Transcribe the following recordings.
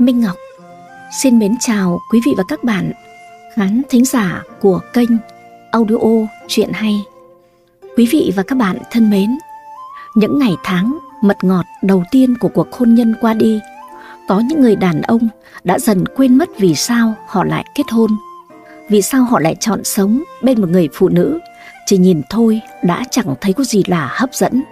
Minh Ngọc. Xin mến chào quý vị và các bạn, khán thính giả của kênh audio Chuyện Hay. Quý vị và các bạn thân mến, Những ngày tháng mật ngọt đầu tiên của cuộc hôn nhân qua đi, Có những người đàn ông đã dần quên mất vì sao họ lại kết hôn. Vì sao họ lại chọn sống bên một người phụ nữ, Chỉ nhìn thôi đã chẳng thấy có gì là hấp dẫn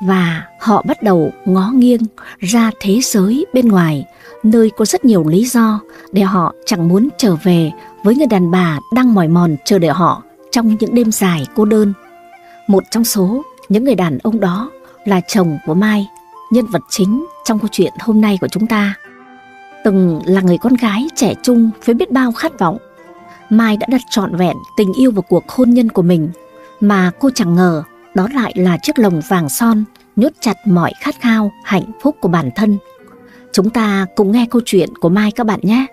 và họ bắt đầu ngó nghiêng ra thế giới bên ngoài, nơi có rất nhiều lý do để họ chẳng muốn trở về với người đàn bà đang mỏi mòn chờ đợi họ trong những đêm dài cô đơn. Một trong số những người đàn ông đó là chồng của Mai, nhân vật chính trong câu chuyện hôm nay của chúng ta. Từng là người con gái trẻ trung với biết bao khát vọng, Mai đã đặt trọn vẹn tình yêu vào cuộc hôn nhân của mình mà cô chẳng ngờ đó lại là chiếc lồng vàng son nhốt chặt mọi khát khao, hạnh phúc của bản thân. Chúng ta cùng nghe câu chuyện của Mai các bạn nhé.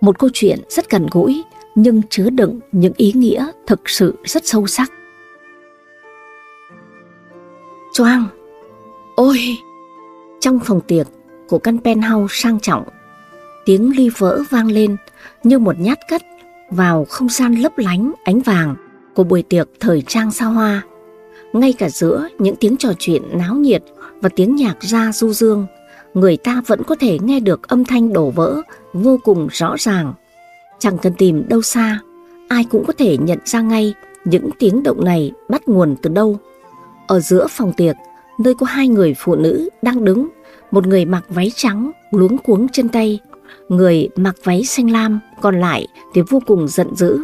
Một câu chuyện rất gần gũi nhưng chứa đựng những ý nghĩa thực sự rất sâu sắc. Choang! Ôi! Trong phòng tiệc của căn penthouse sang trọng, tiếng ly vỡ vang lên như một nhát cắt vào không gian lấp lánh ánh vàng của buổi tiệc thời trang xa hoa ngay cả giữa những tiếng trò chuyện náo nhiệt và tiếng nhạc ra du dương, người ta vẫn có thể nghe được âm thanh đổ vỡ vô cùng rõ ràng. Chẳng cần tìm đâu xa, ai cũng có thể nhận ra ngay những tiếng động này bắt nguồn từ đâu. Ở giữa phòng tiệc, nơi có hai người phụ nữ đang đứng, một người mặc váy trắng luống cuống chân tay, người mặc váy xanh lam còn lại thì vô cùng giận dữ.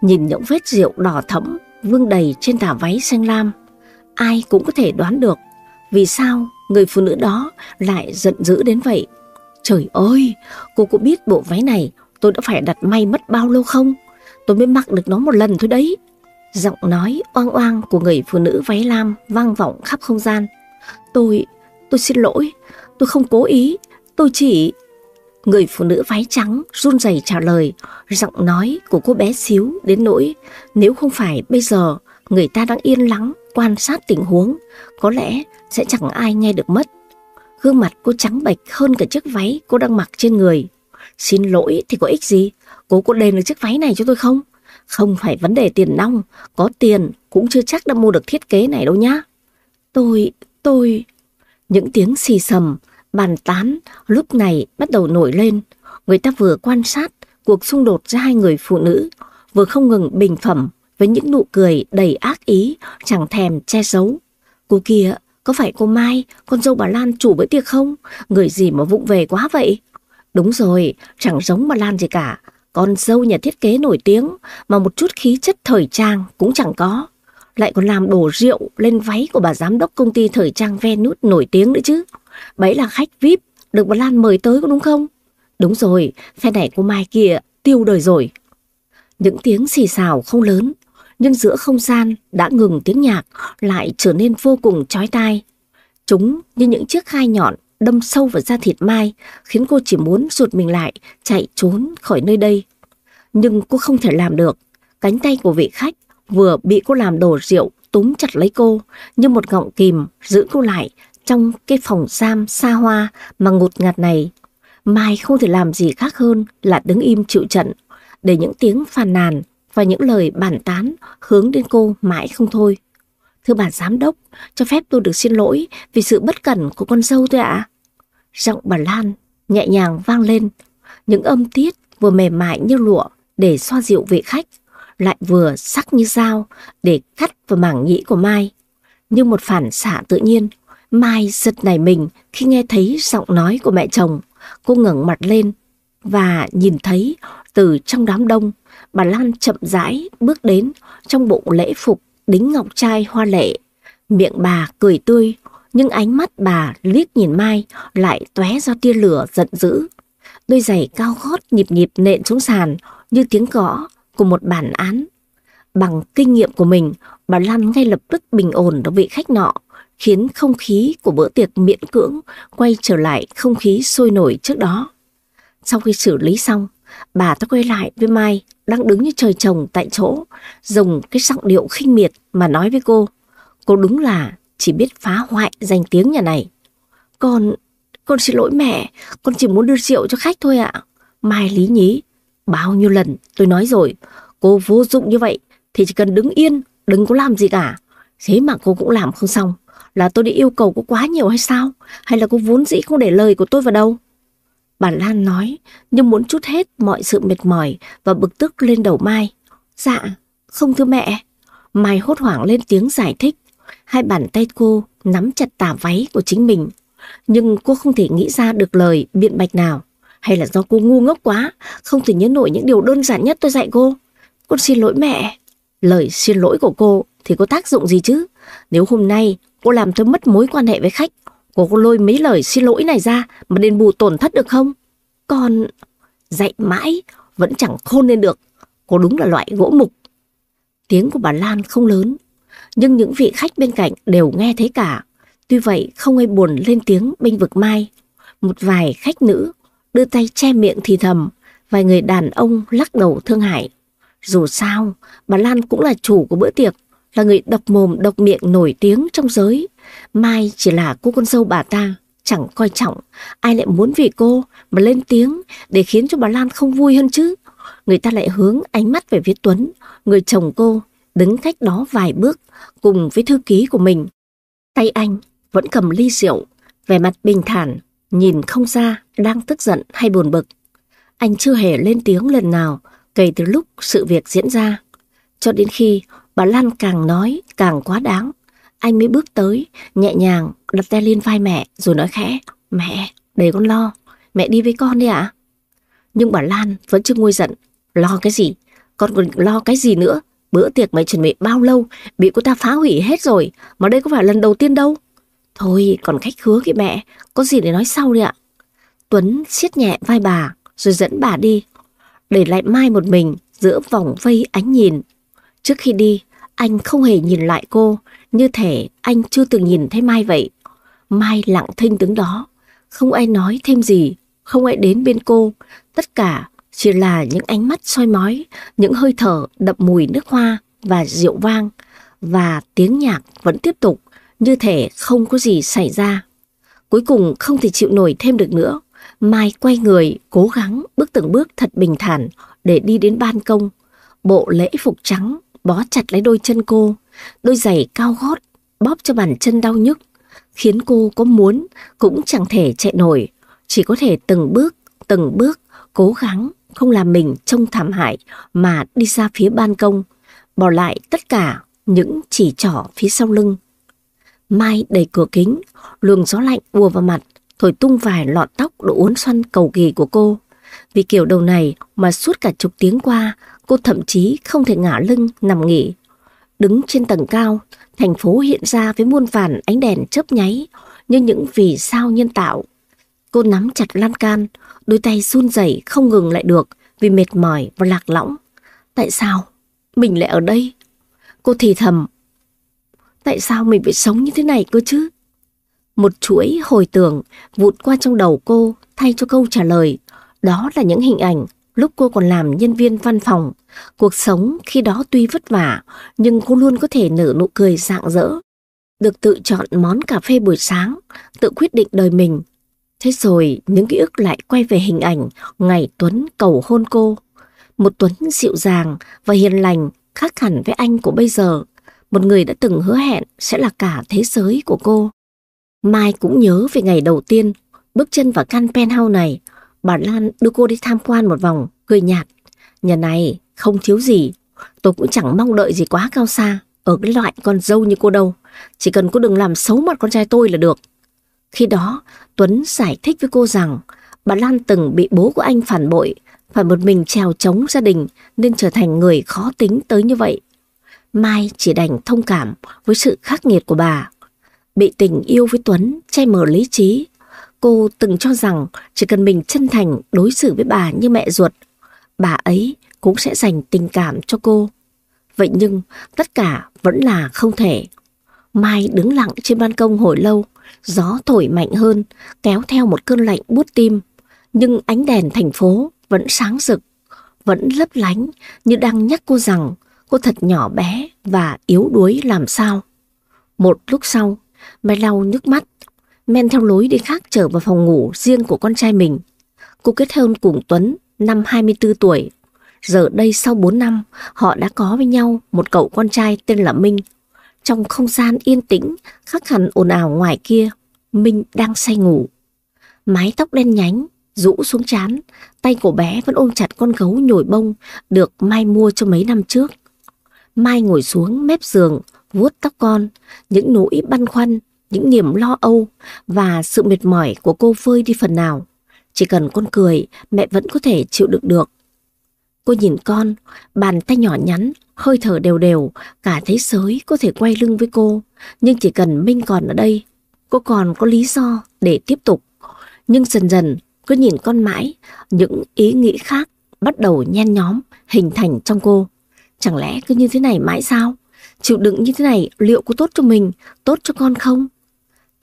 Nhìn những vết rượu đỏ thẫm vương đầy trên tà váy xanh lam. Ai cũng có thể đoán được vì sao người phụ nữ đó lại giận dữ đến vậy. Trời ơi, cô có biết bộ váy này tôi đã phải đặt may mất bao lâu không? Tôi mới mặc được nó một lần thôi đấy. Giọng nói oang oang của người phụ nữ váy lam vang vọng khắp không gian. Tôi, tôi xin lỗi, tôi không cố ý, tôi chỉ... Người phụ nữ váy trắng run rẩy trả lời, giọng nói của cô bé xíu đến nỗi nếu không phải bây giờ người ta đang yên lắng quan sát tình huống, có lẽ sẽ chẳng ai nghe được mất. Gương mặt cô trắng bệch hơn cả chiếc váy cô đang mặc trên người. Xin lỗi thì có ích gì, cô có đền được chiếc váy này cho tôi không? Không phải vấn đề tiền nong, có tiền cũng chưa chắc đã mua được thiết kế này đâu nhá. Tôi, tôi... Những tiếng xì sầm, bàn tán lúc này bắt đầu nổi lên. Người ta vừa quan sát cuộc xung đột giữa hai người phụ nữ, vừa không ngừng bình phẩm với những nụ cười đầy ác ý, chẳng thèm che giấu. Cô kia, có phải cô Mai, con dâu bà Lan chủ bữa tiệc không? Người gì mà vụng về quá vậy? Đúng rồi, chẳng giống bà Lan gì cả. Con dâu nhà thiết kế nổi tiếng mà một chút khí chất thời trang cũng chẳng có. Lại còn làm đổ rượu lên váy của bà giám đốc công ty thời trang Venus nổi tiếng nữa chứ. Bấy là khách VIP, được bà Lan mời tới có đúng không? Đúng rồi, phe này cô Mai kia tiêu đời rồi. Những tiếng xì xào không lớn, nhưng giữa không gian đã ngừng tiếng nhạc lại trở nên vô cùng chói tai. Chúng như những chiếc khai nhọn đâm sâu vào da thịt Mai, khiến cô chỉ muốn rụt mình lại, chạy trốn khỏi nơi đây. Nhưng cô không thể làm được. Cánh tay của vị khách vừa bị cô làm đổ rượu túm chặt lấy cô như một gọng kìm giữ cô lại trong cái phòng giam xa hoa mà ngột ngạt này. Mai không thể làm gì khác hơn là đứng im chịu trận để những tiếng phàn nàn và những lời bàn tán hướng đến cô mãi không thôi. Thưa bà giám đốc, cho phép tôi được xin lỗi vì sự bất cẩn của con dâu tôi ạ. Giọng bà Lan nhẹ nhàng vang lên, những âm tiết vừa mềm mại như lụa để xoa dịu vị khách, lại vừa sắc như dao để cắt vào mảng nhĩ của Mai. Như một phản xạ tự nhiên, Mai giật nảy mình khi nghe thấy giọng nói của mẹ chồng. Cô ngẩng mặt lên và nhìn thấy từ trong đám đông, bà Lan chậm rãi bước đến trong bộ lễ phục đính ngọc trai hoa lệ. Miệng bà cười tươi, nhưng ánh mắt bà liếc nhìn Mai lại tóe ra tia lửa giận dữ. Đôi giày cao gót nhịp nhịp nện xuống sàn như tiếng gõ của một bản án. Bằng kinh nghiệm của mình, bà Lan ngay lập tức bình ổn được vị khách nọ, khiến không khí của bữa tiệc miễn cưỡng quay trở lại không khí sôi nổi trước đó. Sau khi xử lý xong, bà ta quay lại với Mai đang đứng như trời trồng tại chỗ, dùng cái giọng điệu khinh miệt mà nói với cô. Cô đúng là chỉ biết phá hoại danh tiếng nhà này. Con, con xin lỗi mẹ, con chỉ muốn đưa rượu cho khách thôi ạ. Mai lý nhí, bao nhiêu lần tôi nói rồi, cô vô dụng như vậy thì chỉ cần đứng yên, đừng có làm gì cả. Thế mà cô cũng làm không xong. Là tôi đi yêu cầu cô quá nhiều hay sao? Hay là cô vốn dĩ không để lời của tôi vào đâu? Bà Lan nói, nhưng muốn chút hết mọi sự mệt mỏi và bực tức lên đầu Mai. Dạ, không thưa mẹ. Mai hốt hoảng lên tiếng giải thích. Hai bàn tay cô nắm chặt tà váy của chính mình. Nhưng cô không thể nghĩ ra được lời biện bạch nào. Hay là do cô ngu ngốc quá, không thể nhớ nổi những điều đơn giản nhất tôi dạy cô. Con xin lỗi mẹ. Lời xin lỗi của cô thì có tác dụng gì chứ? Nếu hôm nay cô làm tôi mất mối quan hệ với khách, cô có lôi mấy lời xin lỗi này ra mà đền bù tổn thất được không? Còn dạy mãi vẫn chẳng khôn lên được. Cô đúng là loại gỗ mục. Tiếng của bà Lan không lớn, nhưng những vị khách bên cạnh đều nghe thấy cả. Tuy vậy không ai buồn lên tiếng bênh vực Mai. Một vài khách nữ đưa tay che miệng thì thầm, vài người đàn ông lắc đầu thương hại. Dù sao, bà Lan cũng là chủ của bữa tiệc, là người độc mồm độc miệng nổi tiếng trong giới. Mai chỉ là cô con dâu bà ta, chẳng coi trọng, ai lại muốn vì cô mà lên tiếng để khiến cho bà Lan không vui hơn chứ. Người ta lại hướng ánh mắt về phía Tuấn, người chồng cô, đứng cách đó vài bước cùng với thư ký của mình. Tay anh vẫn cầm ly rượu, vẻ mặt bình thản, nhìn không ra đang tức giận hay buồn bực. Anh chưa hề lên tiếng lần nào kể từ lúc sự việc diễn ra. Cho đến khi bà Lan càng nói càng quá đáng, anh mới bước tới, nhẹ nhàng đặt tay lên vai mẹ rồi nói khẽ, mẹ, để con lo, mẹ đi với con đi ạ. Nhưng bà Lan vẫn chưa nguôi giận, lo cái gì, con còn lo cái gì nữa, bữa tiệc mày chuẩn bị bao lâu, bị cô ta phá hủy hết rồi, mà đây có phải lần đầu tiên đâu. Thôi, còn khách khứa kìa mẹ, có gì để nói sau đi ạ. Tuấn siết nhẹ vai bà, rồi dẫn bà đi, để lại Mai một mình giữa vòng vây ánh nhìn. Trước khi đi, anh không hề nhìn lại cô, như thể anh chưa từng nhìn thấy Mai vậy. Mai lặng thinh đứng đó, không ai nói thêm gì, không ai đến bên cô. Tất cả chỉ là những ánh mắt soi mói, những hơi thở đậm mùi nước hoa và rượu vang. Và tiếng nhạc vẫn tiếp tục, như thể không có gì xảy ra. Cuối cùng không thể chịu nổi thêm được nữa. Mai quay người, cố gắng bước từng bước thật bình thản để đi đến ban công. Bộ lễ phục trắng bó chặt lấy đôi chân cô, đôi giày cao gót bóp cho bàn chân đau nhức, khiến cô có muốn cũng chẳng thể chạy nổi, chỉ có thể từng bước, từng bước cố gắng không làm mình trông thảm hại mà đi ra phía ban công, bỏ lại tất cả những chỉ trỏ phía sau lưng. Mai đẩy cửa kính, luồng gió lạnh ùa vào mặt, thổi tung vài lọn tóc độ uốn xoăn cầu kỳ của cô. Vì kiểu đầu này mà suốt cả chục tiếng qua, cô thậm chí không thể ngả lưng nằm nghỉ. Đứng trên tầng cao, thành phố hiện ra với muôn vàn ánh đèn chớp nháy như những vì sao nhân tạo. Cô nắm chặt lan can, đôi tay run rẩy không ngừng lại được vì mệt mỏi và lạc lõng. Tại sao? Mình lại ở đây? Cô thì thầm. Tại sao mình phải sống như thế này cơ chứ? Một chuỗi hồi tưởng vụt qua trong đầu cô thay cho câu trả lời. Đó là những hình ảnh lúc cô còn làm nhân viên văn phòng. Cuộc sống khi đó tuy vất vả, nhưng cô luôn có thể nở nụ cười rạng rỡ. Được tự chọn món cà phê buổi sáng, tự quyết định đời mình. Thế rồi những ký ức lại quay về hình ảnh ngày Tuấn cầu hôn cô. Một Tuấn dịu dàng và hiền lành khác hẳn với anh của bây giờ. Một người đã từng hứa hẹn sẽ là cả thế giới của cô. Mai cũng nhớ về ngày đầu tiên bước chân vào căn penthouse này. Bà Lan đưa cô đi tham quan một vòng, cười nhạt. Nhà này không thiếu gì, tôi cũng chẳng mong đợi gì quá cao xa ở cái loại con dâu như cô đâu. Chỉ cần cô đừng làm xấu mặt con trai tôi là được. Khi đó, Tuấn giải thích với cô rằng bà Lan từng bị bố của anh phản bội, phải một mình trèo chống gia đình nên trở thành người khó tính tới như vậy. Mai chỉ đành thông cảm với sự khắc nghiệt của bà. Bị tình yêu với Tuấn che mờ lý trí, cô từng cho rằng chỉ cần mình chân thành đối xử với bà như mẹ ruột, bà ấy cũng sẽ dành tình cảm cho cô. Vậy nhưng tất cả vẫn là không thể. Mai đứng lặng trên ban công hồi lâu, gió thổi mạnh hơn, kéo theo một cơn lạnh buốt tim. Nhưng ánh đèn thành phố vẫn sáng rực, vẫn lấp lánh như đang nhắc cô rằng cô thật nhỏ bé và yếu đuối làm sao. Một lúc sau, Mai lau nước mắt, men theo lối đi khác trở vào phòng ngủ riêng của con trai mình. Cô kết hôn cùng Tuấn năm 24 tuổi. Giờ đây sau 4 năm, họ đã có với nhau một cậu con trai tên là Minh. Trong không gian yên tĩnh, khắc hẳn ồn ào ngoài kia, Minh đang say ngủ. Mái tóc đen nhánh, rũ xuống chán, tay của bé vẫn ôm chặt con gấu nhồi bông được Mai mua cho mấy năm trước. Mai ngồi xuống mép giường, vuốt tóc con, những nỗi băn khoăn, những niềm lo âu và sự mệt mỏi của cô vơi đi phần nào. Chỉ cần con cười, mẹ vẫn có thể chịu đựng được. Cô nhìn con, bàn tay nhỏ nhắn, hơi thở đều đều, cả thế giới có thể quay lưng với cô. Nhưng chỉ cần Minh còn ở đây, cô còn có lý do để tiếp tục. Nhưng dần dần, cứ nhìn con mãi, những ý nghĩ khác bắt đầu nhen nhóm, hình thành trong cô. Chẳng lẽ cứ như thế này mãi sao? Chịu đựng như thế này liệu có tốt cho mình, tốt cho con không?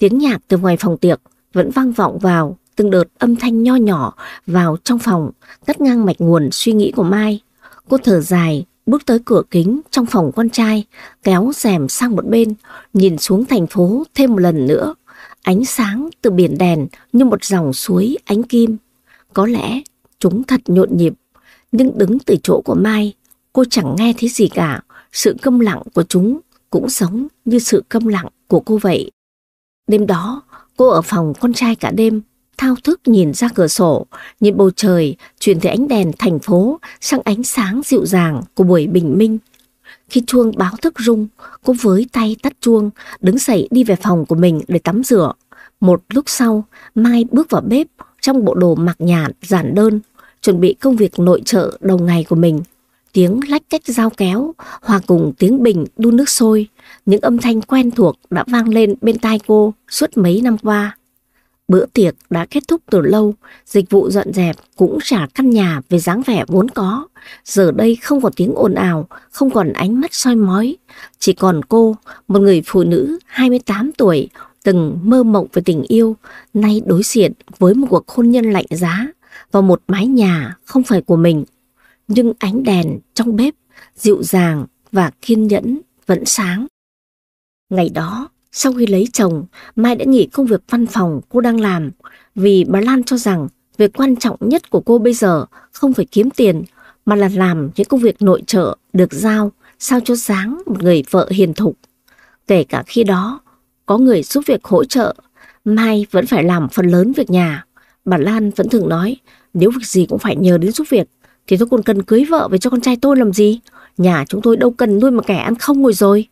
Tiếng nhạc từ ngoài phòng tiệc vẫn vang vọng vào, từng đợt âm thanh nho nhỏ vào trong phòng, cắt ngang mạch nguồn suy nghĩ của Mai. Cô thở dài, bước tới cửa kính trong phòng con trai, kéo rèm sang một bên, nhìn xuống thành phố thêm một lần nữa. Ánh sáng từ biển đèn như một dòng suối ánh kim. Có lẽ chúng thật nhộn nhịp, nhưng đứng từ chỗ của Mai, cô chẳng nghe thấy gì cả. Sự câm lặng của chúng cũng giống như sự câm lặng của cô vậy. Đêm đó, cô ở phòng con trai cả đêm, thao thức nhìn ra cửa sổ, nhìn bầu trời, chuyển từ ánh đèn thành phố sang ánh sáng dịu dàng của buổi bình minh. Khi chuông báo thức rung, cô với tay tắt chuông, đứng dậy đi về phòng của mình để tắm rửa. Một lúc sau, Mai bước vào bếp trong bộ đồ mặc nhạt, giản đơn, chuẩn bị công việc nội trợ đầu ngày của mình. Tiếng lách cách dao kéo, hòa cùng tiếng bình đun nước sôi, những âm thanh quen thuộc đã vang lên bên tai cô suốt mấy năm qua. Bữa tiệc đã kết thúc từ lâu, dịch vụ dọn dẹp cũng trả căn nhà về dáng vẻ vốn có. Giờ đây không còn tiếng ồn ào, không còn ánh mắt soi mói. Chỉ còn cô, một người phụ nữ 28 tuổi, từng mơ mộng về tình yêu, nay đối diện với một cuộc hôn nhân lạnh giá và một mái nhà không phải của mình. Nhưng ánh đèn trong bếp dịu dàng và kiên nhẫn vẫn sáng. Ngày đó, sau khi lấy chồng, Mai đã nghỉ công việc văn phòng cô đang làm vì bà Lan cho rằng việc quan trọng nhất của cô bây giờ không phải kiếm tiền mà là làm những công việc nội trợ được giao sao cho dáng một người vợ hiền thục. Kể cả khi đó có người giúp việc hỗ trợ, Mai vẫn phải làm phần lớn việc nhà. Bà Lan vẫn thường nói nếu việc gì cũng phải nhờ đến giúp việc thì tôi còn cần cưới vợ về cho con trai tôi làm gì. Nhà chúng tôi đâu cần nuôi một kẻ ăn không ngồi rồi.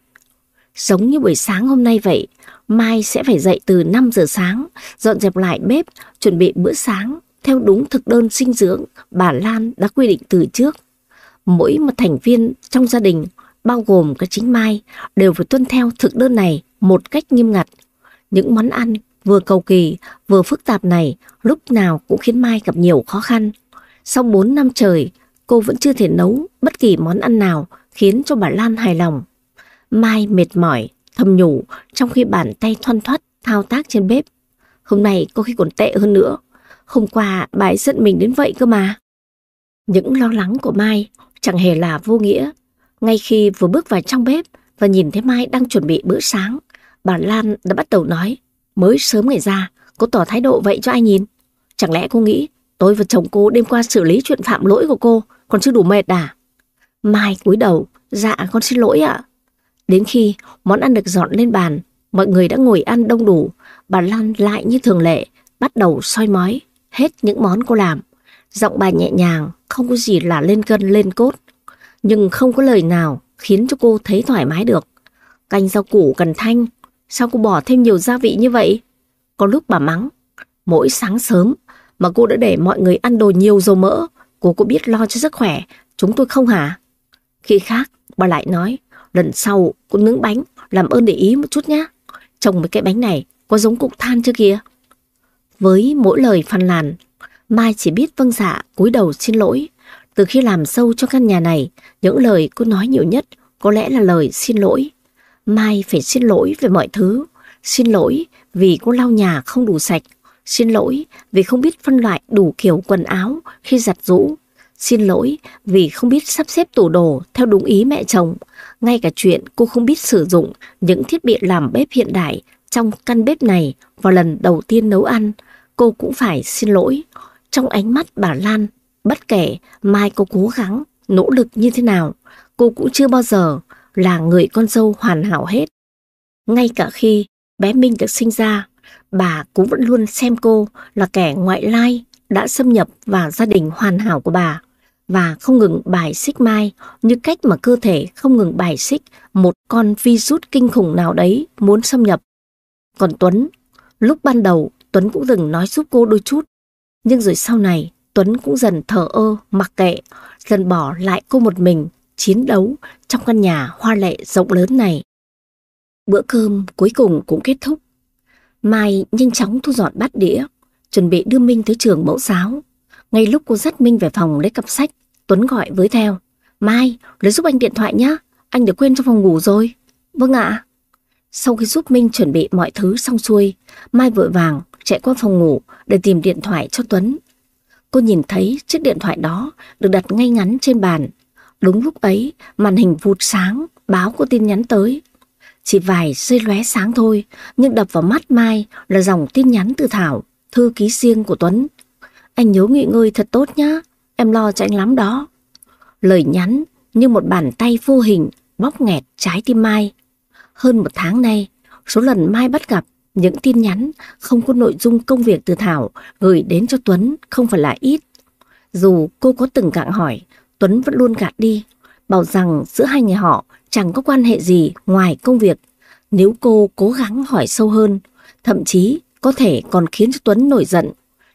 Giống như buổi sáng hôm nay vậy, Mai sẽ phải dậy từ 5 giờ sáng, dọn dẹp lại bếp, chuẩn bị bữa sáng theo đúng thực đơn dinh dưỡng bà Lan đã quy định từ trước. Mỗi một thành viên trong gia đình, bao gồm cả chính Mai, đều phải tuân theo thực đơn này một cách nghiêm ngặt. Những món ăn vừa cầu kỳ vừa phức tạp này lúc nào cũng khiến Mai gặp nhiều khó khăn. Sau 4 năm trời, cô vẫn chưa thể nấu bất kỳ món ăn nào khiến cho bà Lan hài lòng. Mai mệt mỏi, thầm nhủ trong khi bàn tay thoăn thoắt thao tác trên bếp. Hôm nay có khi còn tệ hơn nữa. Hôm qua bà ấy giận mình đến vậy cơ mà. Những lo lắng của Mai chẳng hề là vô nghĩa. Ngay khi vừa bước vào trong bếp và nhìn thấy Mai đang chuẩn bị bữa sáng, bà Lan đã bắt đầu nói, mới sớm ngày ra, cô tỏ thái độ vậy cho ai nhìn. Chẳng lẽ cô nghĩ tôi và chồng cô đêm qua xử lý chuyện phạm lỗi của cô còn chưa đủ mệt à? Mai cúi đầu, dạ con xin lỗi ạ. Đến khi món ăn được dọn lên bàn, mọi người đã ngồi ăn đông đủ, bà Lan lại như thường lệ, bắt đầu soi mói hết những món cô làm. Giọng bà nhẹ nhàng, không có gì là lên cân lên cốt, nhưng không có lời nào khiến cho cô thấy thoải mái được. Canh rau củ cần thanh, sao cô bỏ thêm nhiều gia vị như vậy? Có lúc bà mắng, mỗi sáng sớm mà cô đã để mọi người ăn đồ nhiều dầu mỡ, cô có biết lo cho sức khỏe, chúng tôi không hả? Khi khác, bà lại nói, lần sau cô nướng bánh, làm ơn để ý một chút nhé. Trồng mấy cái bánh này có giống cục than chưa kìa? Với mỗi lời phàn nàn, Mai chỉ biết vâng dạ cúi đầu xin lỗi. Từ khi làm sâu cho căn nhà này, những lời cô nói nhiều nhất có lẽ là lời xin lỗi. Mai phải xin lỗi về mọi thứ. Xin lỗi vì cô lau nhà không đủ sạch. Xin lỗi vì không biết phân loại đủ kiểu quần áo khi giặt rũ. Xin lỗi vì không biết sắp xếp tủ đồ theo đúng ý mẹ chồng. Ngay cả chuyện cô không biết sử dụng những thiết bị làm bếp hiện đại trong căn bếp này vào lần đầu tiên nấu ăn, cô cũng phải xin lỗi. Trong ánh mắt bà Lan, bất kể mai cô cố gắng, nỗ lực như thế nào, cô cũng chưa bao giờ là người con dâu hoàn hảo hết. Ngay cả khi bé Minh được sinh ra, bà cũng vẫn luôn xem cô là kẻ ngoại lai đã xâm nhập vào gia đình hoàn hảo của bà và không ngừng bài xích Mai như cách mà cơ thể không ngừng bài xích một con virus kinh khủng nào đấy muốn xâm nhập. Còn Tuấn, lúc ban đầu Tuấn cũng từng nói giúp cô đôi chút, nhưng rồi sau này Tuấn cũng dần thờ ơ, mặc kệ, dần bỏ lại cô một mình chiến đấu trong căn nhà hoa lệ rộng lớn này. Bữa cơm cuối cùng cũng kết thúc. Mai nhanh chóng thu dọn bát đĩa, chuẩn bị đưa Minh tới trường mẫu giáo. Ngay lúc cô dắt Minh về phòng lấy cặp sách, Tuấn gọi với theo. Mai, lấy giúp anh điện thoại nhá, anh để quên trong phòng ngủ rồi. Vâng ạ. Sau khi giúp Minh chuẩn bị mọi thứ xong xuôi, Mai vội vàng chạy qua phòng ngủ để tìm điện thoại cho Tuấn. Cô nhìn thấy chiếc điện thoại đó được đặt ngay ngắn trên bàn. Đúng lúc ấy, màn hình vụt sáng, báo có tin nhắn tới. Chỉ vài giây lóe sáng thôi, nhưng đập vào mắt Mai là dòng tin nhắn từ Thảo, thư ký riêng của Tuấn. Anh nhớ nghỉ ngơi thật tốt nhá, em lo cho anh lắm đó. Lời nhắn như một bàn tay vô hình bóp nghẹt trái tim Mai. Hơn một tháng nay, số lần Mai bắt gặp những tin nhắn không có nội dung công việc từ Thảo gửi đến cho Tuấn không phải là ít. Dù cô có từng gặng hỏi, Tuấn vẫn luôn gạt đi, bảo rằng giữa hai người họ chẳng có quan hệ gì ngoài công việc. Nếu cô cố gắng hỏi sâu hơn, thậm chí có thể còn khiến cho Tuấn nổi giận.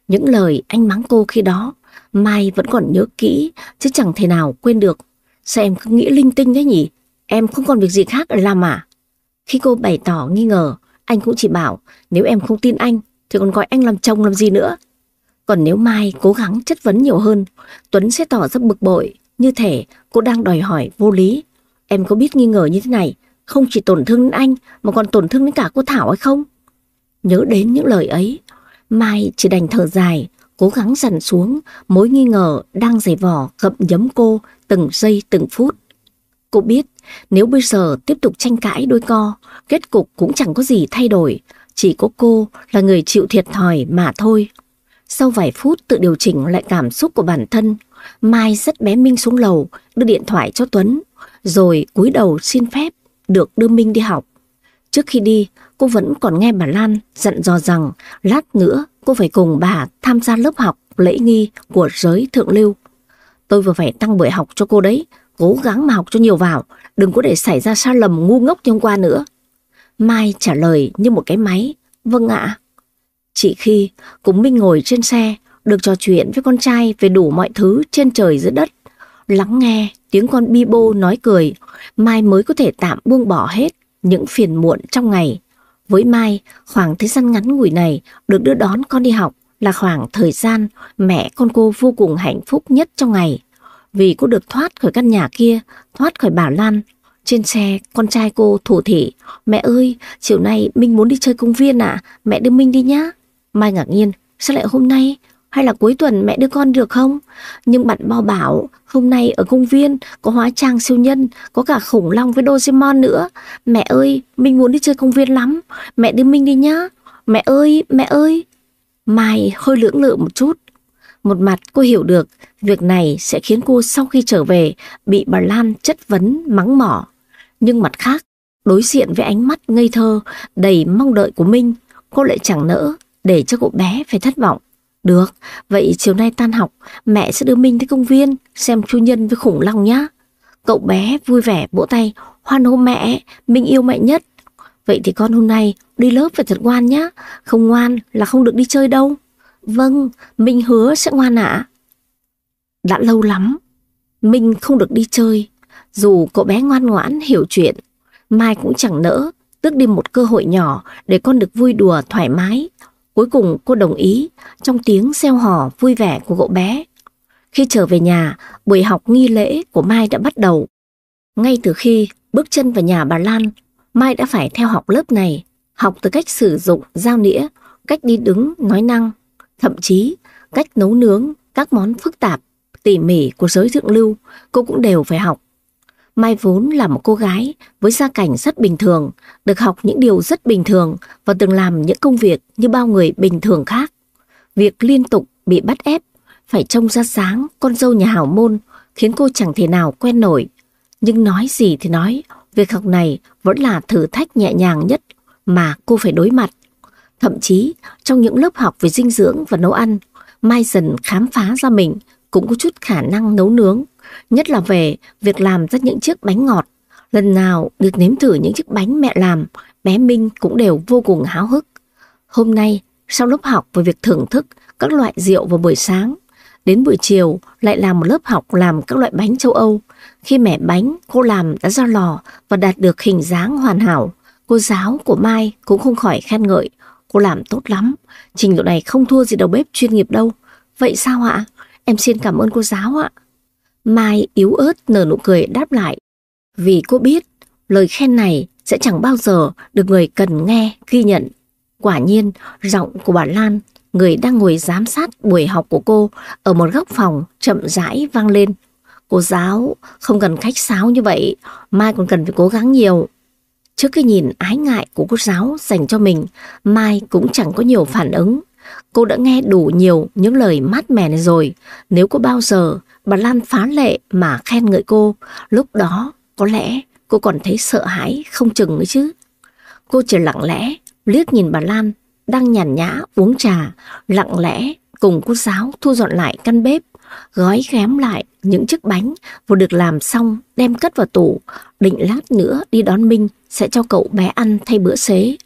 Những lời anh mắng cô khi đó, Mai vẫn còn nhớ kỹ, chứ chẳng thể nào quên được. Sao em cứ nghĩ linh tinh thế nhỉ? Em không còn việc gì khác để làm à? Khi cô bày tỏ nghi ngờ, anh cũng chỉ bảo nếu em không tin anh thì còn gọi anh làm chồng làm gì nữa. Còn nếu Mai cố gắng chất vấn nhiều hơn, Tuấn sẽ tỏ ra bực bội, như thể cô đang đòi hỏi vô lý. Em có biết nghi ngờ như thế này, không chỉ tổn thương đến anh mà còn tổn thương đến cả cô Thảo hay không? Nhớ đến những lời ấy, Mai chỉ đành thở dài, cố gắng dằn xuống mối nghi ngờ đang dày vò gậm nhấm cô từng giây từng phút. Cô biết nếu bây giờ tiếp tục tranh cãi đôi co, kết cục cũng chẳng có gì thay đổi, chỉ có cô là người chịu thiệt thòi mà thôi. Sau vài phút tự điều chỉnh lại cảm xúc của bản thân, Mai rất bé Minh xuống lầu, đưa điện thoại cho Tuấn, rồi cúi đầu xin phép được đưa Minh đi học. Trước khi đi, cô vẫn còn nghe bà Lan dặn dò rằng lát nữa cô phải cùng bà tham gia lớp học lễ nghi của giới thượng lưu. Tôi vừa phải tăng buổi học cho cô đấy, cố gắng mà học cho nhiều vào, đừng có để xảy ra sai lầm ngu ngốc như hôm qua nữa. Mai trả lời như một cái máy, vâng ạ. Chỉ khi cùng Minh ngồi trên xe, được trò chuyện với con trai về đủ mọi thứ trên trời dưới đất, lắng nghe tiếng con bi bô nói cười, Mai mới có thể tạm buông bỏ hết những phiền muộn trong ngày. Với Mai, khoảng thời gian ngắn ngủi này được đưa đón con đi học là khoảng thời gian mẹ con cô vô cùng hạnh phúc nhất trong ngày. Vì cô được thoát khỏi căn nhà kia, thoát khỏi Bảo Lan. Trên xe, con trai cô thủ thị, mẹ ơi, chiều nay Minh muốn đi chơi công viên à, mẹ đưa Minh đi nhá. Mai ngạc nhiên, sao lại hôm nay? Hay là cuối tuần mẹ đưa con được không? Nhưng bạn bao bảo hôm nay ở công viên có hóa trang siêu nhân, có cả khủng long với Doraemon nữa. Mẹ ơi, Minh muốn đi chơi công viên lắm. Mẹ đưa Minh đi nhá. Mẹ ơi, mẹ ơi. Mai hơi lưỡng lự một chút. Một mặt cô hiểu được việc này sẽ khiến cô sau khi trở về bị bà Lan chất vấn mắng mỏ. Nhưng mặt khác, đối diện với ánh mắt ngây thơ đầy mong đợi của Minh, cô lại chẳng nỡ để cho cậu bé phải thất vọng. Được, vậy chiều nay tan học, mẹ sẽ đưa Minh tới công viên xem chu nhân với khủng long nhá. Cậu bé vui vẻ vỗ tay, hoan hô mẹ, Minh yêu mẹ nhất. Vậy thì con hôm nay đi lớp phải thật ngoan nhá, không ngoan là không được đi chơi đâu. Vâng, Minh hứa sẽ ngoan ạ. Đã lâu lắm, Minh không được đi chơi. Dù cậu bé ngoan ngoãn hiểu chuyện, Mai cũng chẳng nỡ tước đi một cơ hội nhỏ để con được vui đùa thoải mái. Cuối cùng cô đồng ý trong tiếng xeo hò vui vẻ của cậu bé. Khi trở về nhà, buổi học nghi lễ của Mai đã bắt đầu. Ngay từ khi bước chân vào nhà bà Lan, Mai đã phải theo học lớp này, học từ cách sử dụng dao nĩa, cách đi đứng, nói năng, thậm chí cách nấu nướng các món phức tạp, tỉ mỉ của giới thượng lưu, cô cũng đều phải học. Mai vốn là một cô gái với gia cảnh rất bình thường, được học những điều rất bình thường và từng làm những công việc như bao người bình thường khác. Việc liên tục bị bắt ép, phải trông ra sáng con dâu nhà hảo môn khiến cô chẳng thể nào quen nổi. Nhưng nói gì thì nói, việc học này vẫn là thử thách nhẹ nhàng nhất mà cô phải đối mặt. Thậm chí trong những lớp học về dinh dưỡng và nấu ăn, Mai dần khám phá ra mình cũng có chút khả năng nấu nướng, nhất là về việc làm ra những chiếc bánh ngọt. Lần nào được nếm thử những chiếc bánh mẹ làm, bé Minh cũng đều vô cùng háo hức. Hôm nay, sau lớp học về việc thưởng thức các loại rượu vào buổi sáng, đến buổi chiều lại làm một lớp học làm các loại bánh châu Âu. Khi mẻ bánh cô làm đã ra lò và đạt được hình dáng hoàn hảo, cô giáo của Mai cũng không khỏi khen ngợi. Cô làm tốt lắm, trình độ này không thua gì đầu bếp chuyên nghiệp đâu. Vậy sao ạ? Em xin cảm ơn cô giáo ạ. Mai yếu ớt nở nụ cười đáp lại. Vì cô biết lời khen này sẽ chẳng bao giờ được người cần nghe, ghi nhận. Quả nhiên, giọng của bà Lan, người đang ngồi giám sát buổi học của cô ở một góc phòng chậm rãi vang lên. Cô giáo không cần khách sáo như vậy, Mai còn cần phải cố gắng nhiều. Trước cái nhìn ái ngại của cô giáo dành cho mình, Mai cũng chẳng có nhiều phản ứng. Cô đã nghe đủ nhiều những lời mát mẻ này rồi. Nếu có bao giờ bà Lan phá lệ mà khen ngợi cô, lúc đó có lẽ cô còn thấy sợ hãi không chừng nữa chứ. Cô chỉ lặng lẽ liếc nhìn bà Lan đang nhàn nhã uống trà, lặng lẽ cùng cô giáo thu dọn lại căn bếp, gói ghém lại những chiếc bánh vừa được làm xong đem cất vào tủ, định lát nữa đi đón Minh sẽ cho cậu bé ăn thay bữa xế.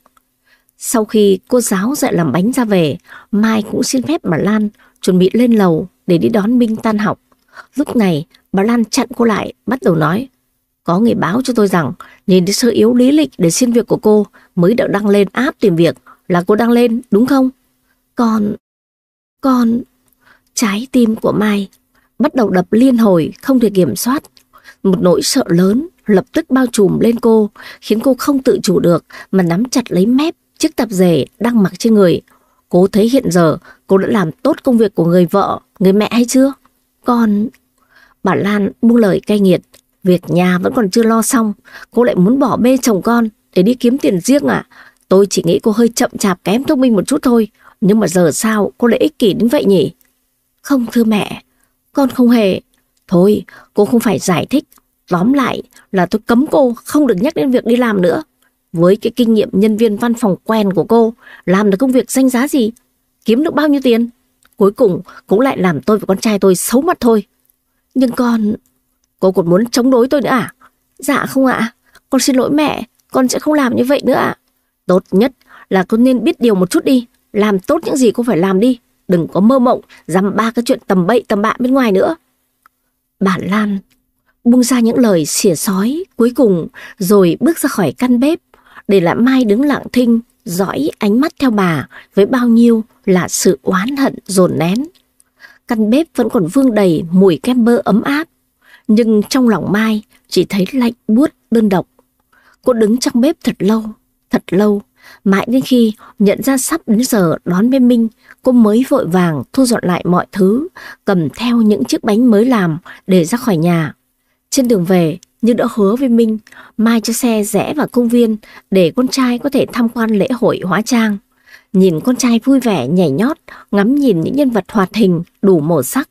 Sau khi cô giáo dạy làm bánh ra về, Mai cũng xin phép bà Lan chuẩn bị lên lầu để đi đón Minh tan học. Lúc này, bà Lan chặn cô lại, bắt đầu nói. Có người báo cho tôi rằng, nhìn thấy sơ yếu lý lịch để xin việc của cô mới đã đăng lên áp tìm việc là cô đăng lên, đúng không? Còn... Còn... Trái tim của Mai bắt đầu đập liên hồi, không thể kiểm soát. Một nỗi sợ lớn lập tức bao trùm lên cô, khiến cô không tự chủ được mà nắm chặt lấy mép chiếc tạp dề đang mặc trên người. Cô thấy hiện giờ cô đã làm tốt công việc của người vợ, người mẹ hay chưa? Còn... Bà Lan buông lời cay nghiệt. Việc nhà vẫn còn chưa lo xong, cô lại muốn bỏ bê chồng con để đi kiếm tiền riêng à? Tôi chỉ nghĩ cô hơi chậm chạp kém thông minh một chút thôi, nhưng mà giờ sao cô lại ích kỷ đến vậy nhỉ? Không thưa mẹ, con không hề. Thôi, cô không phải giải thích. Tóm lại là tôi cấm cô không được nhắc đến việc đi làm nữa. Với cái kinh nghiệm nhân viên văn phòng quen của cô, làm được công việc danh giá gì? Kiếm được bao nhiêu tiền? Cuối cùng cũng lại làm tôi và con trai tôi xấu mặt thôi. Nhưng con... Cô còn muốn chống đối tôi nữa à? Dạ không ạ. Con xin lỗi mẹ, con sẽ không làm như vậy nữa ạ. Tốt nhất là con nên biết điều một chút đi. Làm tốt những gì cô phải làm đi. Đừng có mơ mộng, dám ba cái chuyện tầm bậy tầm bạ bên ngoài nữa. Bà Lan buông ra những lời xỉa sói cuối cùng rồi bước ra khỏi căn bếp để lại Mai đứng lặng thinh, dõi ánh mắt theo bà với bao nhiêu là sự oán hận dồn nén. Căn bếp vẫn còn vương đầy mùi kem bơ ấm áp, nhưng trong lòng Mai chỉ thấy lạnh buốt đơn độc. Cô đứng trong bếp thật lâu, thật lâu, mãi đến khi nhận ra sắp đến giờ đón bên Minh, cô mới vội vàng thu dọn lại mọi thứ, cầm theo những chiếc bánh mới làm để ra khỏi nhà. Trên đường về, như đã hứa với Minh, mai cho xe rẽ vào công viên để con trai có thể tham quan lễ hội hóa trang. Nhìn con trai vui vẻ nhảy nhót, ngắm nhìn những nhân vật hoạt hình đủ màu sắc.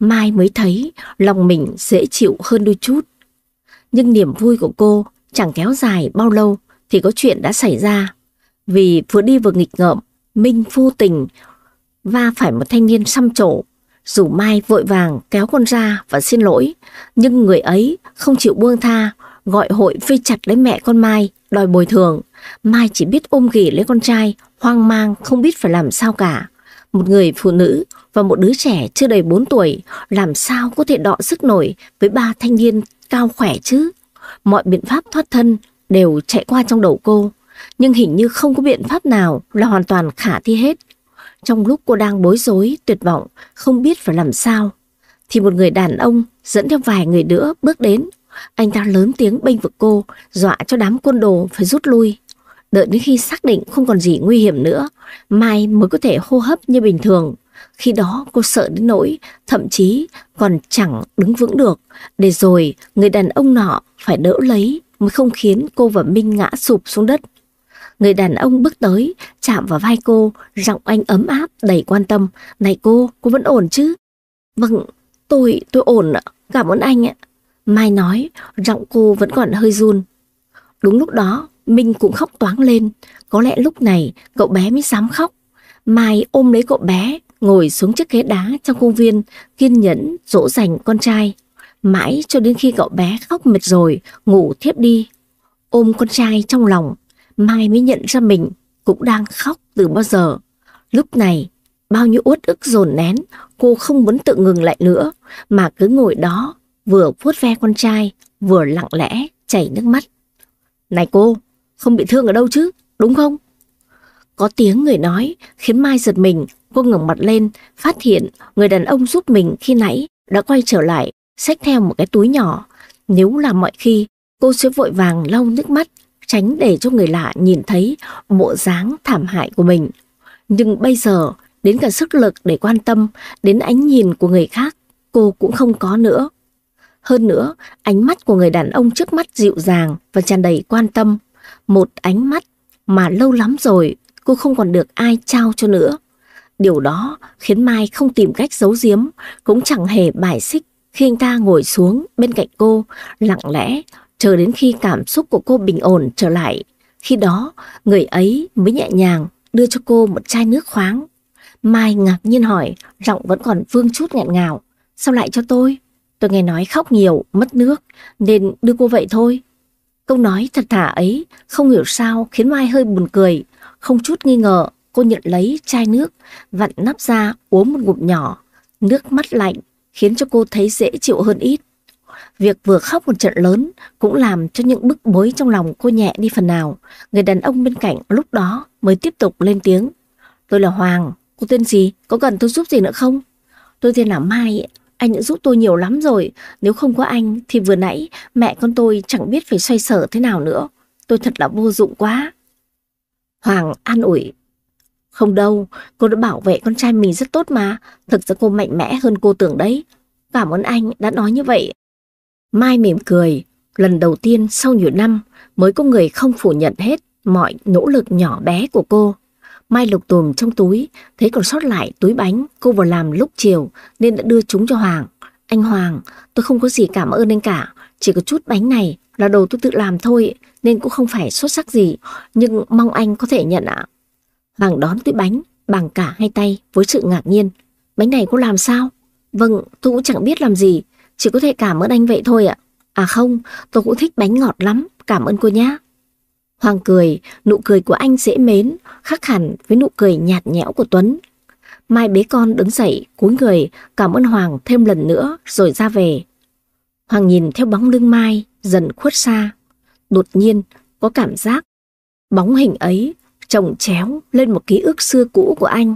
Mai mới thấy lòng mình dễ chịu hơn đôi chút. Nhưng niềm vui của cô chẳng kéo dài bao lâu thì có chuyện đã xảy ra. Vì vừa đi vừa nghịch ngợm, Minh vô tình va phải một thanh niên xăm trổ dù Mai vội vàng kéo con ra và xin lỗi, nhưng người ấy không chịu buông tha, gọi hội vây chặt lấy mẹ con Mai, đòi bồi thường. Mai chỉ biết ôm ghì lấy con trai, hoang mang, không biết phải làm sao cả. Một người phụ nữ và một đứa trẻ chưa đầy 4 tuổi làm sao có thể đọ sức nổi với ba thanh niên cao khỏe chứ. Mọi biện pháp thoát thân đều chạy qua trong đầu cô, nhưng hình như không có biện pháp nào là hoàn toàn khả thi hết. Trong lúc cô đang bối rối, tuyệt vọng, không biết phải làm sao, thì một người đàn ông dẫn theo vài người nữa bước đến. Anh ta lớn tiếng bênh vực cô, dọa cho đám quân đồ phải rút lui. Đợi đến khi xác định không còn gì nguy hiểm nữa, Mai mới có thể hô hấp như bình thường. Khi đó cô sợ đến nỗi, thậm chí còn chẳng đứng vững được, để rồi người đàn ông nọ phải đỡ lấy mới không khiến cô và Minh ngã sụp xuống đất. Người đàn ông bước tới, chạm vào vai cô, giọng anh ấm áp, đầy quan tâm. Này cô, cô vẫn ổn chứ? Vâng, tôi, tôi ổn ạ, cảm ơn anh ạ. Mai nói, giọng cô vẫn còn hơi run. Đúng lúc đó, Minh cũng khóc toáng lên. Có lẽ lúc này cậu bé mới dám khóc. Mai ôm lấy cậu bé, ngồi xuống chiếc ghế đá trong công viên, kiên nhẫn dỗ dành con trai. Mãi cho đến khi cậu bé khóc mệt rồi, ngủ thiếp đi. Ôm con trai trong lòng, Mai mới nhận ra mình cũng đang khóc từ bao giờ. Lúc này, bao nhiêu uất ức dồn nén, cô không muốn tự ngừng lại nữa, mà cứ ngồi đó, vừa vuốt ve con trai, vừa lặng lẽ chảy nước mắt. Này cô, không bị thương ở đâu chứ, đúng không? Có tiếng người nói khiến Mai giật mình, cô ngẩng mặt lên, phát hiện người đàn ông giúp mình khi nãy đã quay trở lại, xách theo một cái túi nhỏ. Nếu là mọi khi, cô sẽ vội vàng lau nước mắt, tránh để cho người lạ nhìn thấy bộ dáng thảm hại của mình. Nhưng bây giờ, đến cả sức lực để quan tâm đến ánh nhìn của người khác, cô cũng không có nữa. Hơn nữa, ánh mắt của người đàn ông trước mắt dịu dàng và tràn đầy quan tâm. Một ánh mắt mà lâu lắm rồi cô không còn được ai trao cho nữa. Điều đó khiến Mai không tìm cách giấu giếm, cũng chẳng hề bài xích khi anh ta ngồi xuống bên cạnh cô, lặng lẽ, chờ đến khi cảm xúc của cô bình ổn trở lại. Khi đó, người ấy mới nhẹ nhàng đưa cho cô một chai nước khoáng. Mai ngạc nhiên hỏi, giọng vẫn còn vương chút nghẹn ngào. Sao lại cho tôi? Tôi nghe nói khóc nhiều, mất nước, nên đưa cô vậy thôi. Câu nói thật thà ấy không hiểu sao khiến Mai hơi buồn cười, không chút nghi ngờ cô nhận lấy chai nước, vặn nắp ra uống một ngụm nhỏ. Nước mắt lạnh khiến cho cô thấy dễ chịu hơn ít. Việc vừa khóc một trận lớn cũng làm cho những bức bối trong lòng cô nhẹ đi phần nào. Người đàn ông bên cạnh lúc đó mới tiếp tục lên tiếng. Tôi là Hoàng, cô tên gì? Có cần tôi giúp gì nữa không? Tôi tên là Mai, anh đã giúp tôi nhiều lắm rồi. Nếu không có anh thì vừa nãy mẹ con tôi chẳng biết phải xoay sở thế nào nữa. Tôi thật là vô dụng quá. Hoàng an ủi. Không đâu, cô đã bảo vệ con trai mình rất tốt mà. Thực ra cô mạnh mẽ hơn cô tưởng đấy. Cảm ơn anh đã nói như vậy. Mai mỉm cười. Lần đầu tiên sau nhiều năm mới có người không phủ nhận hết mọi nỗ lực nhỏ bé của cô. Mai lục tùm trong túi, thấy còn sót lại túi bánh cô vừa làm lúc chiều nên đã đưa chúng cho Hoàng. Anh Hoàng, tôi không có gì cảm ơn anh cả, chỉ có chút bánh này là đồ tôi tự làm thôi nên cũng không phải xuất sắc gì, nhưng mong anh có thể nhận ạ. Hoàng đón túi bánh bằng cả hai tay với sự ngạc nhiên. Bánh này cô làm sao? Vâng, tôi cũng chẳng biết làm gì, chỉ có thể cảm ơn anh vậy thôi ạ. À không, tôi cũng thích bánh ngọt lắm, cảm ơn cô nhé. Hoàng cười, nụ cười của anh dễ mến, khác hẳn với nụ cười nhạt nhẽo của Tuấn. Mai bế con đứng dậy, cúi người, cảm ơn Hoàng thêm lần nữa rồi ra về. Hoàng nhìn theo bóng lưng Mai dần khuất xa. Đột nhiên có cảm giác bóng hình ấy chồng chéo lên một ký ức xưa cũ của anh.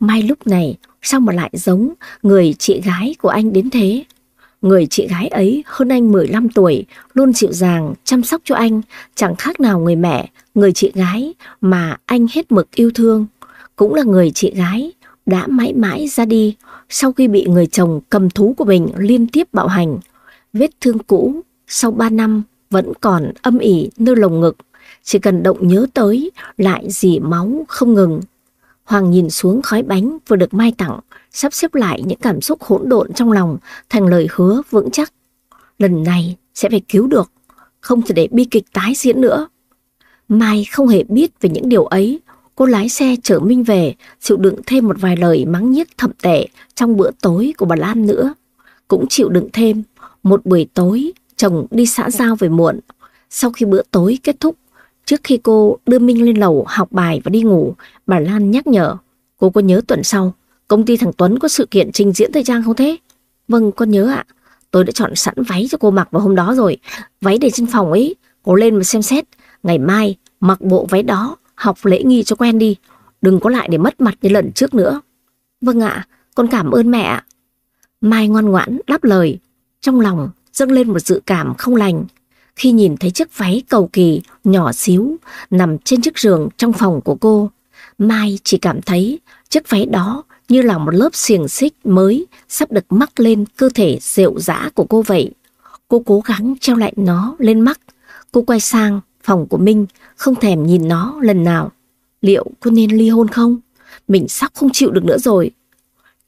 Mai lúc này sao mà lại giống người chị gái của anh đến thế? Người chị gái ấy hơn anh 15 tuổi, luôn dịu dàng, chăm sóc cho anh, chẳng khác nào người mẹ, người chị gái mà anh hết mực yêu thương. Cũng là người chị gái đã mãi mãi ra đi sau khi bị người chồng cầm thú của mình liên tiếp bạo hành. Vết thương cũ sau 3 năm vẫn còn âm ỉ nơi lồng ngực, chỉ cần động nhớ tới lại dì máu không ngừng. Hoàng nhìn xuống khói bánh vừa được Mai tặng, sắp xếp lại những cảm xúc hỗn độn trong lòng thành lời hứa vững chắc. Lần này sẽ phải cứu được, không thể để bi kịch tái diễn nữa. Mai không hề biết về những điều ấy, cô lái xe chở Minh về, chịu đựng thêm một vài lời mắng nhiếc thậm tệ trong bữa tối của bà Lan nữa. Cũng chịu đựng thêm một buổi tối chồng đi xã giao về muộn. Sau khi bữa tối kết thúc, trước khi cô đưa Minh lên lầu học bài và đi ngủ, bà Lan nhắc nhở. Cô có nhớ tuần sau, công ty thằng Tuấn có sự kiện trình diễn thời trang không thế? Vâng, con nhớ ạ. Tôi đã chọn sẵn váy cho cô mặc vào hôm đó rồi. Váy để trên phòng ấy, cô lên mà xem xét. Ngày mai, mặc bộ váy đó, học lễ nghi cho quen đi. Đừng có lại để mất mặt như lần trước nữa. Vâng ạ, con cảm ơn mẹ ạ. Mai ngoan ngoãn đáp lời. Trong lòng dâng lên một dự cảm không lành khi nhìn thấy chiếc váy cầu kỳ nhỏ xíu nằm trên chiếc giường trong phòng của cô. Mai chỉ cảm thấy chiếc váy đó như là một lớp xiềng xích mới sắp được mắc lên cơ thể rượu dã của cô vậy. Cô cố gắng treo lại nó lên mắt. Cô quay sang phòng của Minh, không thèm nhìn nó lần nào. Liệu cô nên ly hôn không? Mình sắp không chịu được nữa rồi.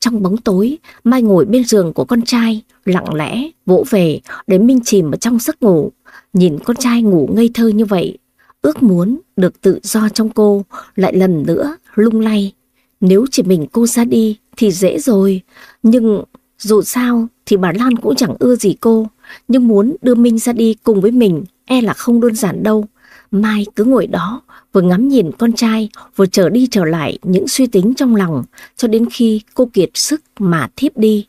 Trong bóng tối, Mai ngồi bên giường của con trai, lặng lẽ, vỗ về để Minh chìm ở trong giấc ngủ. Nhìn con trai ngủ ngây thơ như vậy, ước muốn được tự do trong cô lại lần nữa lung lay. Nếu chỉ mình cô ra đi thì dễ rồi, nhưng dù sao thì bà Lan cũng chẳng ưa gì cô, nhưng muốn đưa Minh ra đi cùng với mình e là không đơn giản đâu. Mai cứ ngồi đó, vừa ngắm nhìn con trai, vừa trở đi trở lại những suy tính trong lòng, cho đến khi cô kiệt sức mà thiếp đi.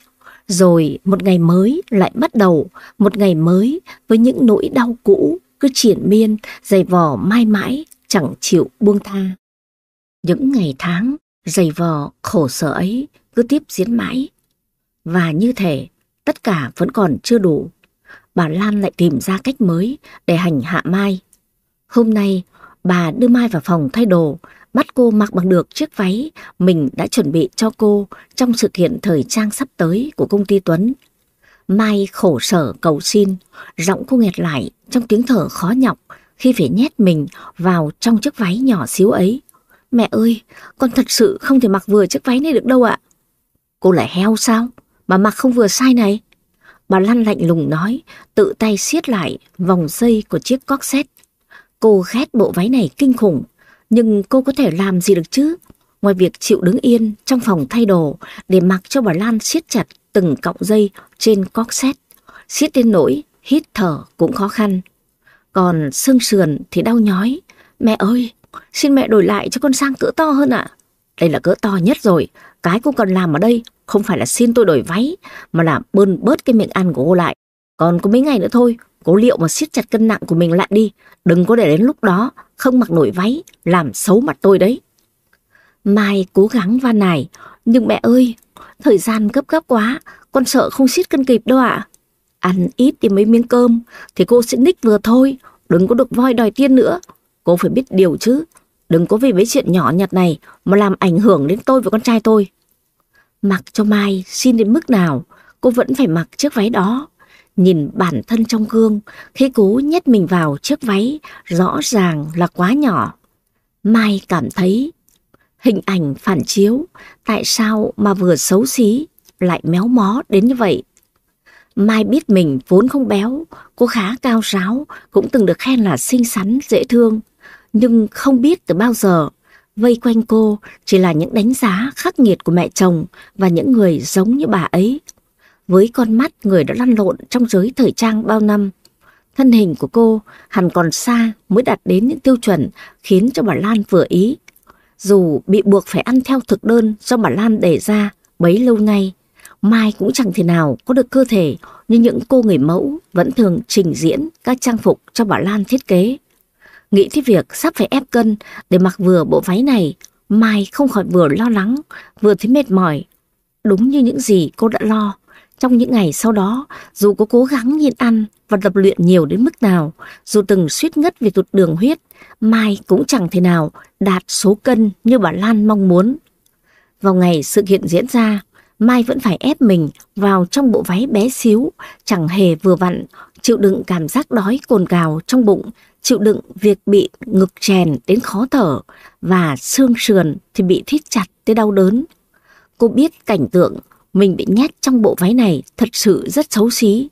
Rồi một ngày mới lại bắt đầu, một ngày mới với những nỗi đau cũ cứ triển miên, dày vò mãi mãi, chẳng chịu buông tha. Những ngày tháng dày vò khổ sở ấy cứ tiếp diễn mãi. Và như thể tất cả vẫn còn chưa đủ. Bà Lan lại tìm ra cách mới để hành hạ Mai. Hôm nay, bà đưa Mai vào phòng thay đồ, bắt cô mặc bằng được chiếc váy mình đã chuẩn bị cho cô trong sự kiện thời trang sắp tới của công ty Tuấn. Mai khổ sở cầu xin, giọng cô nghẹt lại trong tiếng thở khó nhọc khi phải nhét mình vào trong chiếc váy nhỏ xíu ấy. Mẹ ơi, con thật sự không thể mặc vừa chiếc váy này được đâu ạ. Cô lại heo sao? Mà mặc không vừa sai này. Bà Lăn lạnh lùng nói, tự tay siết lại vòng dây của chiếc corset. Cô ghét bộ váy này kinh khủng, nhưng cô có thể làm gì được chứ? Ngoài việc chịu đứng yên trong phòng thay đồ để mặc cho bà Lan siết chặt từng cọng dây trên corset, siết đến nỗi hít thở cũng khó khăn. Còn xương sườn thì đau nhói. Mẹ ơi, xin mẹ đổi lại cho con sang cỡ to hơn ạ. Đây là cỡ to nhất rồi, cái cô cần làm ở đây không phải là xin tôi đổi váy, mà là bơn bớt cái miệng ăn của cô lại. Còn có mấy ngày nữa thôi, cố liệu mà siết chặt cân nặng của mình lại đi. Đừng có để đến lúc đó không mặc nổi váy, làm xấu mặt tôi đấy. Mai cố gắng van nài, nhưng mẹ ơi, thời gian gấp gấp quá, con sợ không siết cân kịp đâu ạ. Ăn ít thì mấy miếng cơm, thì cô sẽ ních vừa thôi, đừng có được voi đòi tiên nữa. Cô phải biết điều chứ, đừng có vì mấy chuyện nhỏ nhặt này mà làm ảnh hưởng đến tôi và con trai tôi. Mặc cho Mai xin đến mức nào, cô vẫn phải mặc chiếc váy đó. Nhìn bản thân trong gương, khi cố nhét mình vào chiếc váy, rõ ràng là quá nhỏ. Mai cảm thấy hình ảnh phản chiếu, tại sao mà vừa xấu xí, lại méo mó đến như vậy. Mai biết mình vốn không béo, cô khá cao ráo, cũng từng được khen là xinh xắn, dễ thương. Nhưng không biết từ bao giờ Vây quanh cô chỉ là những đánh giá khắc nghiệt của mẹ chồng và những người giống như bà ấy. Với con mắt người đã lăn lộn trong giới thời trang bao năm, thân hình của cô hẳn còn xa mới đạt đến những tiêu chuẩn khiến cho bà Lan vừa ý. Dù bị buộc phải ăn theo thực đơn do bà Lan đề ra bấy lâu nay, Mai cũng chẳng thể nào có được cơ thể như những cô người mẫu vẫn thường trình diễn các trang phục cho bà Lan thiết kế. Nghĩ tới việc sắp phải ép cân để mặc vừa bộ váy này, Mai không khỏi vừa lo lắng, vừa thấy mệt mỏi. Đúng như những gì cô đã lo. Trong những ngày sau đó, dù có cố gắng nhịn ăn và tập luyện nhiều đến mức nào, dù từng suýt ngất vì tụt đường huyết, Mai cũng chẳng thể nào đạt số cân như bà Lan mong muốn. Vào ngày sự kiện diễn ra, Mai vẫn phải ép mình vào trong bộ váy bé xíu, chẳng hề vừa vặn, chịu đựng cảm giác đói cồn cào trong bụng chịu đựng việc bị ngực chèn đến khó thở và xương sườn thì bị thít chặt tới đau đớn. Cô biết cảnh tượng mình bị nhét trong bộ váy này thật sự rất xấu xí.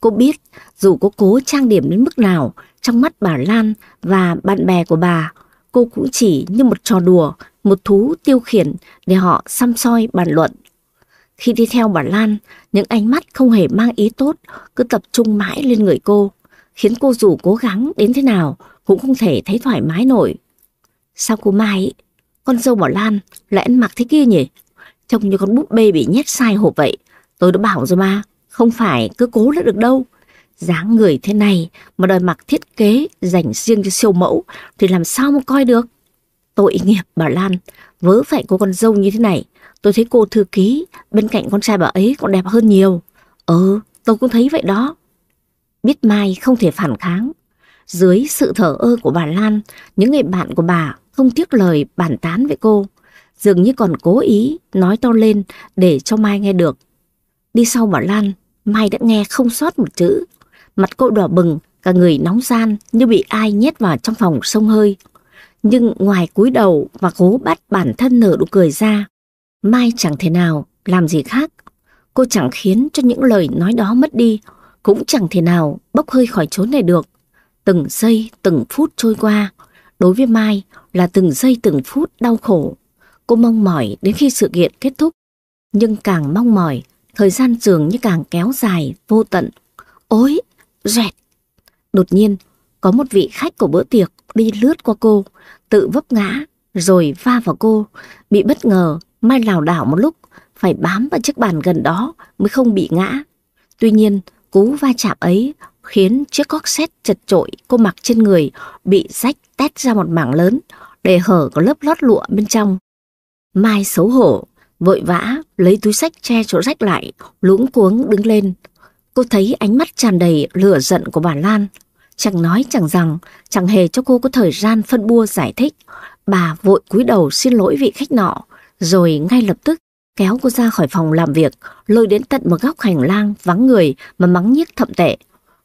Cô biết dù có cố trang điểm đến mức nào trong mắt bà Lan và bạn bè của bà, cô cũng chỉ như một trò đùa, một thú tiêu khiển để họ xăm soi bàn luận. Khi đi theo bà Lan, những ánh mắt không hề mang ý tốt cứ tập trung mãi lên người cô khiến cô dù cố gắng đến thế nào cũng không thể thấy thoải mái nổi. Sao cô Mai, con dâu bỏ Lan lại ăn mặc thế kia nhỉ? Trông như con búp bê bị nhét sai hộp vậy. Tôi đã bảo rồi mà, không phải cứ cố là được đâu. dáng người thế này mà đòi mặc thiết kế dành riêng cho siêu mẫu thì làm sao mà coi được. Tội nghiệp bà Lan, vớ phải cô con dâu như thế này. Tôi thấy cô thư ký bên cạnh con trai bà ấy còn đẹp hơn nhiều. Ừ, tôi cũng thấy vậy đó. Biết Mai không thể phản kháng. Dưới sự thở ơ của bà Lan, những người bạn của bà không tiếc lời bàn tán với cô. dường như còn cố ý nói to lên để cho Mai nghe được. Đi sau bà Lan, Mai đã nghe không sót một chữ. Mặt cô đỏ bừng, cả người nóng gian như bị ai nhét vào trong phòng sông hơi. Nhưng ngoài cúi đầu và cố bắt bản thân nở nụ cười ra, Mai chẳng thể nào làm gì khác. Cô chẳng khiến cho những lời nói đó mất đi, cũng chẳng thể nào bốc hơi khỏi chốn này được. Từng giây, từng phút trôi qua, đối với Mai là từng giây từng phút đau khổ. Cô mong mỏi đến khi sự kiện kết thúc, nhưng càng mong mỏi, thời gian dường như càng kéo dài, vô tận. Ôi, rẹt! Đột nhiên, có một vị khách của bữa tiệc đi lướt qua cô, tự vấp ngã, rồi va vào cô, bị bất ngờ, Mai lảo đảo một lúc, phải bám vào chiếc bàn gần đó mới không bị ngã. Tuy nhiên, cú va chạm ấy khiến chiếc cóc xét chật trội cô mặc trên người bị rách tét ra một mảng lớn, để hở có lớp lót lụa bên trong. Mai xấu hổ, vội vã lấy túi sách che chỗ rách lại, luống cuống đứng lên. Cô thấy ánh mắt tràn đầy lửa giận của bà Lan. Chẳng nói chẳng rằng, chẳng hề cho cô có thời gian phân bua giải thích. Bà vội cúi đầu xin lỗi vị khách nọ, rồi ngay lập tức kéo cô ra khỏi phòng làm việc, lôi đến tận một góc hành lang vắng người mà mắng nhiếc thậm tệ.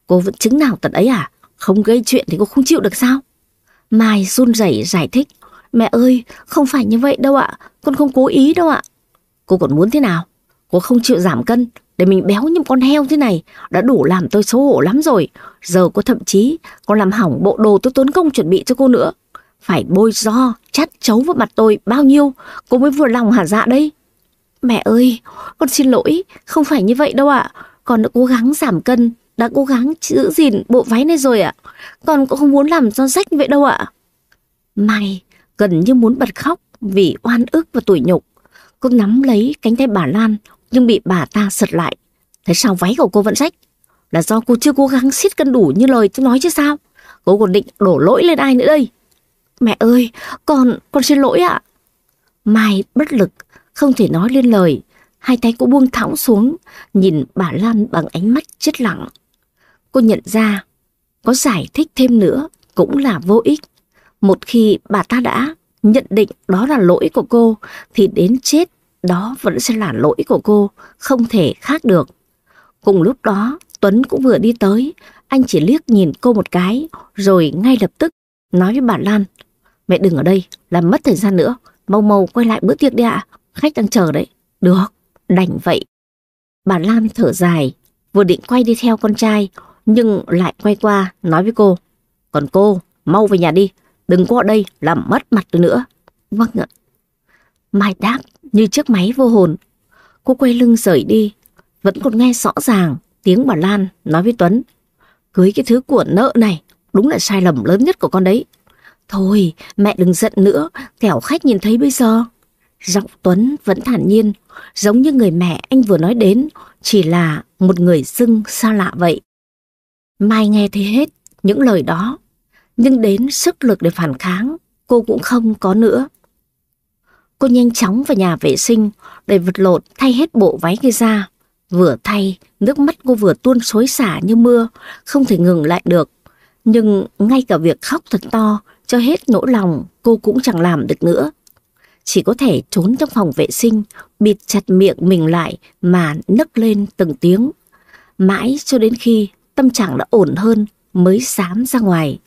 Cô vẫn chứng nào tận ấy à? Không gây chuyện thì cô không chịu được sao? Mai run rẩy giải thích. Mẹ ơi, không phải như vậy đâu ạ, con không cố ý đâu ạ. Cô còn muốn thế nào? Cô không chịu giảm cân để mình béo như con heo thế này đã đủ làm tôi xấu hổ lắm rồi. Giờ cô thậm chí còn làm hỏng bộ đồ tôi tốn công chuẩn bị cho cô nữa. Phải bôi do, chát chấu vào mặt tôi bao nhiêu, cô mới vừa lòng hả dạ đây. Mẹ ơi, con xin lỗi, không phải như vậy đâu ạ. Con đã cố gắng giảm cân, đã cố gắng giữ gìn bộ váy này rồi ạ. Con cũng không muốn làm cho rách vậy đâu ạ. Mai gần như muốn bật khóc vì oan ức và tủi nhục. Cô nắm lấy cánh tay bà Lan nhưng bị bà ta sật lại. Thế sao váy của cô vẫn rách? Là do cô chưa cố gắng siết cân đủ như lời tôi nói chứ sao? Cô còn định đổ lỗi lên ai nữa đây? Mẹ ơi, con, con xin lỗi ạ. Mai bất lực, không thể nói lên lời. Hai tay cô buông thõng xuống, nhìn bà Lan bằng ánh mắt chết lặng. Cô nhận ra, có giải thích thêm nữa cũng là vô ích. Một khi bà ta đã nhận định đó là lỗi của cô, thì đến chết đó vẫn sẽ là lỗi của cô, không thể khác được. Cùng lúc đó, Tuấn cũng vừa đi tới, anh chỉ liếc nhìn cô một cái, rồi ngay lập tức nói với bà Lan, mẹ đừng ở đây, làm mất thời gian nữa, mau mau quay lại bữa tiệc đi ạ, khách đang chờ đấy. Được, đành vậy. Bà Lan thở dài, vừa định quay đi theo con trai, nhưng lại quay qua nói với cô, còn cô, mau về nhà đi, đừng có ở đây làm mất mặt nữa. Vâng ạ. Mai đáp như chiếc máy vô hồn. Cô quay lưng rời đi, vẫn còn nghe rõ ràng tiếng bà Lan nói với Tuấn. Cưới cái thứ của nợ này, đúng là sai lầm lớn nhất của con đấy. Thôi, mẹ đừng giận nữa, kẻo khách nhìn thấy bây giờ. Giọng Tuấn vẫn thản nhiên, giống như người mẹ anh vừa nói đến, chỉ là một người dưng xa lạ vậy. Mai nghe thấy hết những lời đó, nhưng đến sức lực để phản kháng, cô cũng không có nữa. Cô nhanh chóng vào nhà vệ sinh để vật lộn thay hết bộ váy kia ra. Vừa thay, nước mắt cô vừa tuôn xối xả như mưa, không thể ngừng lại được. Nhưng ngay cả việc khóc thật to, cho hết nỗi lòng, cô cũng chẳng làm được nữa. Chỉ có thể trốn trong phòng vệ sinh, bịt chặt miệng mình lại mà nấc lên từng tiếng. Mãi cho đến khi tâm trạng đã ổn hơn mới dám ra ngoài.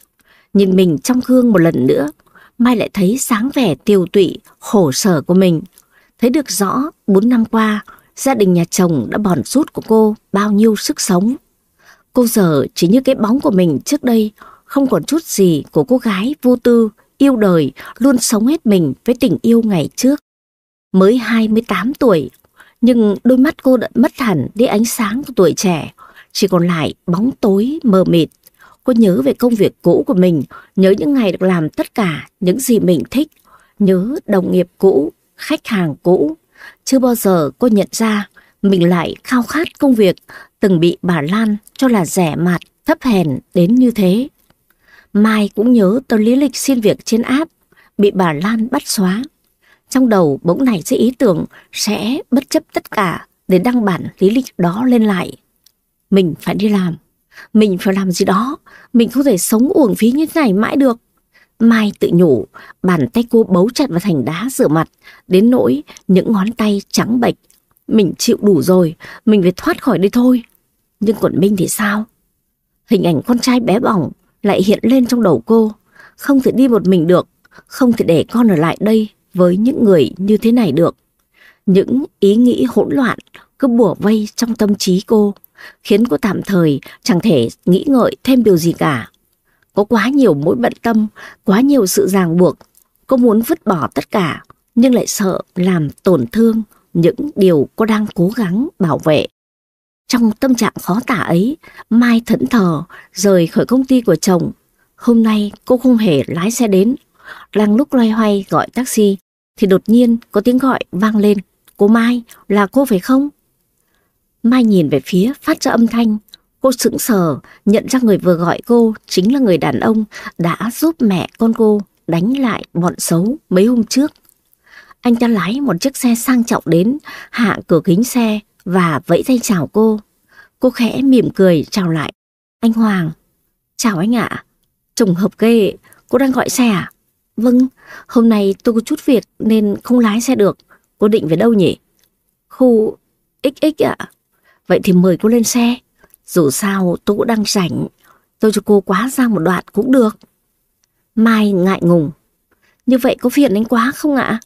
Nhìn mình trong gương một lần nữa, Mai lại thấy sáng vẻ tiêu tụy, khổ sở của mình. Thấy được rõ, bốn năm qua, gia đình nhà chồng đã bòn rút của cô bao nhiêu sức sống. Cô giờ chỉ như cái bóng của mình trước đây, không còn chút gì của cô gái vô tư, yêu đời, luôn sống hết mình với tình yêu ngày trước. Mới 28 tuổi, nhưng đôi mắt cô đã mất hẳn đi ánh sáng của tuổi trẻ, chỉ còn lại bóng tối mờ mịt. Cô nhớ về công việc cũ của mình, nhớ những ngày được làm tất cả những gì mình thích, nhớ đồng nghiệp cũ, khách hàng cũ. Chưa bao giờ cô nhận ra mình lại khao khát công việc từng bị bà Lan cho là rẻ mạt, thấp hèn đến như thế. Mai cũng nhớ tờ lý lịch xin việc trên app, bị bà Lan bắt xóa. Trong đầu bỗng nảy ra ý tưởng sẽ bất chấp tất cả để đăng bản lý lịch đó lên lại. Mình phải đi làm, mình phải làm gì đó, mình không thể sống uổng phí như thế này mãi được. Mai tự nhủ, bàn tay cô bấu chặt vào thành đá rửa mặt, đến nỗi những ngón tay trắng bệch. Mình chịu đủ rồi, mình phải thoát khỏi đây thôi. Nhưng còn Minh thì sao? Hình ảnh con trai bé bỏng lại hiện lên trong đầu cô. Không thể đi một mình được, không thể để con ở lại đây với những người như thế này được. Những ý nghĩ hỗn loạn cứ bủa vây trong tâm trí cô, khiến cô tạm thời chẳng thể nghĩ ngợi thêm điều gì cả. Có quá nhiều mối bận tâm, quá nhiều sự ràng buộc. Cô muốn vứt bỏ tất cả, nhưng lại sợ làm tổn thương những điều cô đang cố gắng bảo vệ. Trong tâm trạng khó tả ấy, Mai thẫn thờ rời khỏi công ty của chồng. Hôm nay cô không hề lái xe đến. Đang lúc loay hoay gọi taxi, thì đột nhiên có tiếng gọi vang lên. Cô Mai, là cô phải không? Mai nhìn về phía phát ra âm thanh. Cô sững sờ, nhận ra người vừa gọi cô chính là người đàn ông đã giúp mẹ con cô đánh lại bọn xấu mấy hôm trước. Anh ta lái một chiếc xe sang trọng đến, hạ cửa kính xe và vẫy tay chào cô. Cô khẽ mỉm cười chào lại. Anh Hoàng. Chào anh ạ. Trùng hợp ghê, cô đang gọi xe à? Vâng, hôm nay tôi có chút việc nên không lái xe được. Cô định về đâu nhỉ? Khu XX ạ. Vậy thì mời cô lên xe. Dù sao tôi cũng đang rảnh. Tôi cho cô quá ra một đoạn cũng được. Mai ngại ngùng. Như vậy có phiền anh quá không ạ?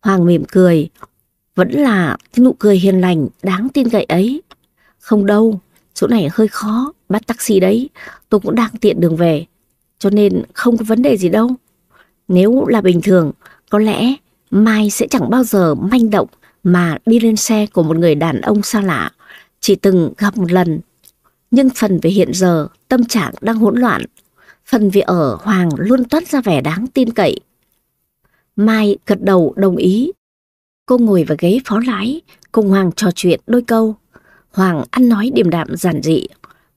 Hoàng mỉm cười. Vẫn là cái nụ cười hiền lành đáng tin cậy ấy. Không đâu, chỗ này hơi khó, bắt taxi đấy. Tôi cũng đang tiện đường về. Cho nên không có vấn đề gì đâu. Nếu là bình thường, có lẽ Mai sẽ chẳng bao giờ manh động mà đi lên xe của một người đàn ông xa lạ. Chỉ từng gặp một lần. Nhưng phần về hiện giờ, tâm trạng đang hỗn loạn. Phần vì ở Hoàng luôn toát ra vẻ đáng tin cậy. Mai gật đầu đồng ý. Cô ngồi vào ghế phó lái, cùng Hoàng trò chuyện đôi câu. Hoàng ăn nói điềm đạm giản dị.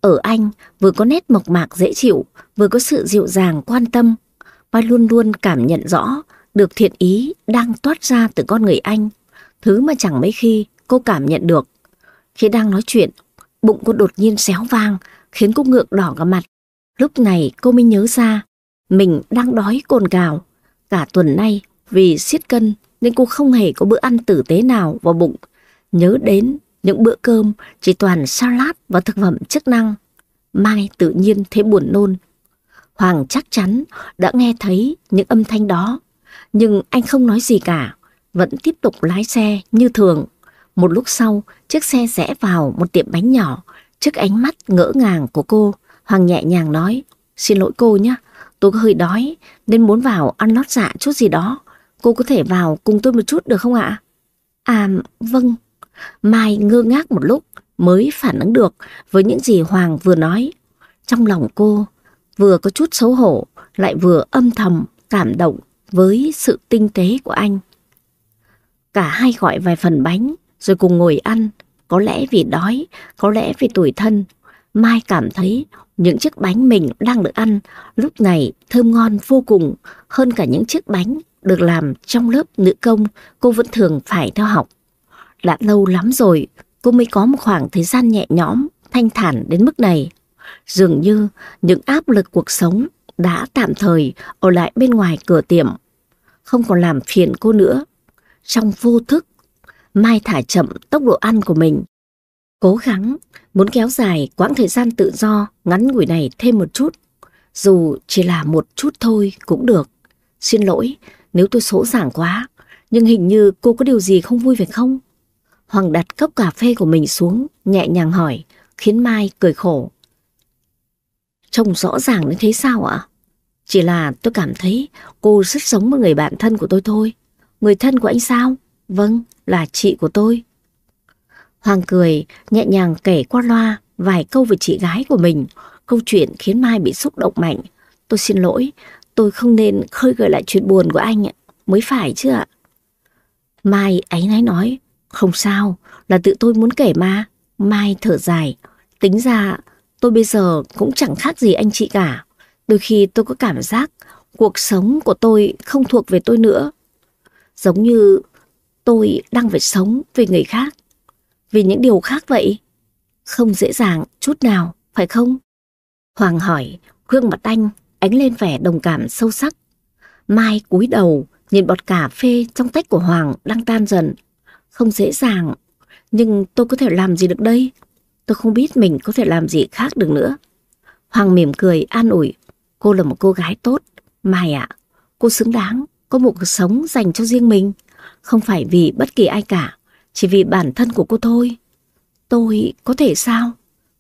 Ở anh vừa có nét mộc mạc dễ chịu, vừa có sự dịu dàng quan tâm. Mai luôn luôn cảm nhận rõ được thiện ý đang toát ra từ con người anh, thứ mà chẳng mấy khi cô cảm nhận được. Khi đang nói chuyện, bụng cô đột nhiên xéo vang, khiến cô ngượng đỏ cả mặt. Lúc này cô mới nhớ ra, mình đang đói cồn cào. Cả tuần nay, vì siết cân nên cô không hề có bữa ăn tử tế nào vào bụng. Nhớ đến những bữa cơm chỉ toàn salad và thực phẩm chức năng. Mai tự nhiên thấy buồn nôn. Hoàng chắc chắn đã nghe thấy những âm thanh đó nhưng anh không nói gì cả, vẫn tiếp tục lái xe như thường. Một lúc sau, chiếc xe rẽ vào một tiệm bánh nhỏ. Trước ánh mắt ngỡ ngàng của cô, Hoàng nhẹ nhàng nói, xin lỗi cô nhé, tôi hơi đói nên muốn vào ăn lót dạ chút gì đó. Cô có thể vào cùng tôi một chút được không ạ? À, vâng. Mai ngơ ngác một lúc mới phản ứng được với những gì Hoàng vừa nói. Trong lòng cô vừa có chút xấu hổ, lại vừa âm thầm, cảm động với sự tinh tế của anh. Cả hai gọi vài phần bánh rồi cùng ngồi ăn, có lẽ vì đói, có lẽ vì tuổi thân. Mai cảm thấy những chiếc bánh mình đang được ăn lúc này thơm ngon vô cùng hơn cả những chiếc bánh được làm trong lớp nữ công cô vẫn thường phải theo học. Đã lâu lắm rồi cô mới có một khoảng thời gian nhẹ nhõm, thanh thản đến mức này. Dường như những áp lực cuộc sống đã tạm thời ở lại bên ngoài cửa tiệm, không còn làm phiền cô nữa. Trong vô thức, Mai thả chậm tốc độ ăn của mình. Cố gắng muốn kéo dài quãng thời gian tự do ngắn ngủi này thêm một chút. Dù chỉ là một chút thôi cũng được. Xin lỗi nếu tôi sỗ sàng quá, nhưng hình như cô có điều gì không vui phải không? Hoàng đặt cốc cà phê của mình xuống, nhẹ nhàng hỏi, khiến Mai cười khổ. Trông rõ ràng đến thế sao ạ? Chỉ là tôi cảm thấy cô rất giống một người bạn thân của tôi thôi. Người thân của anh sao? Vâng, là chị của tôi. Hoàng cười, nhẹ nhàng kể qua loa vài câu về chị gái của mình. Câu chuyện khiến Mai bị xúc động mạnh. Tôi xin lỗi, tôi không nên khơi gợi lại chuyện buồn của anh ạ. Mới phải chứ ạ. Mai ấy náy nói, không sao, là tự tôi muốn kể mà. Mai thở dài, tính ra tôi bây giờ cũng chẳng khác gì anh chị cả. Đôi khi tôi có cảm giác cuộc sống của tôi không thuộc về tôi nữa. Giống như tôi đang phải sống vì người khác. Vì những điều khác vậy. Không dễ dàng chút nào, phải không? Hoàng hỏi, gương mặt anh ánh lên vẻ đồng cảm sâu sắc. Mai cúi đầu nhìn bọt cà phê trong tách của Hoàng đang tan dần. Không dễ dàng, nhưng tôi có thể làm gì được đây? Tôi không biết mình có thể làm gì khác được nữa. Hoàng mỉm cười an ủi. Cô là một cô gái tốt. Mai ạ, cô xứng đáng có một cuộc sống dành cho riêng mình. Không phải vì bất kỳ ai cả, chỉ vì bản thân của cô thôi. Tôi có thể sao?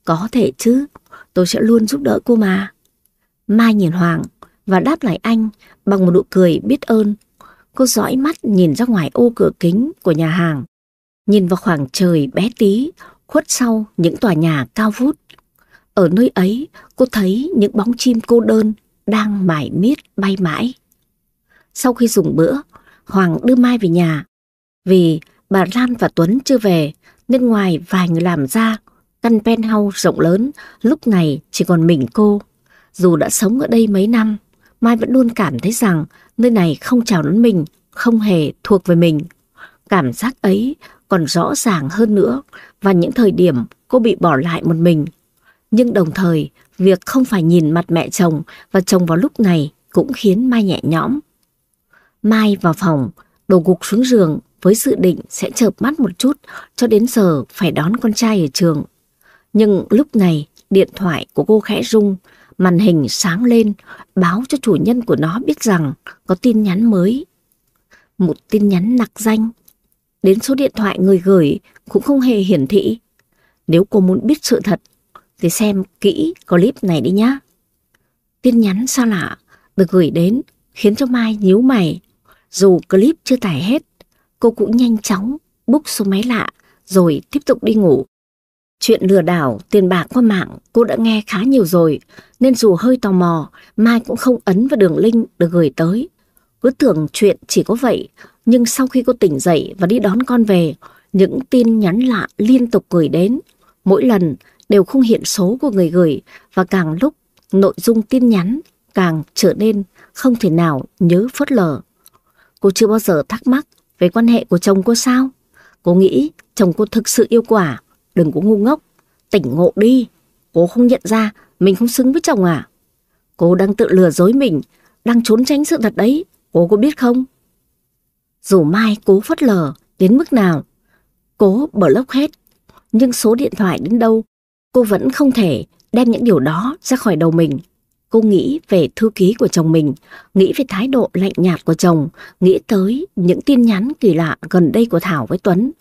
Có thể chứ, tôi sẽ luôn giúp đỡ cô mà. Mai nhìn Hoàng và đáp lại anh bằng một nụ cười biết ơn. Cô dõi mắt nhìn ra ngoài ô cửa kính của nhà hàng. Nhìn vào khoảng trời bé tí, khuất sau những tòa nhà cao vút. Ở nơi ấy, cô thấy những bóng chim cô đơn đang mải miết bay mãi. Sau khi dùng bữa, Hoàng đưa Mai về nhà. Vì bà Lan và Tuấn chưa về, nên ngoài vài người làm ra, căn penthouse rộng lớn, lúc này chỉ còn mình cô. Dù đã sống ở đây mấy năm, Mai vẫn luôn cảm thấy rằng nơi này không chào đón mình, không hề thuộc về mình. Cảm giác ấy còn rõ ràng hơn nữa và những thời điểm cô bị bỏ lại một mình. Nhưng đồng thời, việc không phải nhìn mặt mẹ chồng và chồng vào lúc này cũng khiến Mai nhẹ nhõm. Mai vào phòng, đổ gục xuống giường với dự định sẽ chợp mắt một chút cho đến giờ phải đón con trai ở trường. Nhưng lúc này, điện thoại của cô khẽ rung, màn hình sáng lên, báo cho chủ nhân của nó biết rằng có tin nhắn mới. Một tin nhắn nặc danh. Đến số điện thoại người gửi cũng không hề hiển thị. Nếu cô muốn biết sự thật, thì xem kỹ clip này đi nhá. Tin nhắn xa lạ, được gửi đến, khiến cho Mai nhíu mày. Dù clip chưa tải hết, cô cũng nhanh chóng búc số máy lạ rồi tiếp tục đi ngủ. Chuyện lừa đảo, tiền bạc qua mạng cô đã nghe khá nhiều rồi, nên dù hơi tò mò, Mai cũng không ấn vào đường link được gửi tới. Cứ tưởng chuyện chỉ có vậy, nhưng sau khi cô tỉnh dậy và đi đón con về, những tin nhắn lạ liên tục gửi đến. Mỗi lần đều không hiện số của người gửi và càng lúc nội dung tin nhắn càng trở nên không thể nào nhớ phớt lờ. Cô chưa bao giờ thắc mắc về quan hệ của chồng cô sao? Cô nghĩ chồng cô thực sự yêu quả, đừng có ngu ngốc, tỉnh ngộ đi. Cô không nhận ra mình không xứng với chồng à? Cô đang tự lừa dối mình, đang trốn tránh sự thật đấy, cô có biết không? Dù Mai cố phất lờ đến mức nào, cố block hết, nhưng số điện thoại đến đâu, cô vẫn không thể đem những điều đó ra khỏi đầu mình. Cô nghĩ về thư ký của chồng mình, nghĩ về thái độ lạnh nhạt của chồng, nghĩ tới những tin nhắn kỳ lạ gần đây của Thảo với Tuấn,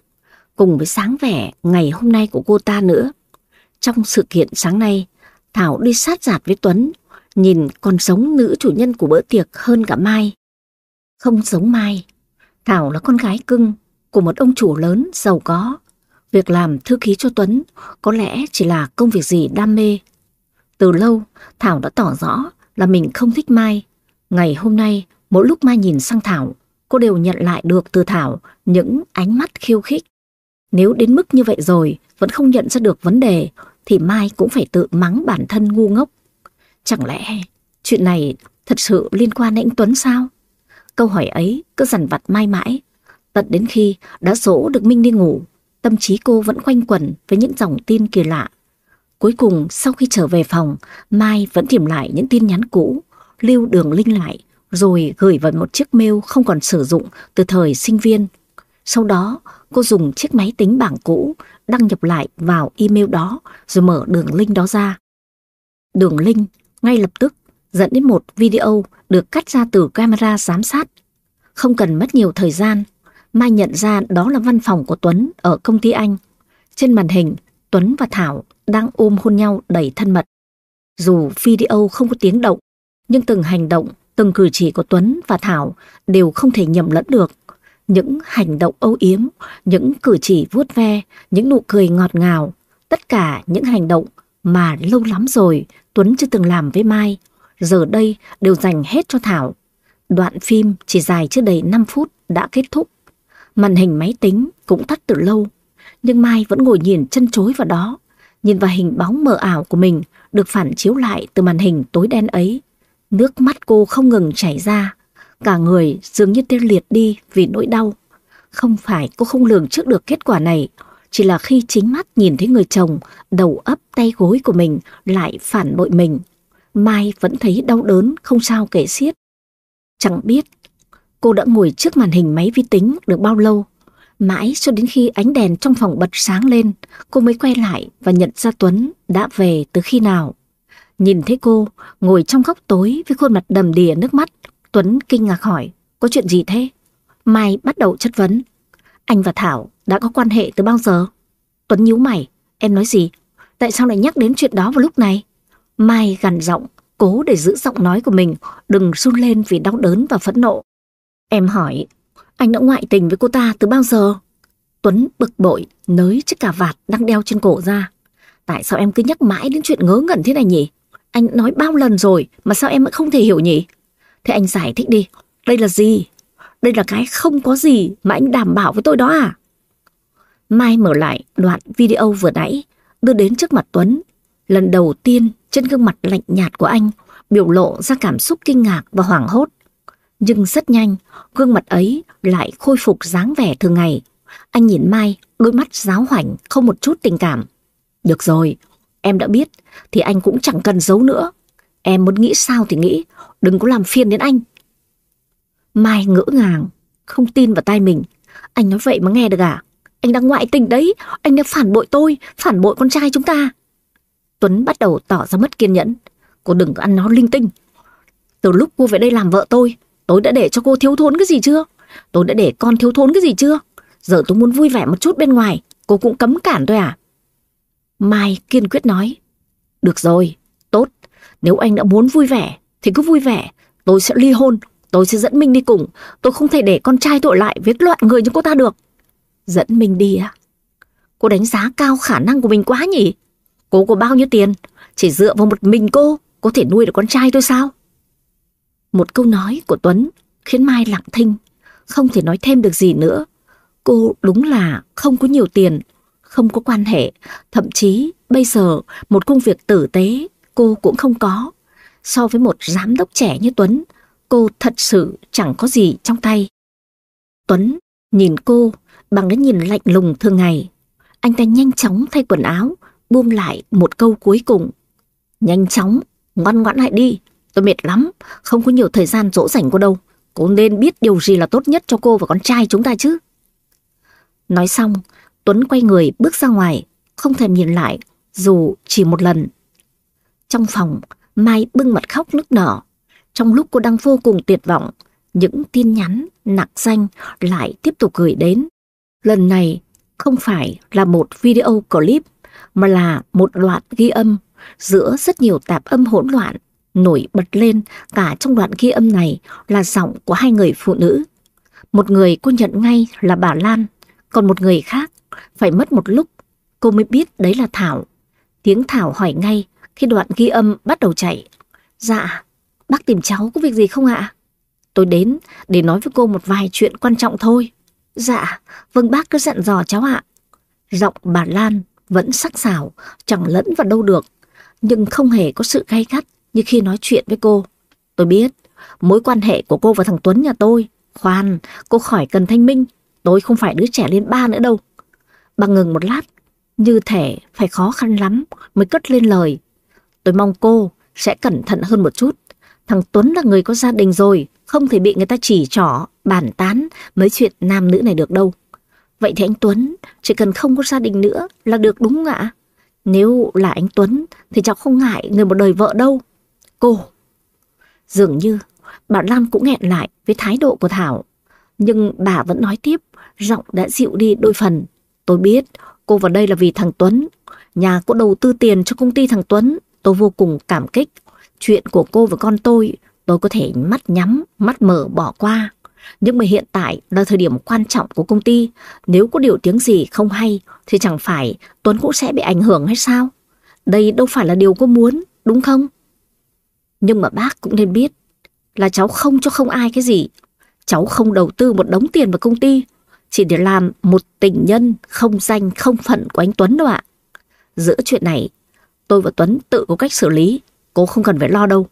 cùng với sáng vẻ ngày hôm nay của cô ta nữa. Trong sự kiện sáng nay, Thảo đi sát giạt với Tuấn, nhìn còn giống nữ chủ nhân của bữa tiệc hơn cả Mai. Không giống Mai, Thảo là con gái cưng của một ông chủ lớn giàu có. Việc làm thư ký cho Tuấn có lẽ chỉ là công việc gì đam mê từ lâu, Thảo đã tỏ rõ là mình không thích Mai. Ngày hôm nay, mỗi lúc Mai nhìn sang Thảo, cô đều nhận lại được từ Thảo những ánh mắt khiêu khích. Nếu đến mức như vậy rồi, vẫn không nhận ra được vấn đề, thì Mai cũng phải tự mắng bản thân ngu ngốc. Chẳng lẽ chuyện này thật sự liên quan đến anh Tuấn sao? Câu hỏi ấy cứ dằn vặt Mai mãi, tận đến khi đã dỗ được Minh đi ngủ, tâm trí cô vẫn quanh quẩn với những dòng tin kỳ lạ Cuối cùng sau khi trở về phòng, Mai vẫn tìm lại những tin nhắn cũ, lưu đường link lại, rồi gửi vào một chiếc mail không còn sử dụng từ thời sinh viên. Sau đó, cô dùng chiếc máy tính bảng cũ đăng nhập lại vào email đó rồi mở đường link đó ra. Đường link ngay lập tức dẫn đến một video được cắt ra từ camera giám sát. Không cần mất nhiều thời gian, Mai nhận ra đó là văn phòng của Tuấn ở công ty anh. Trên màn hình, Tuấn và Thảo đang ôm hôn nhau đầy thân mật. Dù video không có tiếng động, nhưng từng hành động, từng cử chỉ của Tuấn và Thảo đều không thể nhầm lẫn được. Những hành động âu yếm, những cử chỉ vuốt ve, những nụ cười ngọt ngào, tất cả những hành động mà lâu lắm rồi Tuấn chưa từng làm với Mai, giờ đây đều dành hết cho Thảo. Đoạn phim chỉ dài chưa đầy 5 phút đã kết thúc. Màn hình máy tính cũng tắt từ lâu, nhưng Mai vẫn ngồi nhìn chân chối vào đó, nhìn vào hình bóng mờ ảo của mình được phản chiếu lại từ màn hình tối đen ấy. Nước mắt cô không ngừng chảy ra, cả người dường như tê liệt đi vì nỗi đau. Không phải cô không lường trước được kết quả này, chỉ là khi chính mắt nhìn thấy người chồng đầu ấp tay gối của mình lại phản bội mình. Mai vẫn thấy đau đớn không sao kể xiết. Chẳng biết cô đã ngồi trước màn hình máy vi tính được bao lâu. Mãi cho đến khi ánh đèn trong phòng bật sáng lên, cô mới quay lại và nhận ra Tuấn đã về từ khi nào. Nhìn thấy cô ngồi trong góc tối với khuôn mặt đầm đìa nước mắt, Tuấn kinh ngạc hỏi, có chuyện gì thế? Mai bắt đầu chất vấn. Anh và Thảo đã có quan hệ từ bao giờ? Tuấn nhíu mày, em nói gì? Tại sao lại nhắc đến chuyện đó vào lúc này? Mai gằn giọng, cố để giữ giọng nói của mình, đừng run lên vì đau đớn và phẫn nộ. Em hỏi, anh đã ngoại tình với cô ta từ bao giờ? Tuấn bực bội, nới chiếc cà vạt đang đeo trên cổ ra. Tại sao em cứ nhắc mãi đến chuyện ngớ ngẩn thế này nhỉ? Anh nói bao lần rồi mà sao em vẫn không thể hiểu nhỉ? Thế anh giải thích đi, đây là gì? Đây là cái không có gì mà anh đảm bảo với tôi đó à? Mai mở lại đoạn video vừa nãy, đưa đến trước mặt Tuấn. Lần đầu tiên trên gương mặt lạnh nhạt của anh biểu lộ ra cảm xúc kinh ngạc và hoảng hốt. Nhưng rất nhanh, gương mặt ấy lại khôi phục dáng vẻ thường ngày. Anh nhìn Mai, đôi mắt giáo hoảnh, không một chút tình cảm. Được rồi, em đã biết, thì anh cũng chẳng cần giấu nữa. Em muốn nghĩ sao thì nghĩ, đừng có làm phiền đến anh. Mai ngỡ ngàng, không tin vào tai mình. Anh nói vậy mà nghe được à? Anh đang ngoại tình đấy, anh đang phản bội tôi, phản bội con trai chúng ta. Tuấn bắt đầu tỏ ra mất kiên nhẫn. Cô đừng có ăn nó linh tinh. Từ lúc cô về đây làm vợ tôi, tôi đã để cho cô thiếu thốn cái gì chưa? Tôi đã để con thiếu thốn cái gì chưa? Giờ tôi muốn vui vẻ một chút bên ngoài, cô cũng cấm cản tôi à? Mai kiên quyết nói. Được rồi. Nếu anh đã muốn vui vẻ, thì cứ vui vẻ. Tôi sẽ ly hôn, tôi sẽ dẫn Minh đi cùng. Tôi không thể để con trai tội lại với loại người như cô ta được. Dẫn Minh đi à? Cô đánh giá cao khả năng của mình quá nhỉ? Cô có bao nhiêu tiền? Chỉ dựa vào một mình cô có thể nuôi được con trai tôi sao? Một câu nói của Tuấn khiến Mai lặng thinh, không thể nói thêm được gì nữa. Cô đúng là không có nhiều tiền, không có quan hệ, thậm chí bây giờ một công việc tử tế cô cũng không có. So với một giám đốc trẻ như Tuấn, cô thật sự chẳng có gì trong tay. Tuấn nhìn cô bằng cái nhìn lạnh lùng thường ngày. Anh ta nhanh chóng thay quần áo, buông lại một câu cuối cùng. Nhanh chóng, ngoan ngoãn lại đi, tôi mệt lắm, không có nhiều thời gian dỗ dành cô đâu. Cô nên biết điều gì là tốt nhất cho cô và con trai chúng ta chứ. Nói xong, Tuấn quay người bước ra ngoài, không thèm nhìn lại, dù chỉ một lần. Trong phòng, Mai bưng mặt khóc nức nở. Trong lúc cô đang vô cùng tuyệt vọng, những tin nhắn nặng danh lại tiếp tục gửi đến. Lần này không phải là một video clip mà là một loạt ghi âm giữa rất nhiều tạp âm hỗn loạn nổi bật lên cả trong đoạn ghi âm này là giọng của hai người phụ nữ. Một người cô nhận ngay là bà Lan, còn một người khác phải mất một lúc cô mới biết đấy là Thảo. Tiếng Thảo hỏi ngay khi đoạn ghi âm bắt đầu chạy. Dạ, bác tìm cháu có việc gì không ạ? Tôi đến để nói với cô một vài chuyện quan trọng thôi. Dạ, vâng bác cứ dặn dò cháu ạ. Giọng bà Lan vẫn sắc sảo, chẳng lẫn vào đâu được, nhưng không hề có sự gay gắt như khi nói chuyện với cô. Tôi biết, mối quan hệ của cô và thằng Tuấn nhà tôi. Khoan, cô khỏi cần thanh minh, tôi không phải đứa trẻ lên ba nữa đâu. Bà ngừng một lát, như thể phải khó khăn lắm mới cất lên lời. Tôi mong cô sẽ cẩn thận hơn một chút. Thằng Tuấn là người có gia đình rồi, không thể bị người ta chỉ trỏ, bàn tán mấy chuyện nam nữ này được đâu. Vậy thì anh Tuấn chỉ cần không có gia đình nữa là được đúng không ạ? Nếu là anh Tuấn thì cháu không ngại người một đời vợ đâu. Cô! Dường như bà Lan cũng nghẹn lại với thái độ của Thảo. Nhưng bà vẫn nói tiếp, giọng đã dịu đi đôi phần. Tôi biết cô vào đây là vì thằng Tuấn. Nhà cô đầu tư tiền cho công ty thằng Tuấn. Tôi vô cùng cảm kích. Chuyện của cô và con tôi, tôi có thể mắt nhắm, mắt mở bỏ qua. Nhưng mà hiện tại là thời điểm quan trọng của công ty. Nếu có điều tiếng gì không hay thì chẳng phải Tuấn cũng sẽ bị ảnh hưởng hay sao? Đây đâu phải là điều cô muốn, đúng không? Nhưng mà bác cũng nên biết là cháu không cho không ai cái gì. Cháu không đầu tư một đống tiền vào công ty chỉ để làm một tình nhân không danh không phận của anh Tuấn đâu ạ. Giữa chuyện này, tôi và Tuấn tự có cách xử lý, cô không cần phải lo đâu.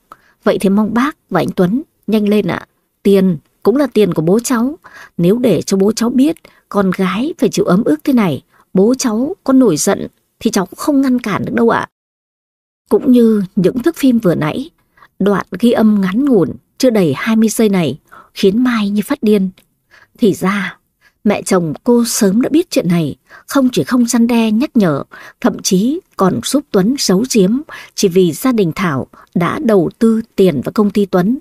Vậy thì mong bác và anh Tuấn nhanh lên ạ. Tiền cũng là tiền của bố cháu. Nếu để cho bố cháu biết con gái phải chịu ấm ức thế này, bố cháu có nổi giận thì cháu cũng không ngăn cản được đâu ạ. Cũng như những thước phim vừa nãy, đoạn ghi âm ngắn ngủn chưa đầy 20 giây này khiến Mai như phát điên. Thì ra, mẹ chồng cô sớm đã biết chuyện này, không chỉ không săn đe nhắc nhở, thậm chí còn giúp Tuấn giấu giếm chỉ vì gia đình Thảo đã đầu tư tiền vào công ty Tuấn.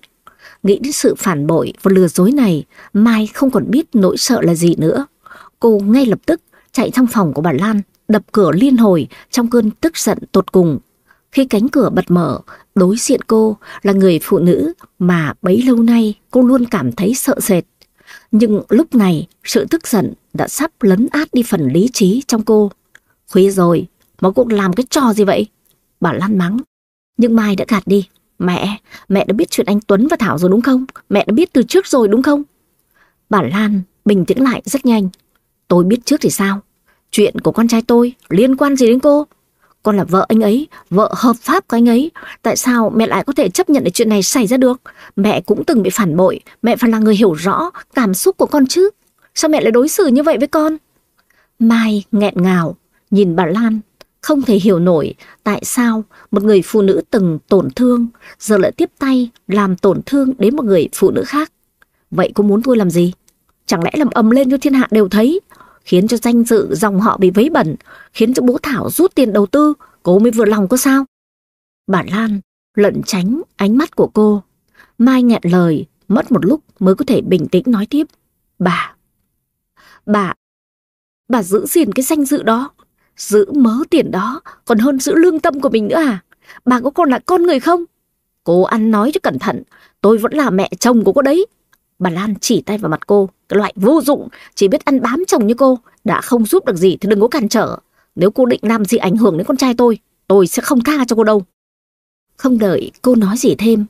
Nghĩ đến sự phản bội và lừa dối này, Mai không còn biết nỗi sợ là gì nữa. Cô ngay lập tức chạy trong phòng của bà Lan, đập cửa liên hồi trong cơn tức giận tột cùng. Khi cánh cửa bật mở, đối diện cô là người phụ nữ mà bấy lâu nay cô luôn cảm thấy sợ sệt. Nhưng lúc này, sự tức giận đã sắp lấn át đi phần lý trí trong cô. Khuya rồi, mà cũng làm cái trò gì vậy? Bà Lan mắng. Nhưng Mai đã gạt đi. Mẹ, mẹ đã biết chuyện anh Tuấn và Thảo rồi đúng không? Mẹ đã biết từ trước rồi đúng không? Bà Lan bình tĩnh lại rất nhanh. Tôi biết trước thì sao? Chuyện của con trai tôi liên quan gì đến cô? Con là vợ anh ấy, vợ hợp pháp của anh ấy. Tại sao mẹ lại có thể chấp nhận để chuyện này xảy ra được? Mẹ cũng từng bị phản bội, mẹ phải là người hiểu rõ cảm xúc của con chứ. Sao mẹ lại đối xử như vậy với con? Mai nghẹn ngào, nhìn bà Lan, không thể hiểu nổi tại sao một người phụ nữ từng tổn thương, giờ lại tiếp tay làm tổn thương đến một người phụ nữ khác. Vậy cô muốn tôi làm gì? Chẳng lẽ làm ầm lên cho thiên hạ đều thấy, khiến cho danh dự dòng họ bị vấy bẩn, khiến cho bố Thảo rút tiền đầu tư, cô mới vừa lòng có sao? Bà Lan lận tránh ánh mắt của cô. Mai nghẹn lời, mất một lúc mới có thể bình tĩnh nói tiếp. Bà, bà, bà giữ gìn cái danh dự đó, giữ mớ tiền đó còn hơn giữ lương tâm của mình nữa à? Bà có còn là con người không? Cô ăn nói cho cẩn thận, tôi vẫn là mẹ chồng của cô đấy. Bà Lan chỉ tay vào mặt cô, cái loại vô dụng, chỉ biết ăn bám chồng như cô, đã không giúp được gì thì đừng có cản trở. Nếu cô định làm gì ảnh hưởng đến con trai tôi, tôi sẽ không tha cho cô đâu. Không đợi cô nói gì thêm,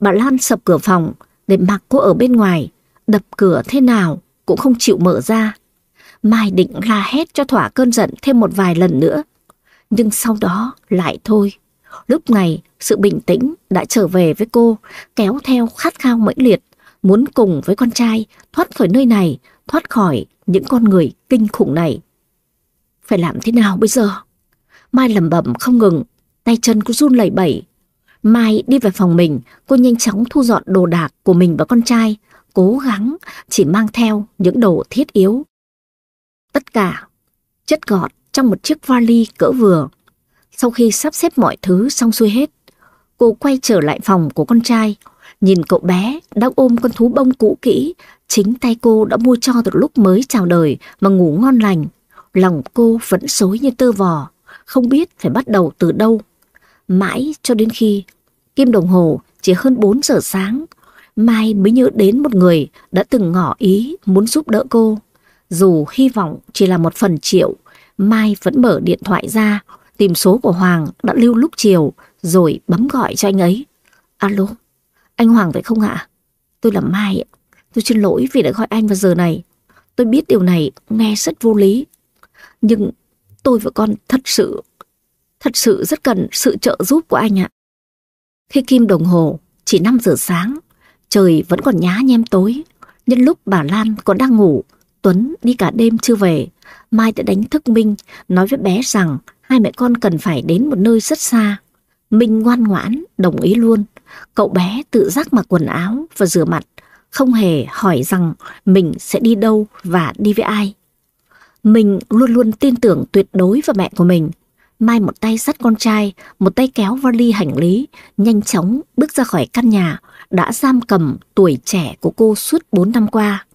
bà Lan sập cửa phòng để mặc cô ở bên ngoài, đập cửa thế nào cũng không chịu mở ra. Mai định la hét cho thỏa cơn giận thêm một vài lần nữa. Nhưng sau đó lại thôi. Lúc này sự bình tĩnh đã trở về với cô, kéo theo khát khao mãnh liệt muốn cùng với con trai thoát khỏi nơi này, thoát khỏi những con người kinh khủng này. Phải làm thế nào bây giờ? Mai lầm bẩm không ngừng, tay chân cô run lẩy bẩy. Mai đi về phòng mình, cô nhanh chóng thu dọn đồ đạc của mình và con trai, cố gắng chỉ mang theo những đồ thiết yếu. Tất cả chất gọt trong một chiếc vali cỡ vừa. Sau khi sắp xếp mọi thứ xong xuôi hết, cô quay trở lại phòng của con trai, Nhìn cậu bé đang ôm con thú bông cũ kỹ, chính tay cô đã mua cho từ lúc mới chào đời mà ngủ ngon lành. Lòng cô vẫn xối như tơ vò, không biết phải bắt đầu từ đâu. Mãi cho đến khi kim đồng hồ chỉ hơn 4 giờ sáng, Mai mới nhớ đến một người đã từng ngỏ ý muốn giúp đỡ cô. Dù hy vọng chỉ là một phần triệu, Mai vẫn mở điện thoại ra, tìm số của Hoàng đã lưu lúc chiều, rồi bấm gọi cho anh ấy. Alo, anh Hoàng phải không ạ? Tôi là Mai ạ. Tôi xin lỗi vì đã gọi anh vào giờ này. Tôi biết điều này nghe rất vô lý. Nhưng tôi và con thật sự, thật sự rất cần sự trợ giúp của anh ạ. Khi kim đồng hồ chỉ 5 giờ sáng, trời vẫn còn nhá nhem tối. Nhân lúc bà Lan còn đang ngủ, Tuấn đi cả đêm chưa về. Mai đã đánh thức Minh, nói với bé rằng hai mẹ con cần phải đến một nơi rất xa. Minh ngoan ngoãn, đồng ý luôn. Cậu bé tự giác mặc quần áo và rửa mặt, không hề hỏi rằng mình sẽ đi đâu và đi với ai. Mình luôn luôn tin tưởng tuyệt đối vào mẹ của mình. Mai một tay dắt con trai, một tay kéo vali hành lý, nhanh chóng bước ra khỏi căn nhà đã giam cầm tuổi trẻ của cô suốt 4 năm qua.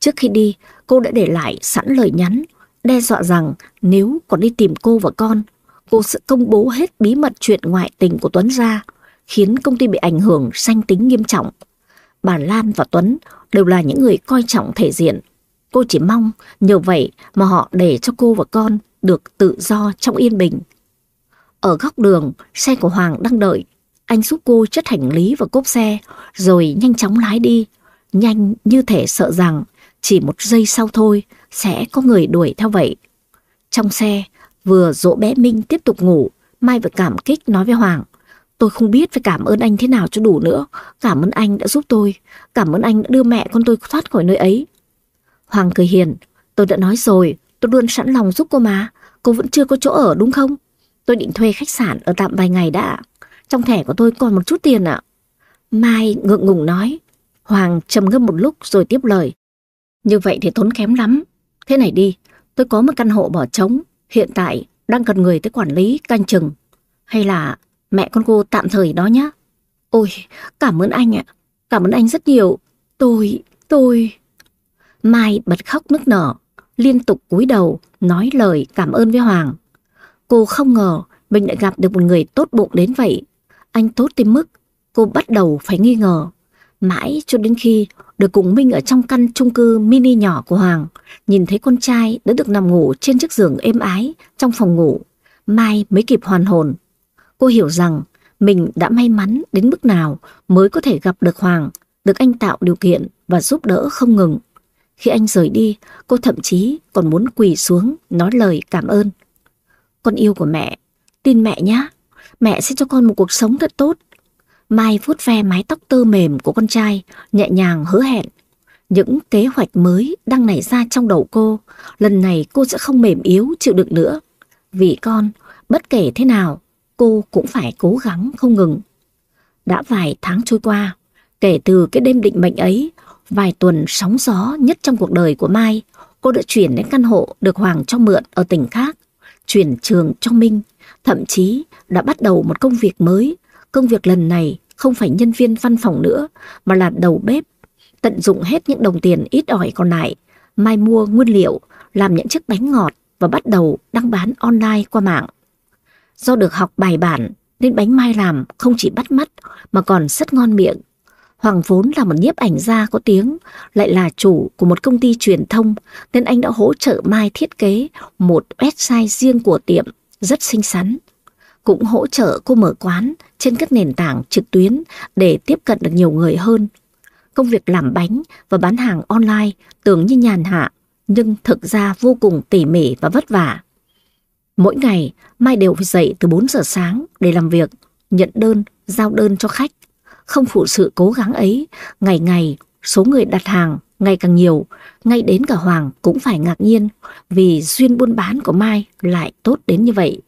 Trước khi đi, cô đã để lại sẵn lời nhắn, đe dọa rằng nếu còn đi tìm cô và con, cô sẽ công bố hết bí mật chuyện ngoại tình của Tuấn ra khiến công ty bị ảnh hưởng danh tính nghiêm trọng. Bà Lan và Tuấn đều là những người coi trọng thể diện. Cô chỉ mong nhờ vậy mà họ để cho cô và con được tự do trong yên bình. Ở góc đường, xe của Hoàng đang đợi. Anh giúp cô chất hành lý vào cốp xe, rồi nhanh chóng lái đi. Nhanh như thể sợ rằng chỉ một giây sau thôi sẽ có người đuổi theo vậy. Trong xe, vừa dỗ bé Minh tiếp tục ngủ, Mai vừa cảm kích nói với Hoàng. Tôi không biết phải cảm ơn anh thế nào cho đủ nữa. Cảm ơn anh đã giúp tôi. Cảm ơn anh đã đưa mẹ con tôi thoát khỏi nơi ấy. Hoàng cười hiền. Tôi đã nói rồi, tôi luôn sẵn lòng giúp cô mà. Cô vẫn chưa có chỗ ở đúng không? Tôi định thuê khách sạn ở tạm vài ngày đã. Trong thẻ của tôi còn một chút tiền ạ. Mai ngượng ngùng nói. Hoàng trầm ngâm một lúc rồi tiếp lời. Như vậy thì tốn kém lắm. Thế này đi, tôi có một căn hộ bỏ trống. Hiện tại đang cần người tới quản lý, canh chừng. Hay là mẹ con cô tạm thời đó nhé. Ôi, cảm ơn anh ạ. Cảm ơn anh rất nhiều. Tôi, tôi... Mai bật khóc nức nở, liên tục cúi đầu, nói lời cảm ơn với Hoàng. Cô không ngờ mình lại gặp được một người tốt bụng đến vậy. Anh tốt tới mức cô bắt đầu phải nghi ngờ. Mãi cho đến khi được cùng Minh ở trong căn chung cư mini nhỏ của Hoàng, nhìn thấy con trai đã được nằm ngủ trên chiếc giường êm ái trong phòng ngủ, Mai mới kịp hoàn hồn. Cô hiểu rằng mình đã may mắn đến mức nào mới có thể gặp được Hoàng, được anh tạo điều kiện và giúp đỡ không ngừng. Khi anh rời đi, cô thậm chí còn muốn quỳ xuống nói lời cảm ơn. Con yêu của mẹ, tin mẹ nhé, mẹ sẽ cho con một cuộc sống thật tốt. Mai vuốt ve mái tóc tơ mềm của con trai, nhẹ nhàng hứa hẹn. Những kế hoạch mới đang nảy ra trong đầu cô, lần này cô sẽ không mềm yếu chịu đựng nữa. Vì con, bất kể thế nào, cô cũng phải cố gắng không ngừng. Đã vài tháng trôi qua, kể từ cái đêm định mệnh ấy, vài tuần sóng gió nhất trong cuộc đời của Mai, cô đã chuyển đến căn hộ được Hoàng cho mượn ở tỉnh khác, chuyển trường cho Minh, thậm chí đã bắt đầu một công việc mới. Công việc lần này không phải nhân viên văn phòng nữa, mà là đầu bếp. Tận dụng hết những đồng tiền ít ỏi còn lại, Mai mua nguyên liệu, làm những chiếc bánh ngọt và bắt đầu đăng bán online qua mạng. Do được học bài bản nên bánh Mai làm không chỉ bắt mắt mà còn rất ngon miệng. Hoàng vốn là một nhiếp ảnh gia có tiếng, lại là chủ của một công ty truyền thông, nên anh đã hỗ trợ Mai thiết kế một website riêng của tiệm, rất xinh xắn. Cũng hỗ trợ cô mở quán trên các nền tảng trực tuyến để tiếp cận được nhiều người hơn. Công việc làm bánh và bán hàng online tưởng như nhàn hạ, nhưng thực ra vô cùng tỉ mỉ và vất vả. Mỗi ngày, Mai đều phải dậy từ 4 giờ sáng để làm việc, nhận đơn, giao đơn cho khách. Không phụ sự cố gắng ấy, ngày ngày số người đặt hàng ngày càng nhiều, ngay đến cả Hoàng cũng phải ngạc nhiên vì duyên buôn bán của Mai lại tốt đến như vậy.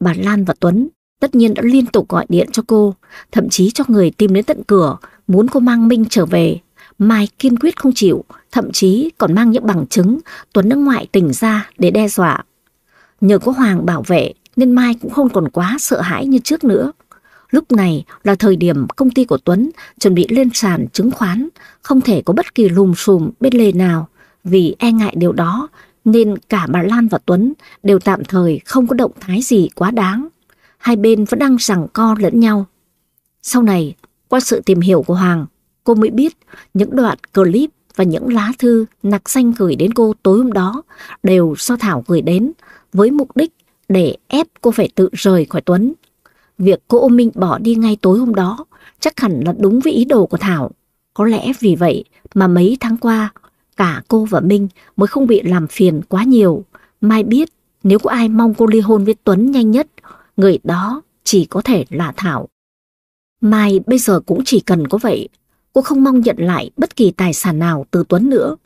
Bà Lan và Tuấn tất nhiên đã liên tục gọi điện cho cô, thậm chí cho người tìm đến tận cửa, muốn cô mang Minh trở về. Mai kiên quyết không chịu, thậm chí còn mang những bằng chứng Tuấn đã ngoại tỉnh ra để đe dọa. Nhờ có Hoàng bảo vệ nên Mai cũng không còn quá sợ hãi như trước nữa. Lúc này là thời điểm công ty của Tuấn chuẩn bị lên sàn chứng khoán, không thể có bất kỳ lùm xùm bên lề nào. Vì e ngại điều đó nên cả bà Lan và Tuấn đều tạm thời không có động thái gì quá đáng. Hai bên vẫn đang rằng co lẫn nhau. Sau này, qua sự tìm hiểu của Hoàng, cô mới biết những đoạn clip và những lá thư nặc danh gửi đến cô tối hôm đó đều do Thảo gửi đến với mục đích để ép cô phải tự rời khỏi Tuấn. Việc cô ôm Minh bỏ đi ngay tối hôm đó chắc hẳn là đúng với ý đồ của Thảo. Có lẽ vì vậy mà mấy tháng qua, cả cô và Minh mới không bị làm phiền quá nhiều. Mai biết nếu có ai mong cô ly hôn với Tuấn nhanh nhất, người đó chỉ có thể là Thảo. Mai bây giờ cũng chỉ cần có vậy. Cô không mong nhận lại bất kỳ tài sản nào từ Tuấn nữa,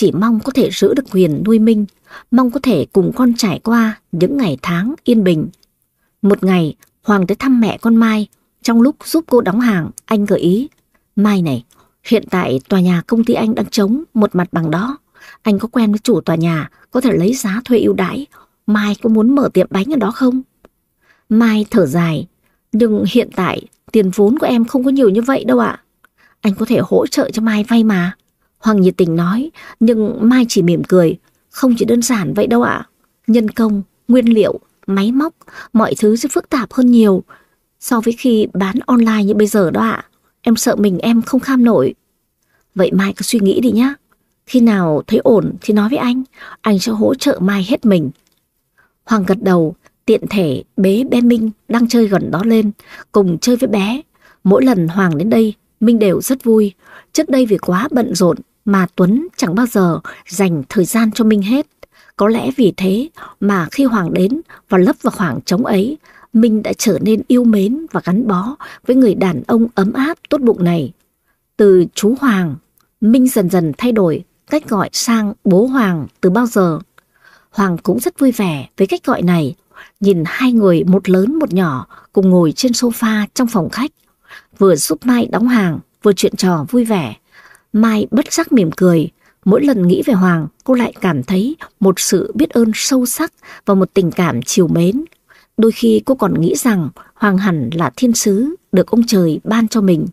chỉ mong có thể giữ được quyền nuôi Minh, mong có thể cùng con trải qua những ngày tháng yên bình. Một ngày, Hoàng tới thăm mẹ con Mai, trong lúc giúp cô đóng hàng, anh gợi ý. Mai này, hiện tại tòa nhà công ty anh đang trống một mặt bằng đó. Anh có quen với chủ tòa nhà, có thể lấy giá thuê ưu đãi. Mai có muốn mở tiệm bánh ở đó không? Mai thở dài, nhưng hiện tại tiền vốn của em không có nhiều như vậy đâu ạ. Anh có thể hỗ trợ cho Mai vay mà. Hoàng nhiệt tình nói, nhưng Mai chỉ mỉm cười, không chỉ đơn giản vậy đâu ạ. Nhân công, nguyên liệu, máy móc, mọi thứ sẽ phức tạp hơn nhiều so với khi bán online như bây giờ đó ạ. Em sợ mình em không kham nổi. Vậy Mai cứ suy nghĩ đi nhá. Khi nào thấy ổn thì nói với anh, anh sẽ hỗ trợ Mai hết mình. Hoàng gật đầu, tiện thể bế bé Minh đang chơi gần đó lên, cùng chơi với bé. Mỗi lần Hoàng đến đây, Minh đều rất vui. Trước đây vì quá bận rộn mà Tuấn chẳng bao giờ dành thời gian cho Minh hết. Có lẽ vì thế mà khi Hoàng đến và lấp vào khoảng trống ấy, Minh đã trở nên yêu mến và gắn bó với người đàn ông ấm áp tốt bụng này. Từ chú Hoàng, Minh dần dần thay đổi cách gọi sang bố Hoàng từ bao giờ. Hoàng cũng rất vui vẻ với cách gọi này. nhìn hai người một lớn một nhỏ cùng ngồi trên sofa trong phòng khách, vừa giúp Mai đóng hàng, vừa chuyện trò vui vẻ. Mai bất giác mỉm cười, mỗi lần nghĩ về Hoàng, cô lại cảm thấy một sự biết ơn sâu sắc và một tình cảm chiều mến. Đôi khi cô còn nghĩ rằng Hoàng hẳn là thiên sứ được ông trời ban cho mình.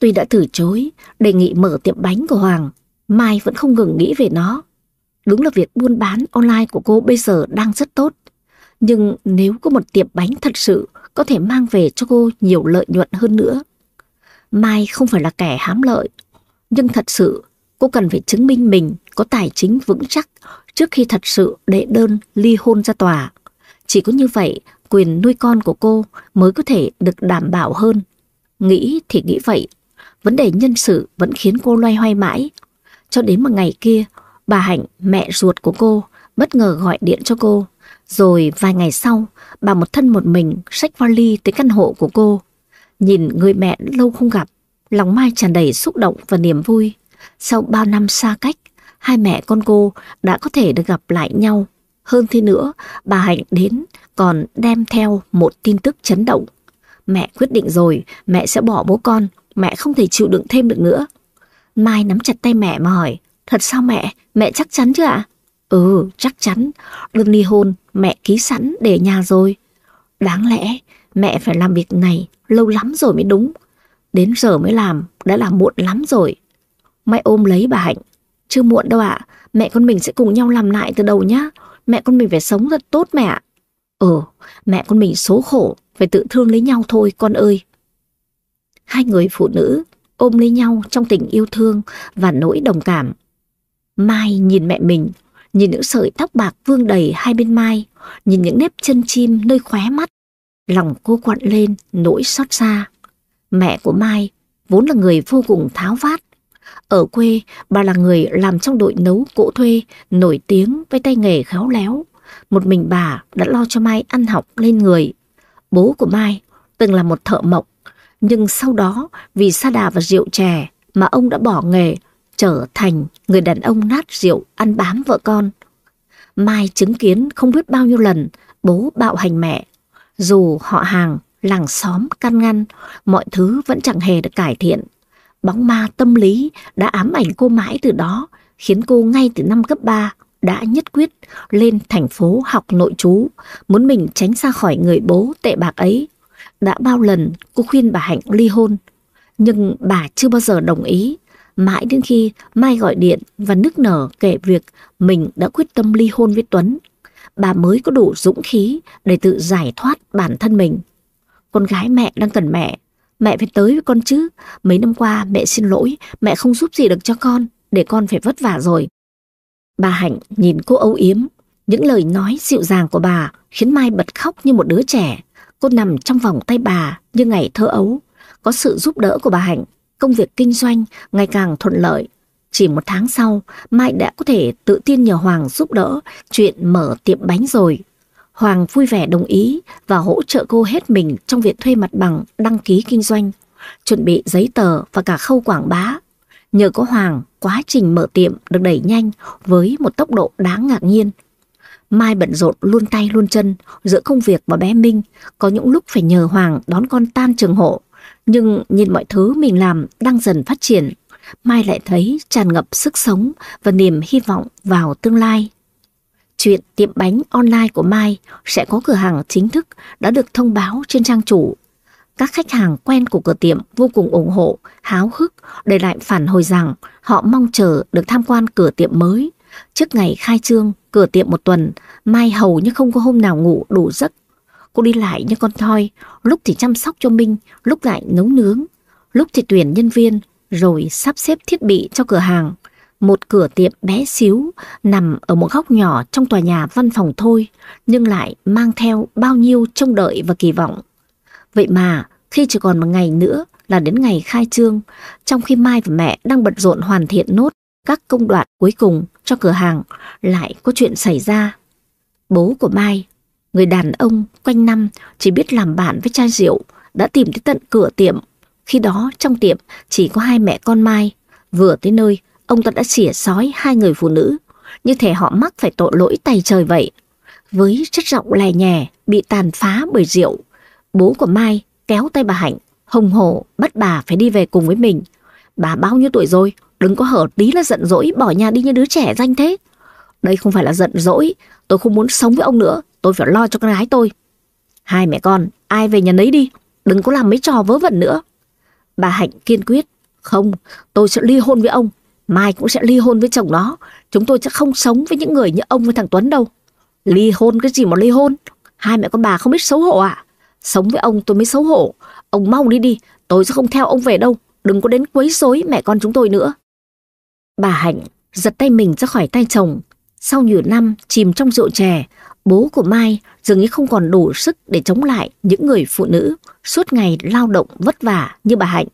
Tuy đã từ chối đề nghị mở tiệm bánh của Hoàng, Mai vẫn không ngừng nghĩ về nó. Đúng là việc buôn bán online của cô bây giờ đang rất tốt. Nhưng nếu có một tiệm bánh thật sự có thể mang về cho cô nhiều lợi nhuận hơn nữa. Mai không phải là kẻ hám lợi, nhưng thật sự cô cần phải chứng minh mình có tài chính vững chắc trước khi thật sự đệ đơn ly hôn ra tòa. Chỉ có như vậy, quyền nuôi con của cô mới có thể được đảm bảo hơn. Nghĩ thì nghĩ vậy, vấn đề nhân sự vẫn khiến cô loay hoay mãi. Cho đến một ngày kia, bà Hạnh, mẹ ruột của cô, bất ngờ gọi điện cho cô. Rồi vài ngày sau, bà một thân một mình xách vali tới căn hộ của cô. Nhìn người mẹ lâu không gặp, lòng Mai tràn đầy xúc động và niềm vui. Sau bao năm xa cách, hai mẹ con cô đã có thể được gặp lại nhau. Hơn thế nữa, bà Hạnh đến còn đem theo một tin tức chấn động. Mẹ quyết định rồi, mẹ sẽ bỏ bố con, mẹ không thể chịu đựng thêm được nữa. Mai nắm chặt tay mẹ mà hỏi, thật sao mẹ, mẹ chắc chắn chứ ạ? Ừ, chắc chắn, đơn ly hôn mẹ ký sẵn để nhà rồi. Đáng lẽ mẹ phải làm việc này lâu lắm rồi mới đúng. Đến giờ mới làm, đã là muộn lắm rồi. Mai ôm lấy bà Hạnh. Chưa muộn đâu ạ, mẹ con mình sẽ cùng nhau làm lại từ đầu nhá. Mẹ con mình phải sống thật tốt mẹ ạ. Ừ, mẹ con mình số khổ, phải tự thương lấy nhau thôi con ơi. Hai người phụ nữ ôm lấy nhau trong tình yêu thương và nỗi đồng cảm. Mai nhìn mẹ mình, nhìn những sợi tóc bạc vương đầy hai bên mai, nhìn những nếp chân chim nơi khóe mắt. Lòng cô quặn lên nỗi xót xa. Mẹ của Mai vốn là người vô cùng tháo vát. Ở quê, bà là người làm trong đội nấu cỗ thuê, nổi tiếng với tay nghề khéo léo. Một mình bà đã lo cho Mai ăn học lên người. Bố của Mai từng là một thợ mộc, nhưng sau đó vì sa đà và rượu chè mà ông đã bỏ nghề, trở thành người đàn ông nát rượu ăn bám vợ con. Mai chứng kiến không biết bao nhiêu lần bố bạo hành mẹ. Dù họ hàng, làng xóm căn ngăn, mọi thứ vẫn chẳng hề được cải thiện. Bóng ma tâm lý đã ám ảnh cô mãi từ đó, khiến cô ngay từ năm cấp 3 đã nhất quyết lên thành phố học nội trú, muốn mình tránh xa khỏi người bố tệ bạc ấy. Đã bao lần cô khuyên bà Hạnh ly hôn, nhưng bà chưa bao giờ đồng ý. Mãi đến khi Mai gọi điện và nức nở kể việc mình đã quyết tâm ly hôn với Tuấn, bà mới có đủ dũng khí để tự giải thoát bản thân mình. Con gái mẹ đang cần mẹ, mẹ phải tới với con chứ. Mấy năm qua mẹ xin lỗi, mẹ không giúp gì được cho con, để con phải vất vả rồi. Bà Hạnh nhìn cô âu yếm, những lời nói dịu dàng của bà khiến Mai bật khóc như một đứa trẻ. Cô nằm trong vòng tay bà như ngày thơ ấu. Có sự giúp đỡ của bà Hạnh, công việc kinh doanh ngày càng thuận lợi. Chỉ một tháng sau, Mai đã có thể tự tin nhờ Hoàng giúp đỡ chuyện mở tiệm bánh rồi. Hoàng vui vẻ đồng ý và hỗ trợ cô hết mình trong việc thuê mặt bằng, đăng ký kinh doanh, chuẩn bị giấy tờ và cả khâu quảng bá. Nhờ có Hoàng, quá trình mở tiệm được đẩy nhanh với một tốc độ đáng ngạc nhiên. Mai bận rộn luôn tay luôn chân giữa công việc và bé Minh, có những lúc phải nhờ Hoàng đón con tan trường hộ. Nhưng nhìn mọi thứ mình làm đang dần phát triển, Mai lại thấy tràn ngập sức sống và niềm hy vọng vào tương lai. Chuyện tiệm bánh online của Mai sẽ có cửa hàng chính thức đã được thông báo trên trang chủ. Các khách hàng quen của cửa tiệm vô cùng ủng hộ, háo hức để lại phản hồi rằng họ mong chờ được tham quan cửa tiệm mới. Trước ngày khai trương, cửa tiệm một tuần, Mai hầu như không có hôm nào ngủ đủ giấc. Cô đi lại như con thoi, lúc thì chăm sóc cho Minh, lúc lại nấu nướng, lúc thì tuyển nhân viên, rồi sắp xếp thiết bị cho cửa hàng. Một cửa tiệm bé xíu nằm ở một góc nhỏ trong tòa nhà văn phòng thôi, nhưng lại mang theo bao nhiêu trông đợi và kỳ vọng. Vậy mà, khi chỉ còn một ngày nữa là đến ngày khai trương, trong khi Mai và mẹ đang bận rộn hoàn thiện nốt các công đoạn cuối cùng cho cửa hàng, lại có chuyện xảy ra. Bố của Mai, người đàn ông quanh năm chỉ biết làm bạn với chai rượu, đã tìm tới tận cửa tiệm. Khi đó trong tiệm chỉ có hai mẹ con Mai, vừa tới nơi ông ta đã xỉa sói hai người phụ nữ, như thể họ mắc phải tội lỗi tay trời vậy. với chất giọng lè nhè bị tàn phá bởi rượu. Bố của Mai kéo tay bà Hạnh, hùng hổ bắt bà phải đi về cùng với mình. Bà bao nhiêu tuổi rồi, đừng có hở tí là giận dỗi bỏ nhà đi như đứa trẻ danh thế. Đây không phải là giận dỗi, tôi không muốn sống với ông nữa, tôi phải lo cho con gái tôi. Hai mẹ con, ai về nhà nấy đi, đừng có làm mấy trò vớ vẩn nữa. Bà Hạnh kiên quyết, không, tôi sẽ ly hôn với ông, Mai cũng sẽ ly hôn với chồng nó, chúng tôi sẽ không sống với những người như ông với thằng Tuấn đâu. Ly hôn cái gì mà ly hôn, hai mẹ con bà không biết xấu hổ à? Sống với ông tôi mới xấu hổ, ông mau đi đi, tôi sẽ không theo ông về đâu, đừng có đến quấy rối mẹ con chúng tôi nữa. Bà Hạnh giật tay mình ra khỏi tay chồng, sau nhiều năm chìm trong rượu chè, bố của Mai dường như không còn đủ sức để chống lại những người phụ nữ suốt ngày lao động vất vả như bà Hạnh.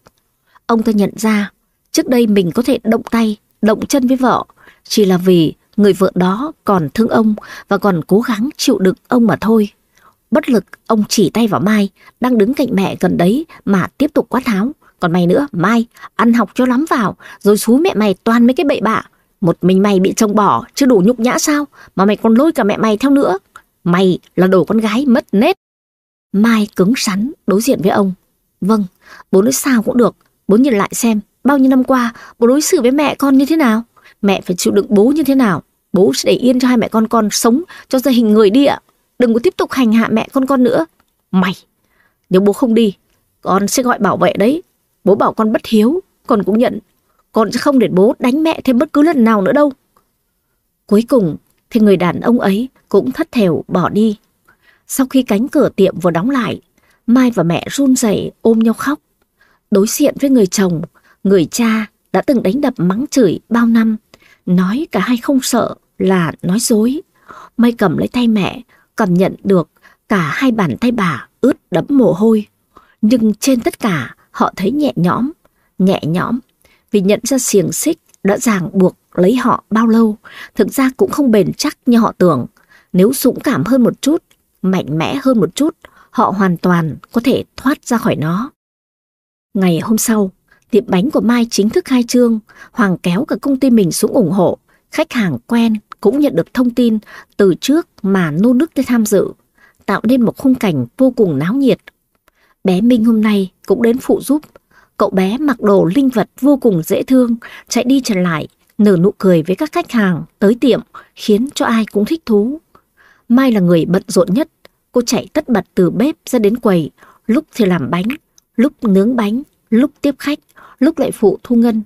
Ông ta nhận ra, trước đây mình có thể động tay, động chân với vợ, chỉ là vì người vợ đó còn thương ông và còn cố gắng chịu đựng ông mà thôi. Bất lực, ông chỉ tay vào Mai, đang đứng cạnh mẹ gần đấy mà tiếp tục quát tháo. Còn mày nữa, Mai, ăn học cho lắm vào, rồi xú mẹ mày toàn mấy cái bậy bạ. Một mình mày bị chồng bỏ, chưa đủ nhục nhã sao, mà mày còn lôi cả mẹ mày theo nữa. Mày là đồ con gái mất nết. Mai cứng sắn đối diện với ông. Vâng, bố nói sao cũng được. Bố nhìn lại xem, bao nhiêu năm qua bố đối xử với mẹ con như thế nào. Mẹ phải chịu đựng bố như thế nào. Bố sẽ để yên cho hai mẹ con con sống cho gia hình người đi ạ. Đừng có tiếp tục hành hạ mẹ con con nữa. Mày, nếu bố không đi, con sẽ gọi bảo vệ đấy. Bố bảo con bất hiếu, con cũng nhận. Con sẽ không để bố đánh mẹ thêm bất cứ lần nào nữa đâu. Cuối cùng thì người đàn ông ấy cũng thất thểu bỏ đi. Sau khi cánh cửa tiệm vừa đóng lại, Mai và mẹ run rẩy ôm nhau khóc. Đối diện với người chồng, người cha đã từng đánh đập mắng chửi bao năm, nói cả hai không sợ là nói dối. Mai cầm lấy tay mẹ, cảm nhận được cả hai bàn tay bà ướt đẫm mồ hôi. Nhưng trên tất cả họ thấy nhẹ nhõm, nhẹ nhõm vì nhận ra xiềng xích đã ràng buộc lấy họ bao lâu, thực ra cũng không bền chắc như họ tưởng. Nếu dũng cảm hơn một chút, mạnh mẽ hơn một chút, họ hoàn toàn có thể thoát ra khỏi nó. Ngày hôm sau, tiệm bánh của Mai chính thức khai trương, Hoàng kéo cả công ty mình xuống ủng hộ. Khách hàng quen cũng nhận được thông tin từ trước mà nô nức tới tham dự, tạo nên một khung cảnh vô cùng náo nhiệt. Bé Minh hôm nay cũng đến phụ giúp. Cậu bé mặc đồ linh vật vô cùng dễ thương, chạy đi trở lại, nở nụ cười với các khách hàng tới tiệm, khiến cho ai cũng thích thú. Mai là người bận rộn nhất, cô chạy tất bật từ bếp ra đến quầy, lúc thì làm bánh, lúc nướng bánh, lúc tiếp khách, lúc lại phụ thu ngân.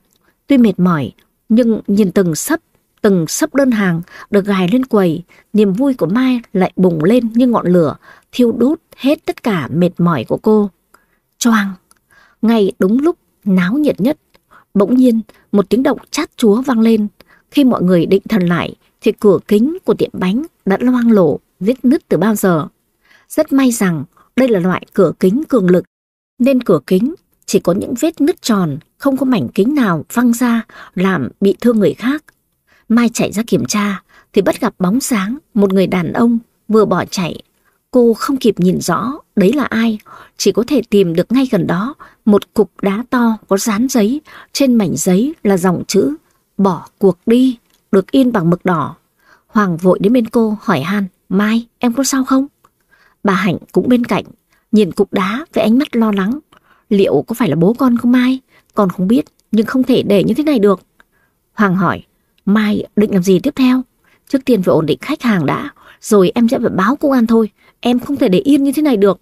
Tuy mệt mỏi, nhưng nhìn từng sấp, từng sấp đơn hàng được gài lên quầy, niềm vui của Mai lại bùng lên như ngọn lửa, thiêu đốt hết tất cả mệt mỏi của cô. Choang, ngay đúng lúc náo nhiệt nhất, bỗng nhiên một tiếng động chát chúa vang lên. Khi mọi người định thần lại, thì cửa kính của tiệm bánh đã loang lổ, vết nứt từ bao giờ. Rất may rằng đây là loại cửa kính cường lực, nên cửa kính chỉ có những vết nứt tròn, không có mảnh kính nào văng ra làm bị thương người khác. Mai chạy ra kiểm tra thì bắt gặp bóng sáng một người đàn ông vừa bỏ chạy. Cô không kịp nhìn rõ đấy là ai, chỉ có thể tìm được ngay gần đó một cục đá to có dán giấy, trên mảnh giấy là dòng chữ bỏ cuộc đi, được in bằng mực đỏ. Hoàng vội đến bên cô hỏi han, Mai, em có sao không? Bà Hạnh cũng bên cạnh, nhìn cục đá với ánh mắt lo lắng. Liệu có phải là bố con không Mai? Con không biết, nhưng không thể để như thế này được. Hoàng hỏi, Mai định làm gì tiếp theo? Trước tiên phải ổn định khách hàng đã, rồi em sẽ phải báo công an thôi. Em không thể để yên như thế này được.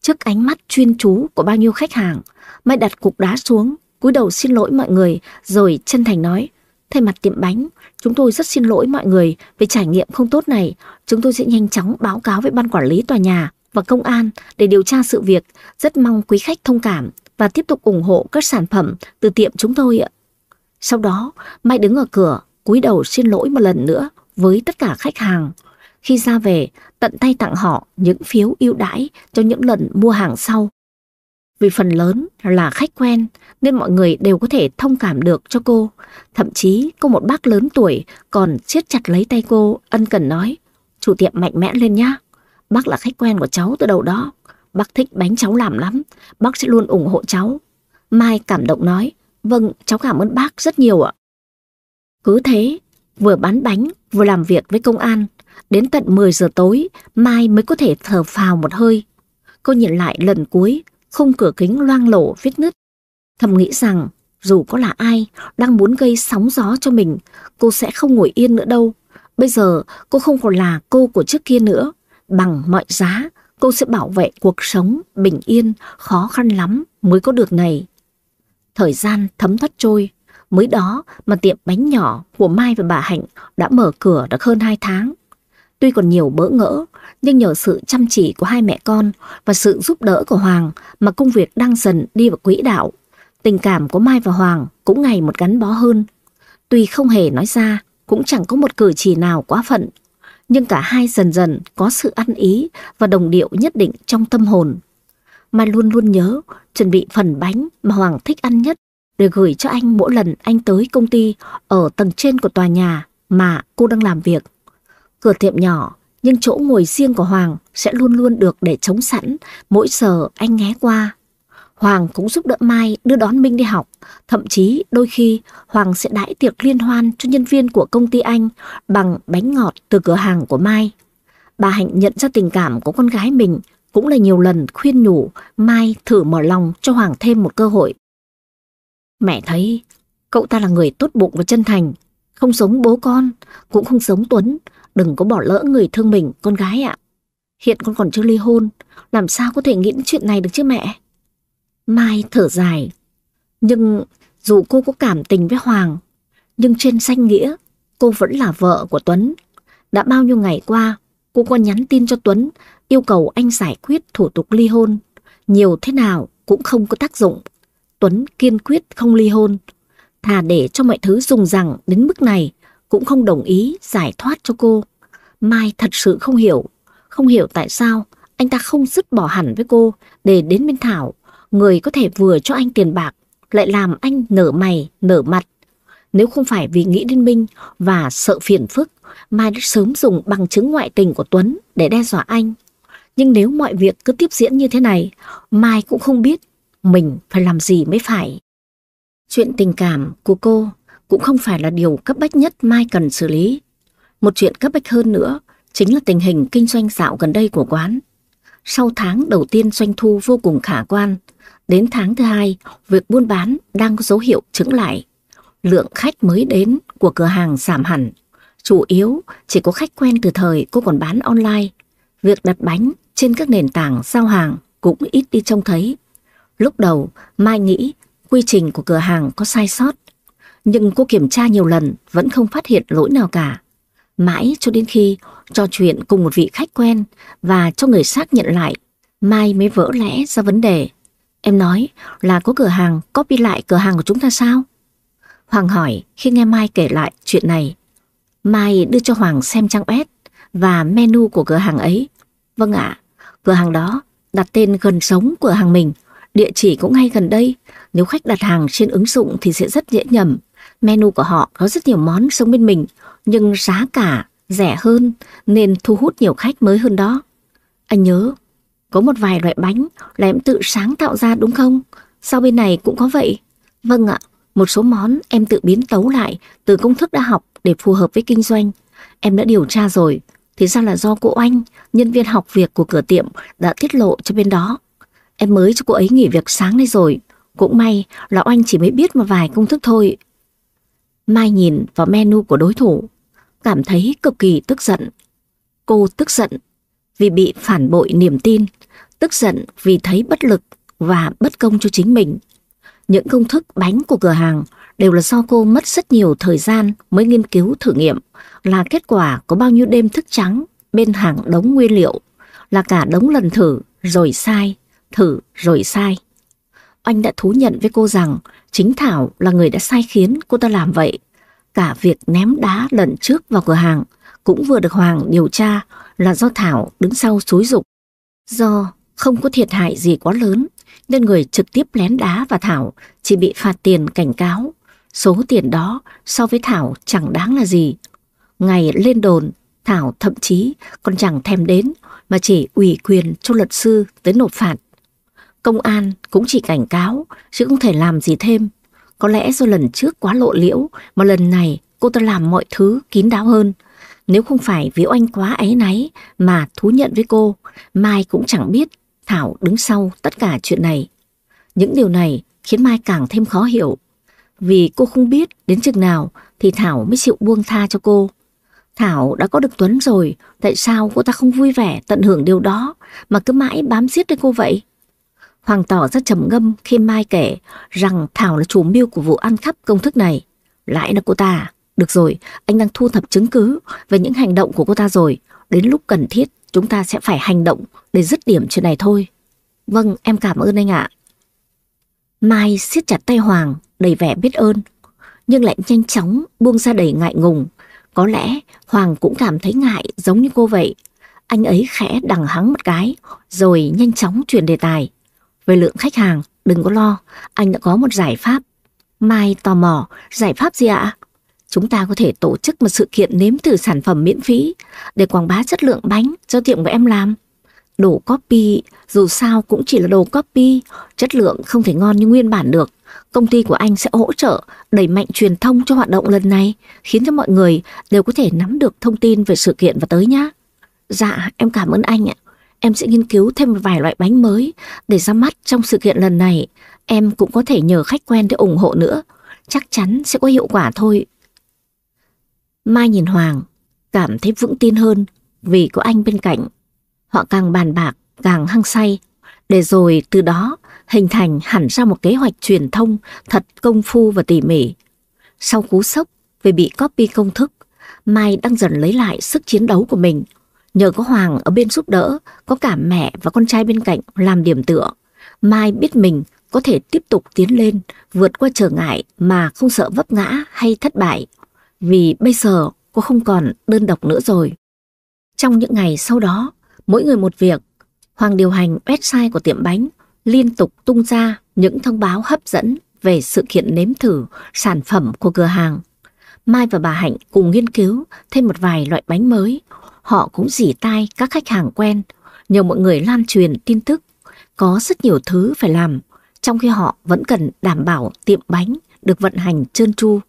Trước ánh mắt chuyên chú của bao nhiêu khách hàng, Mai đặt cục đá xuống, cúi đầu xin lỗi mọi người, rồi chân thành nói, thay mặt tiệm bánh, chúng tôi rất xin lỗi mọi người về trải nghiệm không tốt này. Chúng tôi sẽ nhanh chóng báo cáo với ban quản lý tòa nhà và công an để điều tra sự việc. Rất mong quý khách thông cảm và tiếp tục ủng hộ các sản phẩm từ tiệm chúng tôi ạ. Sau đó, Mai đứng ở cửa, cúi đầu xin lỗi một lần nữa với tất cả khách hàng. Khi ra về, tận tay tặng họ những phiếu ưu đãi cho những lần mua hàng sau. Vì phần lớn là khách quen nên mọi người đều có thể thông cảm được cho cô. Thậm chí có một bác lớn tuổi còn siết chặt lấy tay cô ân cần nói Chủ tiệm mạnh mẽ lên nhá. Bác là khách quen của cháu từ đầu đó. Bác thích bánh cháu làm lắm. Bác sẽ luôn ủng hộ cháu. Mai cảm động nói Vâng, cháu cảm ơn bác rất nhiều ạ. Cứ thế, vừa bán bánh vừa làm việc với công an Đến tận 10 giờ tối, Mai mới có thể thở phào một hơi. Cô nhìn lại lần cuối, khung cửa kính loang lổ vết nứt. Thầm nghĩ rằng, dù có là ai đang muốn gây sóng gió cho mình, cô sẽ không ngồi yên nữa đâu. Bây giờ cô không còn là cô của trước kia nữa. Bằng mọi giá, cô sẽ bảo vệ cuộc sống bình yên, khó khăn lắm mới có được này. Thời gian thấm thoát trôi, mới đó mà tiệm bánh nhỏ của Mai và bà Hạnh đã mở cửa được hơn 2 tháng. Tuy còn nhiều bỡ ngỡ, nhưng nhờ sự chăm chỉ của hai mẹ con và sự giúp đỡ của Hoàng mà công việc đang dần đi vào quỹ đạo. Tình cảm của Mai và Hoàng cũng ngày một gắn bó hơn. Tuy không hề nói ra, cũng chẳng có một cử chỉ nào quá phận, nhưng cả hai dần dần có sự ăn ý và đồng điệu nhất định trong tâm hồn. Mai luôn luôn nhớ chuẩn bị phần bánh mà Hoàng thích ăn nhất để gửi cho anh mỗi lần anh tới công ty ở tầng trên của tòa nhà mà cô đang làm việc. Cửa tiệm nhỏ, nhưng chỗ ngồi riêng của Hoàng sẽ luôn luôn được để chống sẵn mỗi giờ anh ghé qua. Hoàng cũng giúp đỡ Mai đưa đón Minh đi học. Thậm chí đôi khi Hoàng sẽ đãi tiệc liên hoan cho nhân viên của công ty anh bằng bánh ngọt từ cửa hàng của Mai. Bà Hạnh nhận ra tình cảm của con gái mình cũng là nhiều lần khuyên nhủ Mai thử mở lòng cho Hoàng thêm một cơ hội. Mẹ thấy cậu ta là người tốt bụng và chân thành, không giống bố con, cũng không giống Tuấn, đừng có bỏ lỡ người thương mình, con gái ạ. Hiện con còn chưa ly hôn, làm sao có thể nghĩ đến chuyện này được chứ mẹ? Mai thở dài. Nhưng dù cô có cảm tình với Hoàng, nhưng trên danh nghĩa cô vẫn là vợ của Tuấn. Đã bao nhiêu ngày qua, cô có nhắn tin cho Tuấn yêu cầu anh giải quyết thủ tục ly hôn. Nhiều thế nào cũng không có tác dụng. Tuấn kiên quyết không ly hôn. Thà để cho mọi thứ dùng rằng đến mức này cũng không đồng ý giải thoát cho cô. Mai thật sự không hiểu, không hiểu tại sao anh ta không dứt bỏ hẳn với cô để đến bên Thảo người có thể vừa cho anh tiền bạc, lại làm anh nở mày, nở mặt. Nếu không phải vì nghĩ đến Minh và sợ phiền phức, Mai đã sớm dùng bằng chứng ngoại tình của Tuấn để đe dọa anh. Nhưng nếu mọi việc cứ tiếp diễn như thế này, Mai cũng không biết mình phải làm gì mới phải. Chuyện tình cảm của cô cũng không phải là điều cấp bách nhất Mai cần xử lý. Một chuyện cấp bách hơn nữa chính là tình hình kinh doanh dạo gần đây của quán. Sau tháng đầu tiên doanh thu vô cùng khả quan, Đến tháng thứ hai, việc buôn bán đang có dấu hiệu chứng lại. Lượng khách mới đến của cửa hàng giảm hẳn. Chủ yếu chỉ có khách quen từ thời cô còn bán online. Việc đặt bánh trên các nền tảng giao hàng cũng ít đi trông thấy. Lúc đầu, Mai nghĩ quy trình của cửa hàng có sai sót. Nhưng cô kiểm tra nhiều lần vẫn không phát hiện lỗi nào cả. Mãi cho đến khi trò chuyện cùng một vị khách quen và cho người xác nhận lại, Mai mới vỡ lẽ ra vấn đề. Em nói là có cửa hàng copy lại cửa hàng của chúng ta sao? Hoàng hỏi khi nghe Mai kể lại chuyện này. Mai đưa cho Hoàng xem trang web và menu của cửa hàng ấy. Vâng ạ, cửa hàng đó đặt tên gần sống cửa hàng mình, địa chỉ cũng ngay gần đây. Nếu khách đặt hàng trên ứng dụng thì sẽ rất dễ nhầm. Menu của họ có rất nhiều món sống bên mình, nhưng giá cả rẻ hơn nên thu hút nhiều khách mới hơn đó. Anh nhớ có một vài loại bánh là em tự sáng tạo ra đúng không? Sao bên này cũng có vậy? Vâng ạ, một số món em tự biến tấu lại từ công thức đã học để phù hợp với kinh doanh. Em đã điều tra rồi, thì ra là do cô anh nhân viên học việc của cửa tiệm đã tiết lộ cho bên đó. Em mới cho cô ấy nghỉ việc sáng nay rồi, cũng may là anh chỉ mới biết một vài công thức thôi. Mai nhìn vào menu của đối thủ, cảm thấy cực kỳ tức giận. Cô tức giận vì bị phản bội niềm tin, tức giận vì thấy bất lực và bất công cho chính mình. Những công thức bánh của cửa hàng đều là do cô mất rất nhiều thời gian mới nghiên cứu thử nghiệm, là kết quả có bao nhiêu đêm thức trắng bên hàng đống nguyên liệu, là cả đống lần thử rồi sai, thử rồi sai. Anh đã thú nhận với cô rằng chính Thảo là người đã sai khiến cô ta làm vậy. Cả việc ném đá lần trước vào cửa hàng cũng vừa được Hoàng điều tra là do Thảo đứng sau xúi dục. Do không có thiệt hại gì quá lớn, nên người trực tiếp lén đá và Thảo chỉ bị phạt tiền cảnh cáo. Số tiền đó so với Thảo chẳng đáng là gì. Ngày lên đồn, Thảo thậm chí còn chẳng thèm đến mà chỉ ủy quyền cho luật sư tới nộp phạt. Công an cũng chỉ cảnh cáo chứ không thể làm gì thêm. Có lẽ do lần trước quá lộ liễu mà lần này cô ta làm mọi thứ kín đáo hơn Nếu không phải vì oanh quá ấy náy mà thú nhận với cô, Mai cũng chẳng biết Thảo đứng sau tất cả chuyện này. Những điều này khiến Mai càng thêm khó hiểu. Vì cô không biết đến chừng nào thì Thảo mới chịu buông tha cho cô. Thảo đã có được Tuấn rồi, tại sao cô ta không vui vẻ tận hưởng điều đó mà cứ mãi bám giết với cô vậy? Hoàng tỏ ra trầm ngâm khi Mai kể rằng Thảo là chủ mưu của vụ ăn cắp công thức này. Lại là cô ta. Được rồi, anh đang thu thập chứng cứ về những hành động của cô ta rồi. Đến lúc cần thiết, chúng ta sẽ phải hành động để dứt điểm chuyện này thôi. Vâng, em cảm ơn anh ạ. Mai siết chặt tay Hoàng, đầy vẻ biết ơn, nhưng lại nhanh chóng buông ra đầy ngại ngùng. Có lẽ Hoàng cũng cảm thấy ngại giống như cô vậy. Anh ấy khẽ đằng hắng một cái, rồi nhanh chóng chuyển đề tài. Về lượng khách hàng, đừng có lo, anh đã có một giải pháp. Mai tò mò, giải pháp gì ạ? Chúng ta có thể tổ chức một sự kiện nếm thử sản phẩm miễn phí để quảng bá chất lượng bánh do tiệm của em làm. Đồ copy dù sao cũng chỉ là đồ copy, chất lượng không thể ngon như nguyên bản được. Công ty của anh sẽ hỗ trợ đẩy mạnh truyền thông cho hoạt động lần này, khiến cho mọi người đều có thể nắm được thông tin về sự kiện và tới nhá. Dạ, em cảm ơn anh ạ. Em sẽ nghiên cứu thêm một vài loại bánh mới để ra mắt trong sự kiện lần này. Em cũng có thể nhờ khách quen để ủng hộ nữa. Chắc chắn sẽ có hiệu quả thôi. Mai nhìn Hoàng, cảm thấy vững tin hơn vì có anh bên cạnh. Họ càng bàn bạc, càng hăng say, để rồi từ đó hình thành hẳn ra một kế hoạch truyền thông thật công phu và tỉ mỉ. Sau cú sốc về bị copy công thức, Mai đang dần lấy lại sức chiến đấu của mình. Nhờ có Hoàng ở bên giúp đỡ, có cả mẹ và con trai bên cạnh làm điểm tựa. Mai biết mình có thể tiếp tục tiến lên, vượt qua trở ngại mà không sợ vấp ngã hay thất bại. Vì bây giờ cô không còn đơn độc nữa rồi. Trong những ngày sau đó, mỗi người một việc, Hoàng điều hành website của tiệm bánh liên tục tung ra những thông báo hấp dẫn về sự kiện nếm thử sản phẩm của cửa hàng. Mai và bà Hạnh cùng nghiên cứu thêm một vài loại bánh mới. Họ cũng dỉ tai các khách hàng quen, nhờ mọi người lan truyền tin tức. Có rất nhiều thứ phải làm, trong khi họ vẫn cần đảm bảo tiệm bánh được vận hành trơn tru.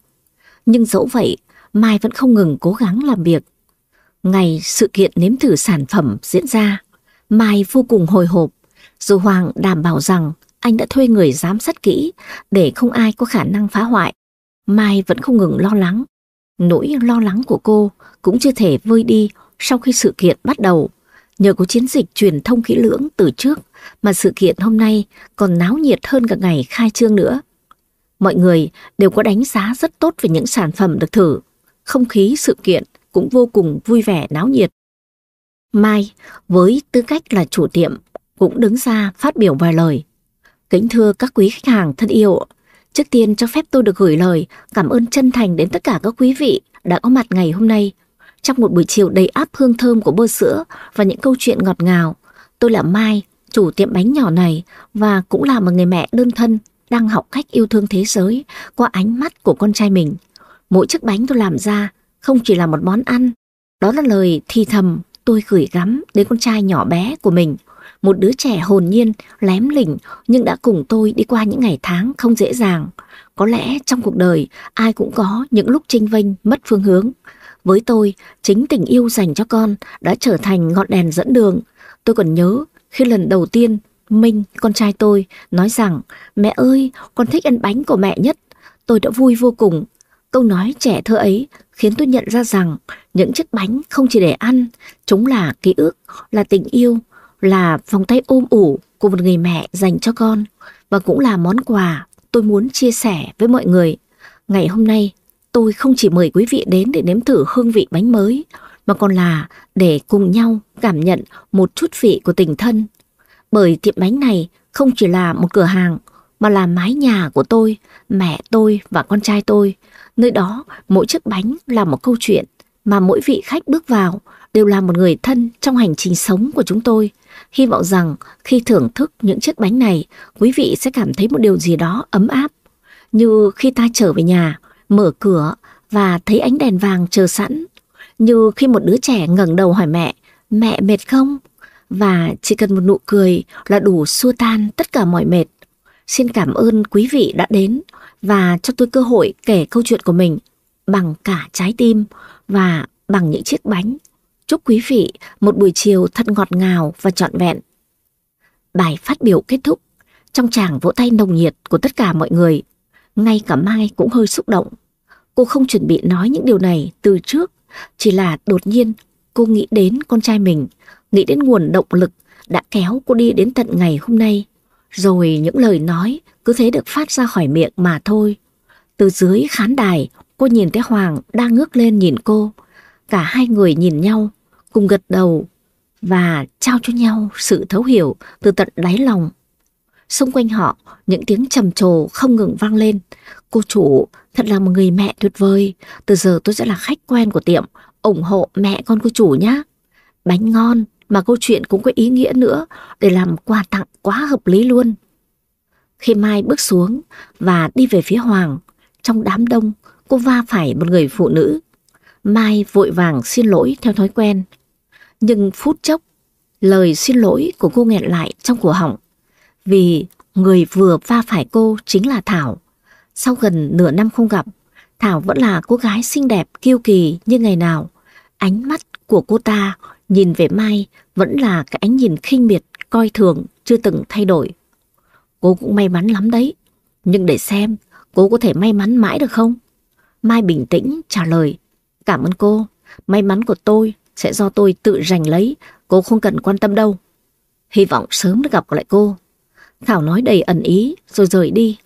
Nhưng dẫu vậy, Mai vẫn không ngừng cố gắng làm việc. Ngày sự kiện nếm thử sản phẩm diễn ra, Mai vô cùng hồi hộp. Dù Hoàng đảm bảo rằng anh đã thuê người giám sát kỹ để không ai có khả năng phá hoại. Mai vẫn không ngừng lo lắng. Nỗi lo lắng của cô cũng chưa thể vơi đi sau khi sự kiện bắt đầu. Nhờ có chiến dịch truyền thông kỹ lưỡng từ trước mà sự kiện hôm nay còn náo nhiệt hơn cả ngày khai trương nữa. Mọi người đều có đánh giá rất tốt về những sản phẩm được thử. Không khí sự kiện cũng vô cùng vui vẻ náo nhiệt. Mai, với tư cách là chủ tiệm, cũng đứng ra phát biểu vài lời. Kính thưa các quý khách hàng thân yêu, trước tiên cho phép tôi được gửi lời cảm ơn chân thành đến tất cả các quý vị đã có mặt ngày hôm nay. Trong một buổi chiều đầy áp hương thơm của bơ sữa và những câu chuyện ngọt ngào, tôi là Mai, chủ tiệm bánh nhỏ này và cũng là một người mẹ đơn thân đang học cách yêu thương thế giới qua ánh mắt của con trai mình. Mỗi chiếc bánh tôi làm ra không chỉ là một món ăn, đó là lời thì thầm tôi gửi gắm đến con trai nhỏ bé của mình. Một đứa trẻ hồn nhiên, lém lỉnh nhưng đã cùng tôi đi qua những ngày tháng không dễ dàng. Có lẽ trong cuộc đời ai cũng có những lúc trinh vênh mất phương hướng. Với tôi, chính tình yêu dành cho con đã trở thành ngọn đèn dẫn đường. Tôi còn nhớ khi lần đầu tiên Minh, con trai tôi, nói rằng Mẹ ơi, con thích ăn bánh của mẹ nhất. Tôi đã vui vô cùng. Câu nói trẻ thơ ấy khiến tôi nhận ra rằng những chiếc bánh không chỉ để ăn, chúng là ký ức, là tình yêu, là vòng tay ôm ủ của một người mẹ dành cho con và cũng là món quà tôi muốn chia sẻ với mọi người. Ngày hôm nay, tôi không chỉ mời quý vị đến để nếm thử hương vị bánh mới, mà còn là để cùng nhau cảm nhận một chút vị của tình thân. Bởi tiệm bánh này không chỉ là một cửa hàng, mà là mái nhà của tôi, mẹ tôi và con trai tôi. Nơi đó, mỗi chiếc bánh là một câu chuyện mà mỗi vị khách bước vào đều là một người thân trong hành trình sống của chúng tôi. Hy vọng rằng khi thưởng thức những chiếc bánh này, quý vị sẽ cảm thấy một điều gì đó ấm áp. Như khi ta trở về nhà, mở cửa và thấy ánh đèn vàng chờ sẵn. Như khi một đứa trẻ ngẩng đầu hỏi mẹ, mẹ mệt không? Và chỉ cần một nụ cười là đủ xua tan tất cả mọi mệt. Xin cảm ơn quý vị đã đến và cho tôi cơ hội kể câu chuyện của mình bằng cả trái tim và bằng những chiếc bánh. Chúc quý vị một buổi chiều thật ngọt ngào và trọn vẹn. Bài phát biểu kết thúc trong tràng vỗ tay nồng nhiệt của tất cả mọi người. Ngay cả Mai cũng hơi xúc động. Cô không chuẩn bị nói những điều này từ trước, chỉ là đột nhiên cô nghĩ đến con trai mình, nghĩ đến nguồn động lực đã kéo cô đi đến tận ngày hôm nay. Rồi những lời nói cứ thế được phát ra khỏi miệng mà thôi. Từ dưới khán đài, cô nhìn thấy Hoàng đang ngước lên nhìn cô. Cả hai người nhìn nhau, cùng gật đầu và trao cho nhau sự thấu hiểu từ tận đáy lòng. Xung quanh họ, những tiếng trầm trồ không ngừng vang lên. Cô chủ, thật là một người mẹ tuyệt vời. Từ giờ tôi sẽ là khách quen của tiệm, ủng hộ mẹ con cô chủ nhé. Bánh ngon, mà câu chuyện cũng có ý nghĩa nữa để làm quà tặng quá hợp lý luôn. Khi Mai bước xuống và đi về phía Hoàng, trong đám đông cô va phải một người phụ nữ. Mai vội vàng xin lỗi theo thói quen. Nhưng phút chốc, lời xin lỗi của cô nghẹn lại trong cổ họng. Vì người vừa va phải cô chính là Thảo. Sau gần nửa năm không gặp, Thảo vẫn là cô gái xinh đẹp kiêu kỳ như ngày nào. Ánh mắt của cô ta nhìn về Mai vẫn là cái ánh nhìn khinh miệt, coi thường, chưa từng thay đổi. Cô cũng may mắn lắm đấy, nhưng để xem cô có thể may mắn mãi được không? Mai bình tĩnh trả lời, cảm ơn cô, may mắn của tôi sẽ do tôi tự giành lấy, cô không cần quan tâm đâu. Hy vọng sớm được gặp lại cô. Thảo nói đầy ẩn ý rồi rời đi.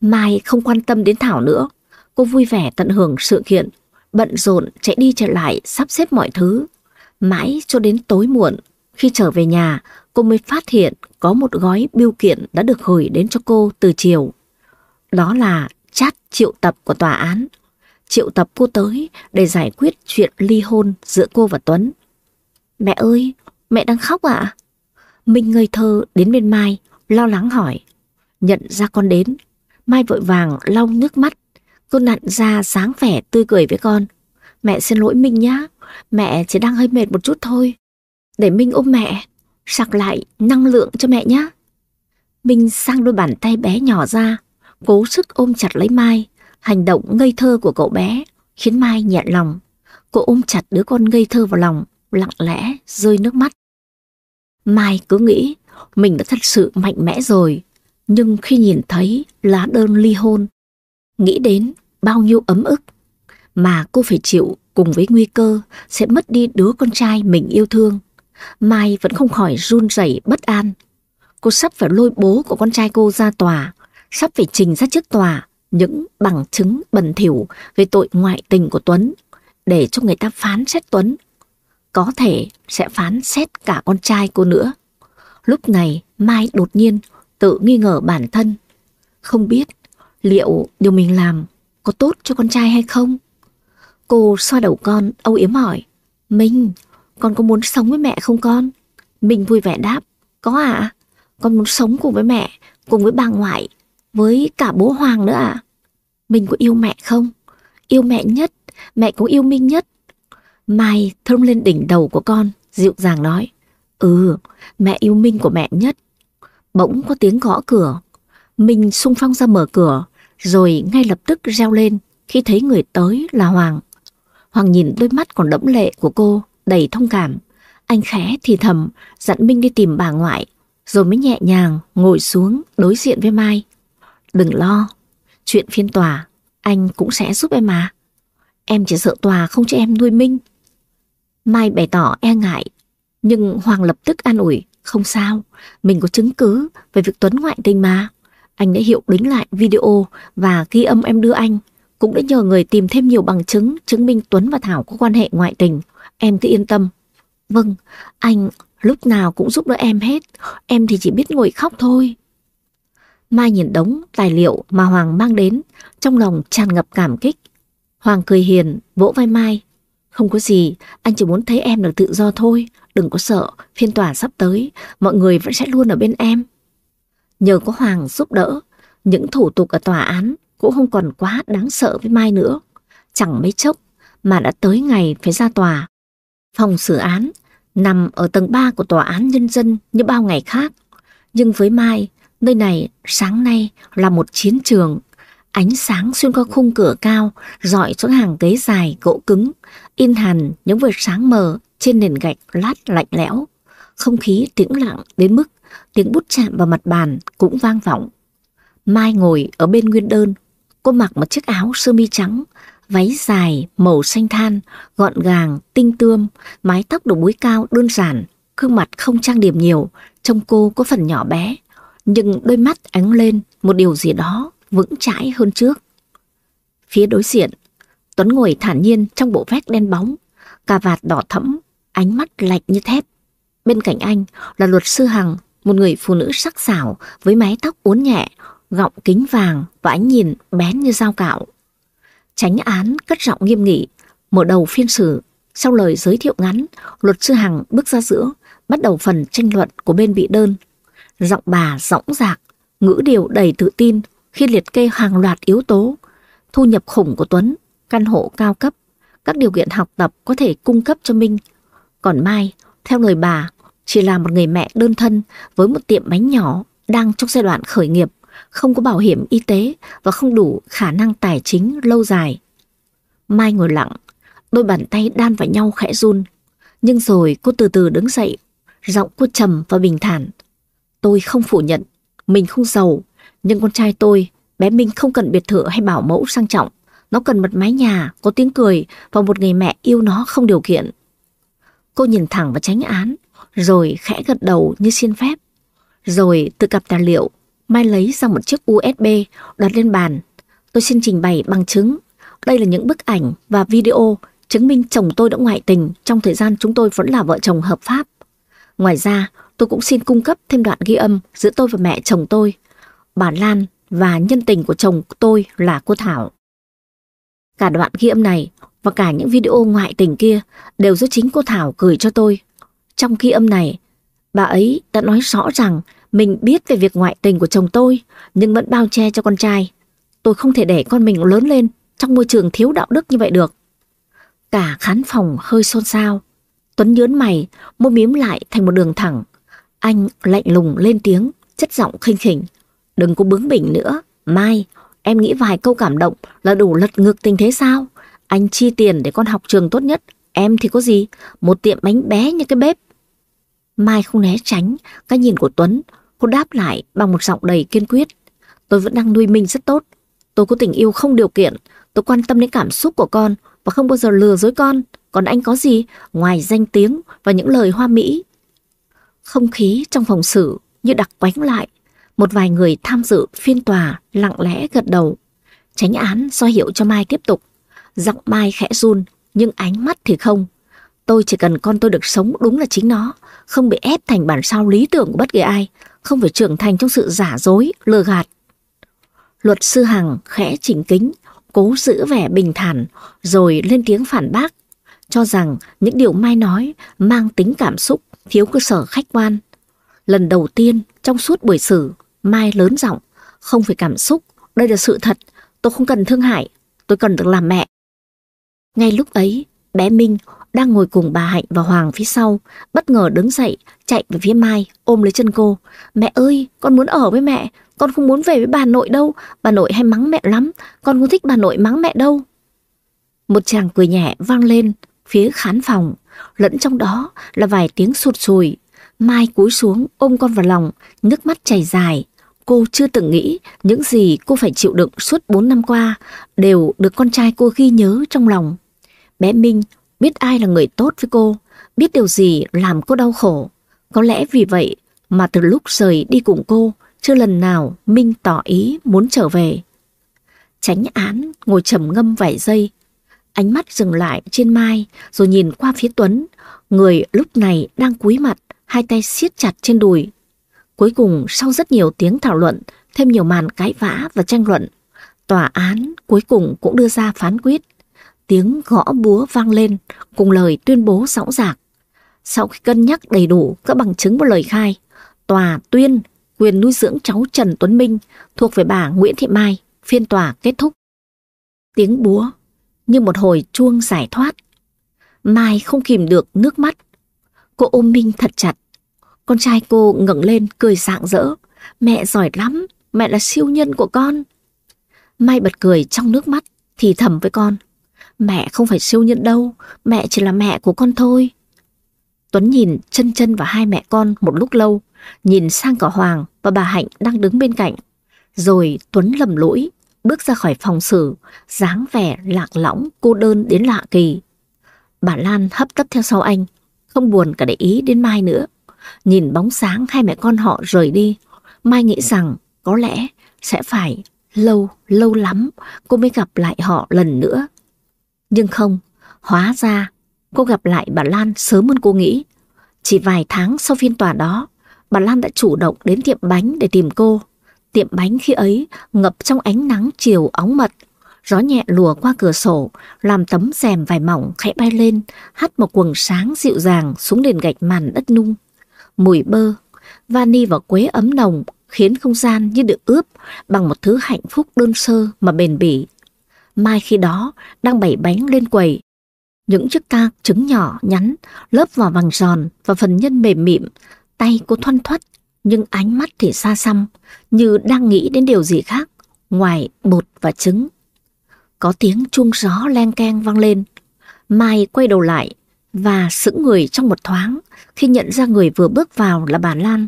Mai không quan tâm đến Thảo nữa, cô vui vẻ tận hưởng sự kiện, bận rộn chạy đi chạy lại sắp xếp mọi thứ. Mãi cho đến tối muộn, khi trở về nhà, cô mới phát hiện có một gói biêu kiện đã được gửi đến cho cô từ chiều. Đó là chat triệu tập của tòa án. Triệu tập cô tới để giải quyết chuyện ly hôn giữa cô và Tuấn. Mẹ ơi, mẹ đang khóc ạ? À? Minh ngây thơ đến bên Mai, lo lắng hỏi. Nhận ra con đến, Mai vội vàng lau nước mắt. Cô nặn ra sáng vẻ tươi cười với con. Mẹ xin lỗi Minh nhá, mẹ chỉ đang hơi mệt một chút thôi. Để Minh ôm mẹ, sạc lại năng lượng cho mẹ nhá Minh sang đôi bàn tay bé nhỏ ra, cố sức ôm chặt lấy Mai. Hành động ngây thơ của cậu bé khiến Mai nhẹ lòng. Cô ôm chặt đứa con ngây thơ vào lòng, lặng lẽ rơi nước mắt. Mai cứ nghĩ mình đã thật sự mạnh mẽ rồi, nhưng khi nhìn thấy lá đơn ly hôn, nghĩ đến bao nhiêu ấm ức mà cô phải chịu cùng với nguy cơ sẽ mất đi đứa con trai mình yêu thương. Mai vẫn không khỏi run rẩy bất an. Cô sắp phải lôi bố của con trai cô ra tòa, sắp phải trình ra trước tòa những bằng chứng bẩn thỉu về tội ngoại tình của Tuấn để cho người ta phán xét Tuấn. Có thể sẽ phán xét cả con trai cô nữa. Lúc này Mai đột nhiên tự nghi ngờ bản thân. Không biết liệu điều mình làm có tốt cho con trai hay không? Cô xoa đầu con, âu yếm hỏi. Minh, con có muốn sống với mẹ không con? Minh vui vẻ đáp. Có ạ, à? con muốn sống cùng với mẹ, cùng với bà ngoại, với cả bố Hoàng nữa ạ. À? Minh có yêu mẹ không? Yêu mẹ nhất, mẹ cũng yêu Minh nhất. Mai thơm lên đỉnh đầu của con, dịu dàng nói. Ừ, mẹ yêu Minh của mẹ nhất. Bỗng có tiếng gõ cửa. Minh sung phong ra mở cửa, rồi ngay lập tức reo lên khi thấy người tới là Hoàng. Hoàng nhìn đôi mắt còn đẫm lệ của cô, đầy thông cảm. Anh khẽ thì thầm, dặn Minh đi tìm bà ngoại, rồi mới nhẹ nhàng ngồi xuống đối diện với Mai. Đừng lo, chuyện phiên tòa, anh cũng sẽ giúp em mà. Em chỉ sợ tòa không cho em nuôi Minh. Mai bày tỏ e ngại, nhưng Hoàng lập tức an ủi, không sao, mình có chứng cứ về việc Tuấn ngoại tình mà. Anh đã hiệu đính lại video và ghi âm em đưa anh cũng đã nhờ người tìm thêm nhiều bằng chứng chứng minh Tuấn và Thảo có quan hệ ngoại tình. Em cứ yên tâm. Vâng, anh lúc nào cũng giúp đỡ em hết. Em thì chỉ biết ngồi khóc thôi. Mai nhìn đống tài liệu mà Hoàng mang đến, trong lòng tràn ngập cảm kích. Hoàng cười hiền, vỗ vai Mai. Không có gì, anh chỉ muốn thấy em được tự do thôi. Đừng có sợ, phiên tòa sắp tới, mọi người vẫn sẽ luôn ở bên em. Nhờ có Hoàng giúp đỡ, những thủ tục ở tòa án cũng không còn quá đáng sợ với Mai nữa. Chẳng mấy chốc mà đã tới ngày phải ra tòa. Phòng xử án nằm ở tầng 3 của tòa án nhân dân như bao ngày khác. Nhưng với Mai, nơi này sáng nay là một chiến trường. Ánh sáng xuyên qua khung cửa cao, dọi xuống hàng ghế dài, gỗ cứng, in hẳn những vệt sáng mờ trên nền gạch lát lạnh lẽo. Không khí tĩnh lặng đến mức tiếng bút chạm vào mặt bàn cũng vang vọng. Mai ngồi ở bên nguyên đơn, cô mặc một chiếc áo sơ mi trắng, váy dài màu xanh than, gọn gàng, tinh tươm, mái tóc được búi cao đơn giản, gương mặt không trang điểm nhiều, trông cô có phần nhỏ bé, nhưng đôi mắt ánh lên một điều gì đó vững chãi hơn trước. Phía đối diện, Tuấn ngồi thản nhiên trong bộ vest đen bóng, cà vạt đỏ thẫm, ánh mắt lạnh như thép. Bên cạnh anh là luật sư Hằng, một người phụ nữ sắc sảo với mái tóc uốn nhẹ, gọng kính vàng và ánh nhìn bén như dao cạo. Tránh án cất giọng nghiêm nghị, mở đầu phiên xử. Sau lời giới thiệu ngắn, luật sư Hằng bước ra giữa, bắt đầu phần tranh luận của bên bị đơn. Giọng bà rõng rạc, ngữ điệu đầy tự tin khi liệt kê hàng loạt yếu tố. Thu nhập khủng của Tuấn, căn hộ cao cấp, các điều kiện học tập có thể cung cấp cho Minh. Còn Mai, theo lời bà, chỉ là một người mẹ đơn thân với một tiệm bánh nhỏ đang trong giai đoạn khởi nghiệp, không có bảo hiểm y tế và không đủ khả năng tài chính lâu dài. Mai ngồi lặng, đôi bàn tay đan vào nhau khẽ run. Nhưng rồi cô từ từ đứng dậy, giọng cô trầm và bình thản. Tôi không phủ nhận, mình không giàu, nhưng con trai tôi, bé Minh không cần biệt thự hay bảo mẫu sang trọng. Nó cần một mái nhà, có tiếng cười và một người mẹ yêu nó không điều kiện. Cô nhìn thẳng vào tránh án, rồi khẽ gật đầu như xin phép. Rồi từ cặp tài liệu, Mai lấy ra một chiếc USB đặt lên bàn. Tôi xin trình bày bằng chứng. Đây là những bức ảnh và video chứng minh chồng tôi đã ngoại tình trong thời gian chúng tôi vẫn là vợ chồng hợp pháp. Ngoài ra, tôi cũng xin cung cấp thêm đoạn ghi âm giữa tôi và mẹ chồng tôi, bà Lan và nhân tình của chồng tôi là cô Thảo. Cả đoạn ghi âm này và cả những video ngoại tình kia đều do chính cô Thảo gửi cho tôi. Trong ghi âm này, bà ấy đã nói rõ rằng mình biết về việc ngoại tình của chồng tôi nhưng vẫn bao che cho con trai. Tôi không thể để con mình lớn lên trong môi trường thiếu đạo đức như vậy được. Cả khán phòng hơi xôn xao. Tuấn nhớn mày, môi miếm lại thành một đường thẳng. Anh lạnh lùng lên tiếng, chất giọng khinh khỉnh. Đừng có bướng bỉnh nữa. Mai, em nghĩ vài câu cảm động là đủ lật ngược tình thế sao? Anh chi tiền để con học trường tốt nhất. Em thì có gì? Một tiệm bánh bé như cái bếp. Mai không né tránh cái nhìn của Tuấn. Cô đáp lại bằng một giọng đầy kiên quyết. Tôi vẫn đang nuôi mình rất tốt. Tôi có tình yêu không điều kiện. Tôi quan tâm đến cảm xúc của con và không bao giờ lừa dối con. Còn anh có gì ngoài danh tiếng và những lời hoa mỹ? Không khí trong phòng xử như đặc quánh lại một vài người tham dự phiên tòa lặng lẽ gật đầu. Tránh án do hiệu cho Mai tiếp tục. Giọng Mai khẽ run, nhưng ánh mắt thì không. Tôi chỉ cần con tôi được sống đúng là chính nó, không bị ép thành bản sao lý tưởng của bất kỳ ai, không phải trưởng thành trong sự giả dối, lừa gạt. Luật sư Hằng khẽ chỉnh kính, cố giữ vẻ bình thản, rồi lên tiếng phản bác, cho rằng những điều Mai nói mang tính cảm xúc, thiếu cơ sở khách quan. Lần đầu tiên trong suốt buổi xử, Mai lớn giọng, không phải cảm xúc, đây là sự thật, tôi không cần thương hại, tôi cần được làm mẹ. Ngay lúc ấy, bé Minh đang ngồi cùng bà Hạnh và Hoàng phía sau, bất ngờ đứng dậy, chạy về phía Mai, ôm lấy chân cô. Mẹ ơi, con muốn ở với mẹ, con không muốn về với bà nội đâu, bà nội hay mắng mẹ lắm, con không thích bà nội mắng mẹ đâu. Một chàng cười nhẹ vang lên phía khán phòng, lẫn trong đó là vài tiếng sụt sùi. Mai cúi xuống ôm con vào lòng, nước mắt chảy dài, Cô chưa từng nghĩ những gì cô phải chịu đựng suốt 4 năm qua đều được con trai cô ghi nhớ trong lòng. Bé Minh biết ai là người tốt với cô, biết điều gì làm cô đau khổ. Có lẽ vì vậy mà từ lúc rời đi cùng cô, chưa lần nào Minh tỏ ý muốn trở về. Tránh án ngồi trầm ngâm vài giây, ánh mắt dừng lại trên Mai rồi nhìn qua phía Tuấn, người lúc này đang cúi mặt, hai tay siết chặt trên đùi, Cuối cùng sau rất nhiều tiếng thảo luận, thêm nhiều màn cãi vã và tranh luận, tòa án cuối cùng cũng đưa ra phán quyết. Tiếng gõ búa vang lên cùng lời tuyên bố rõ rạc. Sau khi cân nhắc đầy đủ các bằng chứng và lời khai, tòa tuyên quyền nuôi dưỡng cháu Trần Tuấn Minh thuộc về bà Nguyễn Thị Mai, phiên tòa kết thúc. Tiếng búa như một hồi chuông giải thoát. Mai không kìm được nước mắt. Cô ôm Minh thật chặt, con trai cô ngẩng lên cười rạng rỡ. Mẹ giỏi lắm, mẹ là siêu nhân của con. Mai bật cười trong nước mắt, thì thầm với con. Mẹ không phải siêu nhân đâu, mẹ chỉ là mẹ của con thôi. Tuấn nhìn chân chân và hai mẹ con một lúc lâu, nhìn sang cả Hoàng và bà Hạnh đang đứng bên cạnh. Rồi Tuấn lầm lũi, bước ra khỏi phòng xử, dáng vẻ lạc lõng, cô đơn đến lạ kỳ. Bà Lan hấp tấp theo sau anh, không buồn cả để ý đến Mai nữa. Nhìn bóng sáng hai mẹ con họ rời đi, Mai nghĩ rằng có lẽ sẽ phải lâu, lâu lắm cô mới gặp lại họ lần nữa. Nhưng không, hóa ra cô gặp lại bà Lan sớm hơn cô nghĩ. Chỉ vài tháng sau phiên tòa đó, bà Lan đã chủ động đến tiệm bánh để tìm cô. Tiệm bánh khi ấy ngập trong ánh nắng chiều óng mật. Gió nhẹ lùa qua cửa sổ, làm tấm rèm vải mỏng khẽ bay lên, hắt một quần sáng dịu dàng xuống nền gạch màn đất nung. Mùi bơ, vani và quế ấm nồng khiến không gian như được ướp bằng một thứ hạnh phúc đơn sơ mà bền bỉ. Mai khi đó đang bày bánh lên quầy. Những chiếc ca trứng nhỏ nhắn lớp vào vàng giòn và phần nhân mềm mịn, tay cô thoăn thoắt nhưng ánh mắt thì xa xăm như đang nghĩ đến điều gì khác ngoài bột và trứng. Có tiếng chuông gió len keng vang lên. Mai quay đầu lại và sững người trong một thoáng khi nhận ra người vừa bước vào là bà Lan.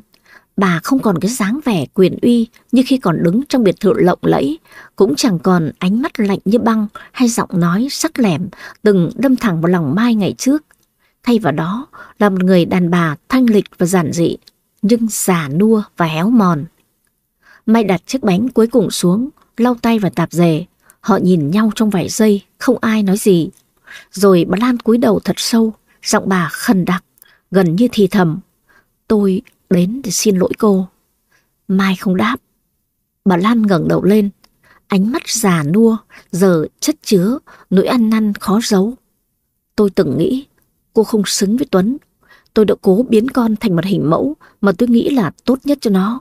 Bà không còn cái dáng vẻ quyền uy như khi còn đứng trong biệt thự lộng lẫy, cũng chẳng còn ánh mắt lạnh như băng hay giọng nói sắc lẻm từng đâm thẳng vào lòng Mai ngày trước. Thay vào đó là một người đàn bà thanh lịch và giản dị, nhưng già nua và héo mòn. Mai đặt chiếc bánh cuối cùng xuống, lau tay và tạp dề. Họ nhìn nhau trong vài giây, không ai nói gì. Rồi bà Lan cúi đầu thật sâu, giọng bà khẩn đặc, gần như thì thầm. Tôi đến để xin lỗi cô. Mai không đáp. Bà Lan ngẩng đầu lên, ánh mắt già nua, giờ chất chứa, nỗi ăn năn khó giấu. Tôi từng nghĩ cô không xứng với Tuấn. Tôi đã cố biến con thành một hình mẫu mà tôi nghĩ là tốt nhất cho nó.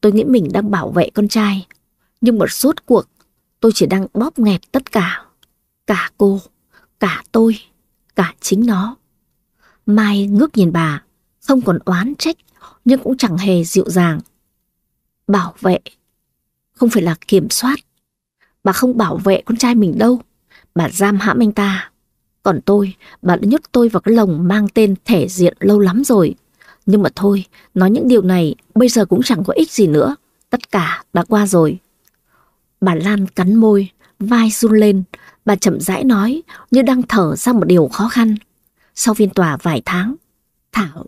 Tôi nghĩ mình đang bảo vệ con trai. Nhưng mà suốt cuộc, tôi chỉ đang bóp nghẹt tất cả. Cả cô, cả tôi, cả chính nó. Mai ngước nhìn bà, không còn oán trách nhưng cũng chẳng hề dịu dàng. Bảo vệ, không phải là kiểm soát. Bà không bảo vệ con trai mình đâu, bà giam hãm anh ta. Còn tôi, bà đã nhốt tôi vào cái lồng mang tên thể diện lâu lắm rồi. Nhưng mà thôi, nói những điều này bây giờ cũng chẳng có ích gì nữa. Tất cả đã qua rồi. Bà Lan cắn môi, vai run lên. Bà chậm rãi nói như đang thở ra một điều khó khăn. Sau phiên tòa vài tháng, Thảo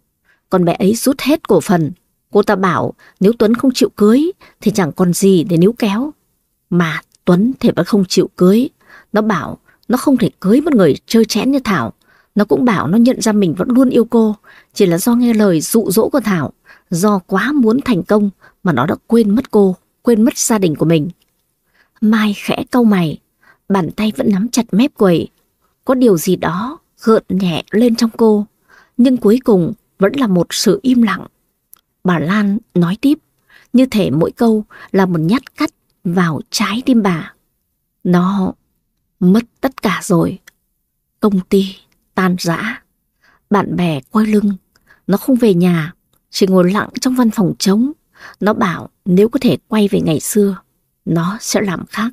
con bé ấy rút hết cổ phần. Cô ta bảo nếu Tuấn không chịu cưới thì chẳng còn gì để níu kéo. Mà Tuấn thì vẫn không chịu cưới. Nó bảo nó không thể cưới một người chơi chén như Thảo. Nó cũng bảo nó nhận ra mình vẫn luôn yêu cô. Chỉ là do nghe lời dụ dỗ của Thảo. Do quá muốn thành công mà nó đã quên mất cô, quên mất gia đình của mình. Mai khẽ cau mày, bàn tay vẫn nắm chặt mép quầy. Có điều gì đó gợn nhẹ lên trong cô. Nhưng cuối cùng vẫn là một sự im lặng. Bà Lan nói tiếp, như thể mỗi câu là một nhát cắt vào trái tim bà. Nó mất tất cả rồi. Công ty tan rã. Bạn bè quay lưng. Nó không về nhà, chỉ ngồi lặng trong văn phòng trống. Nó bảo nếu có thể quay về ngày xưa, nó sẽ làm khác.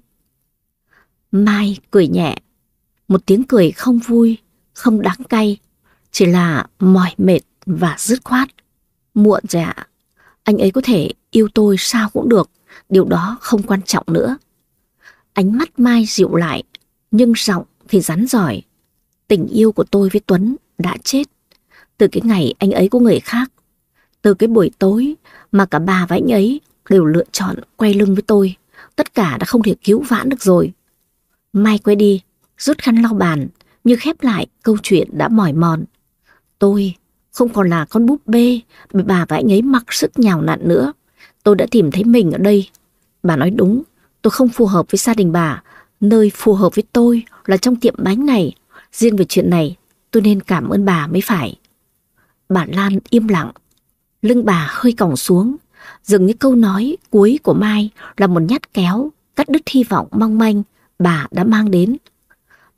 Mai cười nhẹ, một tiếng cười không vui, không đáng cay, chỉ là mỏi mệt và dứt khoát. Muộn rồi ạ. Anh ấy có thể yêu tôi sao cũng được, điều đó không quan trọng nữa. Ánh mắt Mai dịu lại, nhưng giọng thì rắn giỏi. Tình yêu của tôi với Tuấn đã chết. Từ cái ngày anh ấy có người khác, từ cái buổi tối mà cả bà và anh ấy đều lựa chọn quay lưng với tôi, tất cả đã không thể cứu vãn được rồi. Mai quay đi, rút khăn lau bàn, như khép lại câu chuyện đã mỏi mòn. Tôi không còn là con búp bê bị bà và anh ấy mặc sức nhào nặn nữa. Tôi đã tìm thấy mình ở đây. Bà nói đúng, tôi không phù hợp với gia đình bà. Nơi phù hợp với tôi là trong tiệm bánh này. Riêng về chuyện này, tôi nên cảm ơn bà mới phải. Bà Lan im lặng. Lưng bà hơi còng xuống. Dường như câu nói cuối của Mai là một nhát kéo, cắt đứt hy vọng mong manh bà đã mang đến.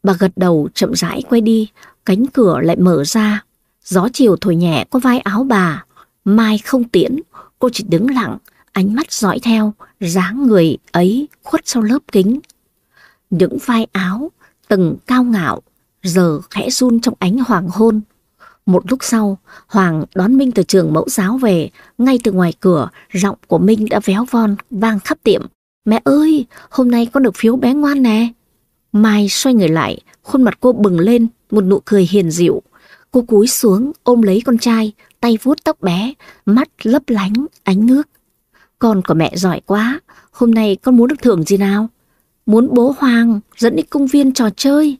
Bà gật đầu chậm rãi quay đi, cánh cửa lại mở ra Gió chiều thổi nhẹ qua vai áo bà. Mai không tiễn, cô chỉ đứng lặng, ánh mắt dõi theo, dáng người ấy khuất sau lớp kính. những vai áo, từng cao ngạo, giờ khẽ run trong ánh hoàng hôn. Một lúc sau, Hoàng đón Minh từ trường mẫu giáo về, ngay từ ngoài cửa, giọng của Minh đã véo von, vang khắp tiệm. Mẹ ơi, hôm nay con được phiếu bé ngoan nè. Mai xoay người lại, khuôn mặt cô bừng lên, một nụ cười hiền dịu. Cô cúi xuống, ôm lấy con trai, tay vuốt tóc bé, mắt lấp lánh, ánh nước. Con của mẹ giỏi quá, hôm nay con muốn được thưởng gì nào? Muốn bố Hoàng dẫn đi công viên trò chơi.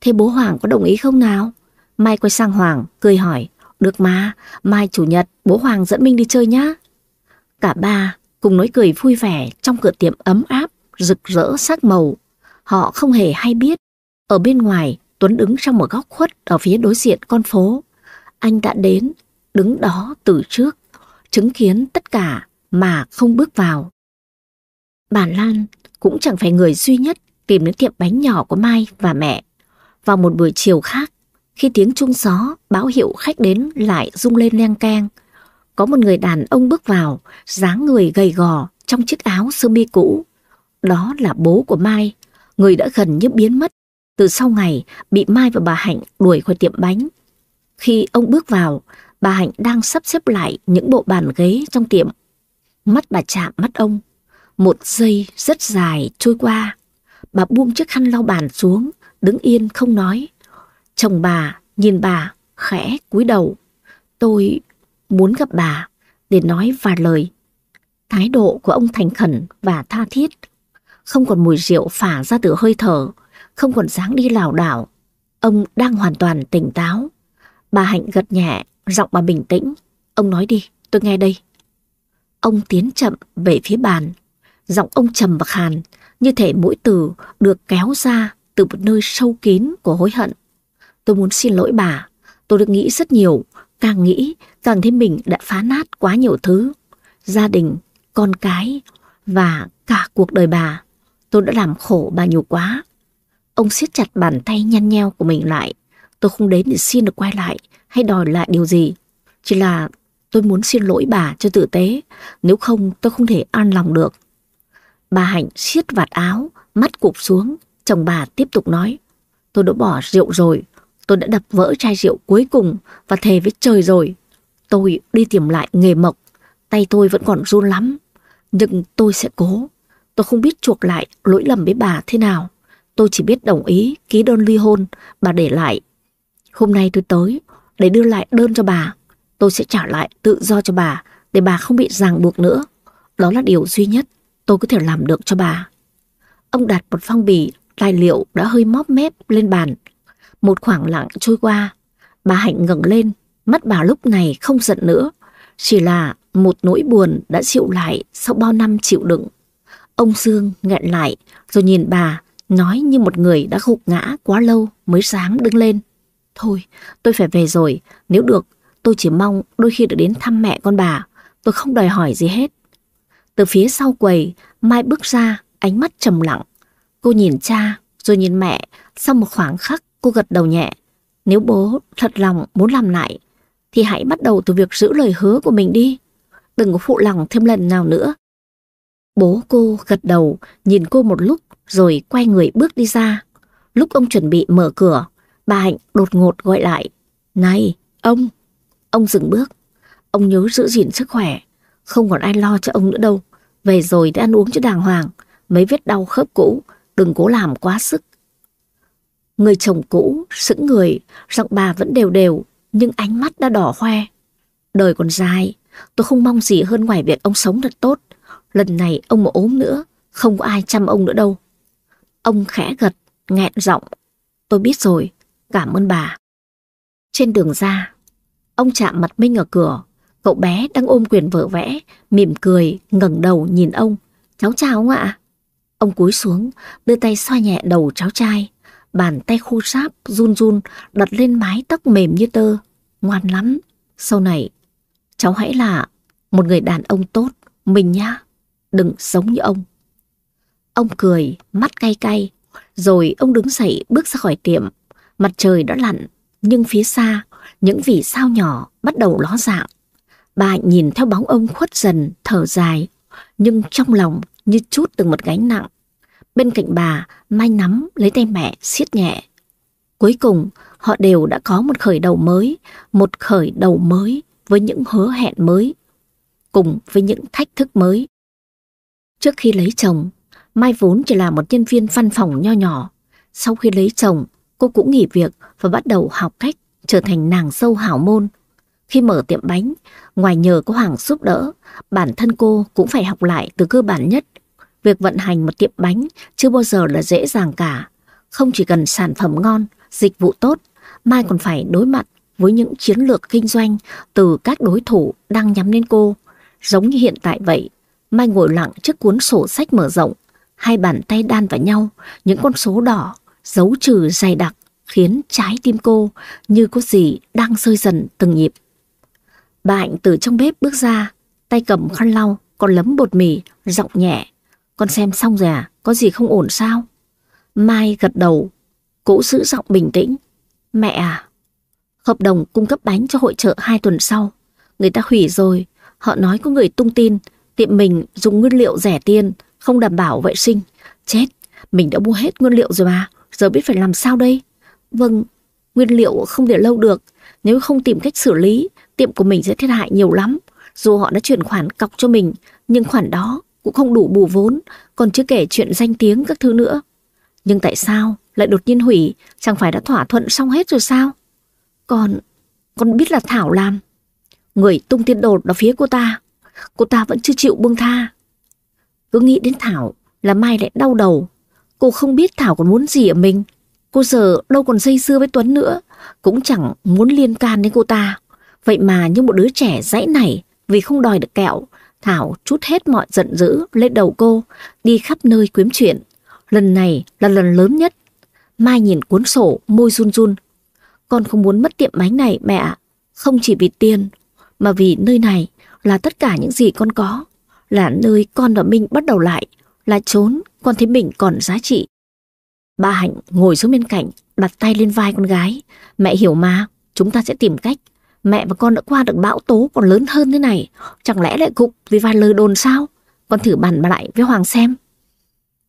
Thế bố Hoàng có đồng ý không nào? Mai quay sang Hoàng, cười hỏi. Được mà, mai chủ nhật bố Hoàng dẫn Minh đi chơi nhá. Cả ba cùng nói cười vui vẻ trong cửa tiệm ấm áp, rực rỡ sắc màu. Họ không hề hay biết. Ở bên ngoài, Tuấn đứng trong một góc khuất ở phía đối diện con phố. Anh đã đến, đứng đó từ trước, chứng kiến tất cả mà không bước vào. Bà Lan cũng chẳng phải người duy nhất tìm đến tiệm bánh nhỏ của Mai và mẹ. Vào một buổi chiều khác, khi tiếng chuông gió báo hiệu khách đến lại rung lên leng keng, có một người đàn ông bước vào, dáng người gầy gò trong chiếc áo sơ mi cũ. Đó là bố của Mai, người đã gần như biến mất từ sau ngày bị Mai và bà Hạnh đuổi khỏi tiệm bánh. Khi ông bước vào, bà Hạnh đang sắp xếp lại những bộ bàn ghế trong tiệm. Mắt bà chạm mắt ông. Một giây rất dài trôi qua. Bà buông chiếc khăn lau bàn xuống, đứng yên không nói. Chồng bà nhìn bà khẽ cúi đầu. Tôi muốn gặp bà để nói vài lời. Thái độ của ông thành khẩn và tha thiết. Không còn mùi rượu phả ra từ hơi thở, không còn dáng đi lảo đảo. Ông đang hoàn toàn tỉnh táo. Bà Hạnh gật nhẹ, giọng bà bình tĩnh. Ông nói đi, tôi nghe đây. Ông tiến chậm về phía bàn. Giọng ông trầm và khàn, như thể mỗi từ được kéo ra từ một nơi sâu kín của hối hận. Tôi muốn xin lỗi bà. Tôi được nghĩ rất nhiều, càng nghĩ càng thấy mình đã phá nát quá nhiều thứ. Gia đình, con cái và cả cuộc đời bà. Tôi đã làm khổ bà nhiều quá. Ông siết chặt bàn tay nhăn nheo của mình lại. Tôi không đến để xin được quay lại hay đòi lại điều gì. Chỉ là tôi muốn xin lỗi bà cho tử tế. Nếu không tôi không thể an lòng được. Bà Hạnh siết vạt áo, mắt cụp xuống. Chồng bà tiếp tục nói. Tôi đã bỏ rượu rồi. Tôi đã đập vỡ chai rượu cuối cùng và thề với trời rồi. Tôi đi tìm lại nghề mộc. Tay tôi vẫn còn run lắm. Nhưng tôi sẽ cố. Tôi không biết chuộc lại lỗi lầm với bà thế nào. Tôi chỉ biết đồng ý ký đơn ly hôn, bà để lại. Hôm nay tôi tới để đưa lại đơn cho bà. Tôi sẽ trả lại tự do cho bà để bà không bị ràng buộc nữa. Đó là điều duy nhất tôi có thể làm được cho bà. Ông đặt một phong bì tài liệu đã hơi móp mép lên bàn. Một khoảng lặng trôi qua, bà Hạnh ngẩng lên, mắt bà lúc này không giận nữa, chỉ là một nỗi buồn đã chịu lại sau bao năm chịu đựng. Ông Dương nghẹn lại rồi nhìn bà nói như một người đã gục ngã quá lâu mới sáng đứng lên. Thôi, tôi phải về rồi, nếu được, tôi chỉ mong đôi khi được đến thăm mẹ con bà, tôi không đòi hỏi gì hết. Từ phía sau quầy, Mai bước ra, ánh mắt trầm lặng. Cô nhìn cha, rồi nhìn mẹ, sau một khoảng khắc cô gật đầu nhẹ. Nếu bố thật lòng muốn làm lại, thì hãy bắt đầu từ việc giữ lời hứa của mình đi. Đừng có phụ lòng thêm lần nào nữa. Bố cô gật đầu, nhìn cô một lúc rồi quay người bước đi ra. Lúc ông chuẩn bị mở cửa, bà Hạnh đột ngột gọi lại. Này, ông! Ông dừng bước. Ông nhớ giữ gìn sức khỏe. Không còn ai lo cho ông nữa đâu. Về rồi để ăn uống cho đàng hoàng. Mấy vết đau khớp cũ, đừng cố làm quá sức. Người chồng cũ, sững người, giọng bà vẫn đều đều, nhưng ánh mắt đã đỏ hoe. Đời còn dài, tôi không mong gì hơn ngoài việc ông sống thật tốt. Lần này ông mà ốm nữa, không có ai chăm ông nữa đâu. Ông khẽ gật, nghẹn giọng. Tôi biết rồi, cảm ơn bà. Trên đường ra, ông chạm mặt Minh ở cửa. Cậu bé đang ôm quyền vợ vẽ, mỉm cười, ngẩng đầu nhìn ông. Cháu chào ông ạ. Ông cúi xuống, đưa tay xoa nhẹ đầu cháu trai. Bàn tay khô sáp, run run, đặt lên mái tóc mềm như tơ. Ngoan lắm. Sau này, cháu hãy là một người đàn ông tốt, mình nhá. Đừng sống như ông. Ông cười, mắt cay cay. Rồi ông đứng dậy bước ra khỏi tiệm. Mặt trời đã lặn, nhưng phía xa, những vì sao nhỏ bắt đầu ló dạng. Bà nhìn theo bóng ông khuất dần, thở dài, nhưng trong lòng như chút từng một gánh nặng bên cạnh bà, Mai nắm lấy tay mẹ siết nhẹ. Cuối cùng, họ đều đã có một khởi đầu mới, một khởi đầu mới với những hứa hẹn mới, cùng với những thách thức mới. Trước khi lấy chồng, Mai vốn chỉ là một nhân viên văn phòng nho nhỏ. Sau khi lấy chồng, cô cũng nghỉ việc và bắt đầu học cách trở thành nàng sâu hảo môn. Khi mở tiệm bánh, ngoài nhờ có Hoàng giúp đỡ, bản thân cô cũng phải học lại từ cơ bản nhất. Việc vận hành một tiệm bánh chưa bao giờ là dễ dàng cả. Không chỉ cần sản phẩm ngon, dịch vụ tốt, Mai còn phải đối mặt với những chiến lược kinh doanh từ các đối thủ đang nhắm đến cô. Giống như hiện tại vậy, Mai ngồi lặng trước cuốn sổ sách mở rộng, hai bàn tay đan vào nhau, những con số đỏ, dấu trừ dày đặc, khiến trái tim cô như có gì đang rơi dần từng nhịp. Bà Hạnh từ trong bếp bước ra, tay cầm khăn lau, còn lấm bột mì, giọng nhẹ. Con xem xong rồi à, có gì không ổn sao? Mai gật đầu, cố giữ giọng bình tĩnh. Mẹ à, hợp đồng cung cấp bánh cho hội trợ hai tuần sau. Người ta hủy rồi, họ nói có người tung tin, tiệm mình dùng nguyên liệu rẻ tiền, không đảm bảo vệ sinh. Chết, mình đã mua hết nguyên liệu rồi mà, giờ biết phải làm sao đây? Vâng, nguyên liệu không để lâu được, nếu không tìm cách xử lý, tiệm của mình sẽ thiệt hại nhiều lắm. Dù họ đã chuyển khoản cọc cho mình, nhưng khoản đó cũng không đủ bù vốn, còn chưa kể chuyện danh tiếng các thứ nữa. Nhưng tại sao lại đột nhiên hủy, chẳng phải đã thỏa thuận xong hết rồi sao? Còn, con biết là Thảo làm. Người tung tiên đột vào phía cô ta, cô ta vẫn chưa chịu buông tha. Cứ nghĩ đến Thảo là Mai lại đau đầu. Cô không biết Thảo còn muốn gì ở mình. Cô giờ đâu còn dây dưa với Tuấn nữa, cũng chẳng muốn liên can đến cô ta. Vậy mà như một đứa trẻ dãy này vì không đòi được kẹo, Thảo chút hết mọi giận dữ lên đầu cô, đi khắp nơi quyếm chuyện. Lần này là lần lớn nhất. Mai nhìn cuốn sổ, môi run run. Con không muốn mất tiệm bánh này mẹ ạ. Không chỉ vì tiền, mà vì nơi này là tất cả những gì con có. Là nơi con và Minh bắt đầu lại, là trốn con thấy mình còn giá trị. Ba Hạnh ngồi xuống bên cạnh, đặt tay lên vai con gái. Mẹ hiểu mà, chúng ta sẽ tìm cách. Mẹ và con đã qua được bão tố còn lớn hơn thế này. Chẳng lẽ lại cục vì vài lời đồn sao? Con thử bàn lại với Hoàng xem.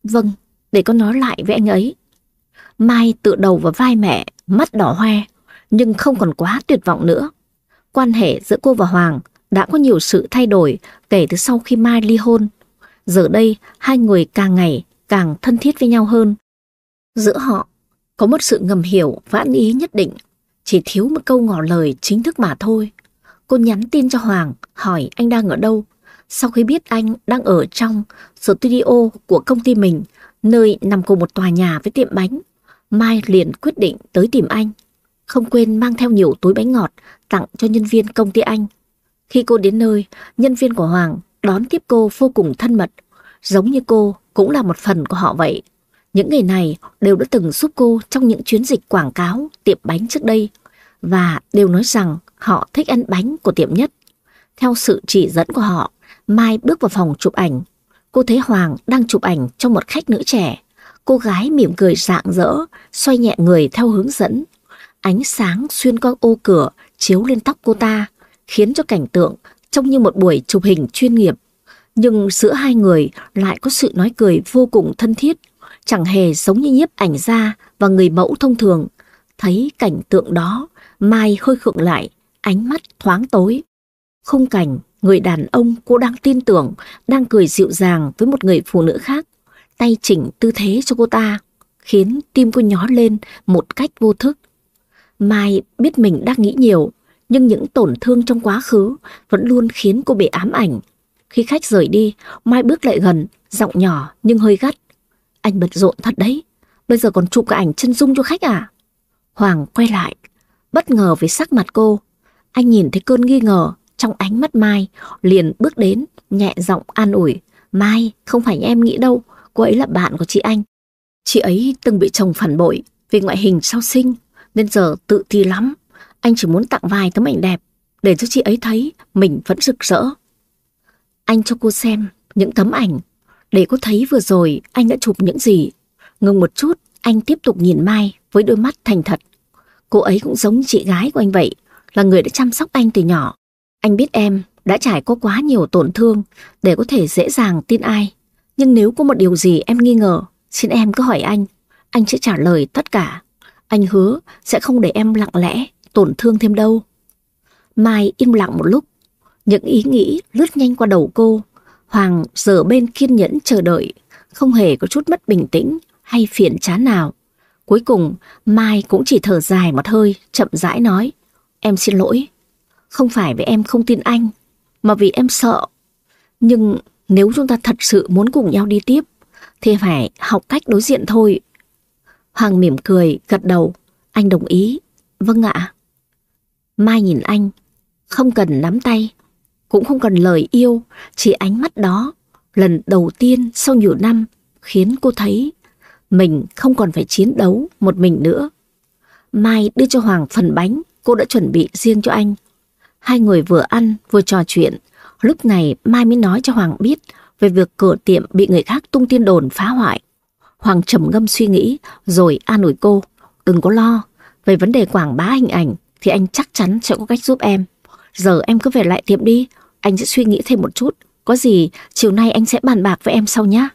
Vâng, để con nói lại với anh ấy. Mai tựa đầu vào vai mẹ, mắt đỏ hoe, nhưng không còn quá tuyệt vọng nữa. Quan hệ giữa cô và Hoàng đã có nhiều sự thay đổi kể từ sau khi Mai ly hôn. Giờ đây, hai người càng ngày càng thân thiết với nhau hơn. Giữa họ có một sự ngầm hiểu và ăn ý nhất định, chỉ thiếu một câu ngỏ lời chính thức mà thôi. Cô nhắn tin cho Hoàng hỏi anh đang ở đâu. Sau khi biết anh đang ở trong studio của công ty mình, nơi nằm cùng một tòa nhà với tiệm bánh, Mai liền quyết định tới tìm anh. Không quên mang theo nhiều túi bánh ngọt tặng cho nhân viên công ty anh. Khi cô đến nơi, nhân viên của Hoàng đón tiếp cô vô cùng thân mật, giống như cô cũng là một phần của họ vậy. Những người này đều đã từng giúp cô trong những chuyến dịch quảng cáo tiệm bánh trước đây và đều nói rằng họ thích ăn bánh của tiệm nhất. Theo sự chỉ dẫn của họ, Mai bước vào phòng chụp ảnh. Cô thấy Hoàng đang chụp ảnh cho một khách nữ trẻ. Cô gái mỉm cười rạng rỡ, xoay nhẹ người theo hướng dẫn. Ánh sáng xuyên qua ô cửa chiếu lên tóc cô ta, khiến cho cảnh tượng trông như một buổi chụp hình chuyên nghiệp. Nhưng giữa hai người lại có sự nói cười vô cùng thân thiết, chẳng hề giống như nhiếp ảnh gia và người mẫu thông thường. Thấy cảnh tượng đó, Mai hơi khựng lại, ánh mắt thoáng tối. Khung cảnh, người đàn ông cô đang tin tưởng, đang cười dịu dàng với một người phụ nữ khác, tay chỉnh tư thế cho cô ta, khiến tim cô nhó lên một cách vô thức. Mai biết mình đang nghĩ nhiều, nhưng những tổn thương trong quá khứ vẫn luôn khiến cô bị ám ảnh. Khi khách rời đi, Mai bước lại gần, giọng nhỏ nhưng hơi gắt. Anh bận rộn thật đấy, bây giờ còn chụp cả ảnh chân dung cho khách à? Hoàng quay lại, bất ngờ với sắc mặt cô. Anh nhìn thấy cơn nghi ngờ trong ánh mắt Mai, liền bước đến, nhẹ giọng an ủi. Mai, không phải em nghĩ đâu, cô ấy là bạn của chị anh. Chị ấy từng bị chồng phản bội vì ngoại hình sau sinh, nên giờ tự ti lắm. Anh chỉ muốn tặng vài tấm ảnh đẹp để cho chị ấy thấy mình vẫn rực rỡ. Anh cho cô xem những tấm ảnh để cô thấy vừa rồi anh đã chụp những gì. Ngừng một chút, anh tiếp tục nhìn Mai với đôi mắt thành thật. Cô ấy cũng giống chị gái của anh vậy, là người đã chăm sóc anh từ nhỏ. Anh biết em đã trải qua quá nhiều tổn thương để có thể dễ dàng tin ai. Nhưng nếu có một điều gì em nghi ngờ, Xin em cứ hỏi anh, anh sẽ trả lời tất cả. Anh hứa sẽ không để em lặng lẽ, tổn thương thêm đâu. Mai im lặng một lúc, những ý nghĩ lướt nhanh qua đầu cô. Hoàng giờ bên kiên nhẫn chờ đợi, không hề có chút mất bình tĩnh hay phiền chán nào. Cuối cùng, Mai cũng chỉ thở dài một hơi, chậm rãi nói. Em xin lỗi, không phải vì em không tin anh, mà vì em sợ. Nhưng nếu chúng ta thật sự muốn cùng nhau đi tiếp, thì phải học cách đối diện thôi. Hoàng mỉm cười, gật đầu. Anh đồng ý. Vâng ạ. Mai nhìn anh, không cần nắm tay, cũng không cần lời yêu, chỉ ánh mắt đó, lần đầu tiên sau nhiều năm, khiến cô thấy mình không còn phải chiến đấu một mình nữa. Mai đưa cho Hoàng phần bánh cô đã chuẩn bị riêng cho anh. Hai người vừa ăn vừa trò chuyện. Lúc này Mai mới nói cho Hoàng biết về việc cửa tiệm bị người khác tung tin đồn phá hoại. Hoàng trầm ngâm suy nghĩ rồi an ủi cô. Đừng có lo, về vấn đề quảng bá hình ảnh thì anh chắc chắn sẽ có cách giúp em. Giờ em cứ về lại tiệm đi, anh sẽ suy nghĩ thêm một chút. Có gì chiều nay anh sẽ bàn bạc với em sau nhé.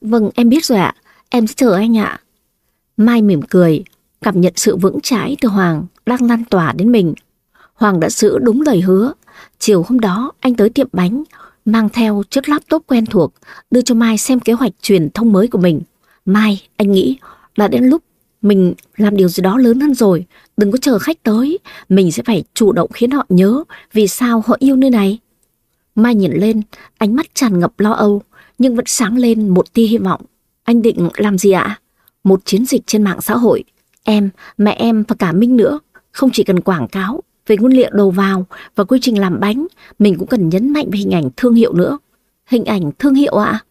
Vâng, em biết rồi ạ. Em sẽ chờ anh ạ. Mai mỉm cười, cảm nhận sự vững chãi từ Hoàng đang lan tỏa đến mình. Hoàng đã giữ đúng lời hứa. Chiều hôm đó anh tới tiệm bánh, mang theo chiếc laptop quen thuộc, đưa cho Mai xem kế hoạch truyền thông mới của mình. Mai, anh nghĩ là đến lúc mình làm điều gì đó lớn hơn rồi, đừng có chờ khách tới, mình sẽ phải chủ động khiến họ nhớ vì sao họ yêu nơi này. Mai nhìn lên, ánh mắt tràn ngập lo âu, nhưng vẫn sáng lên một tia hy vọng. Anh định làm gì ạ? Một chiến dịch trên mạng xã hội. Em, mẹ em và cả Minh nữa, không chỉ cần quảng cáo về nguyên liệu đầu vào và quy trình làm bánh, mình cũng cần nhấn mạnh về hình ảnh thương hiệu nữa. Hình ảnh thương hiệu ạ?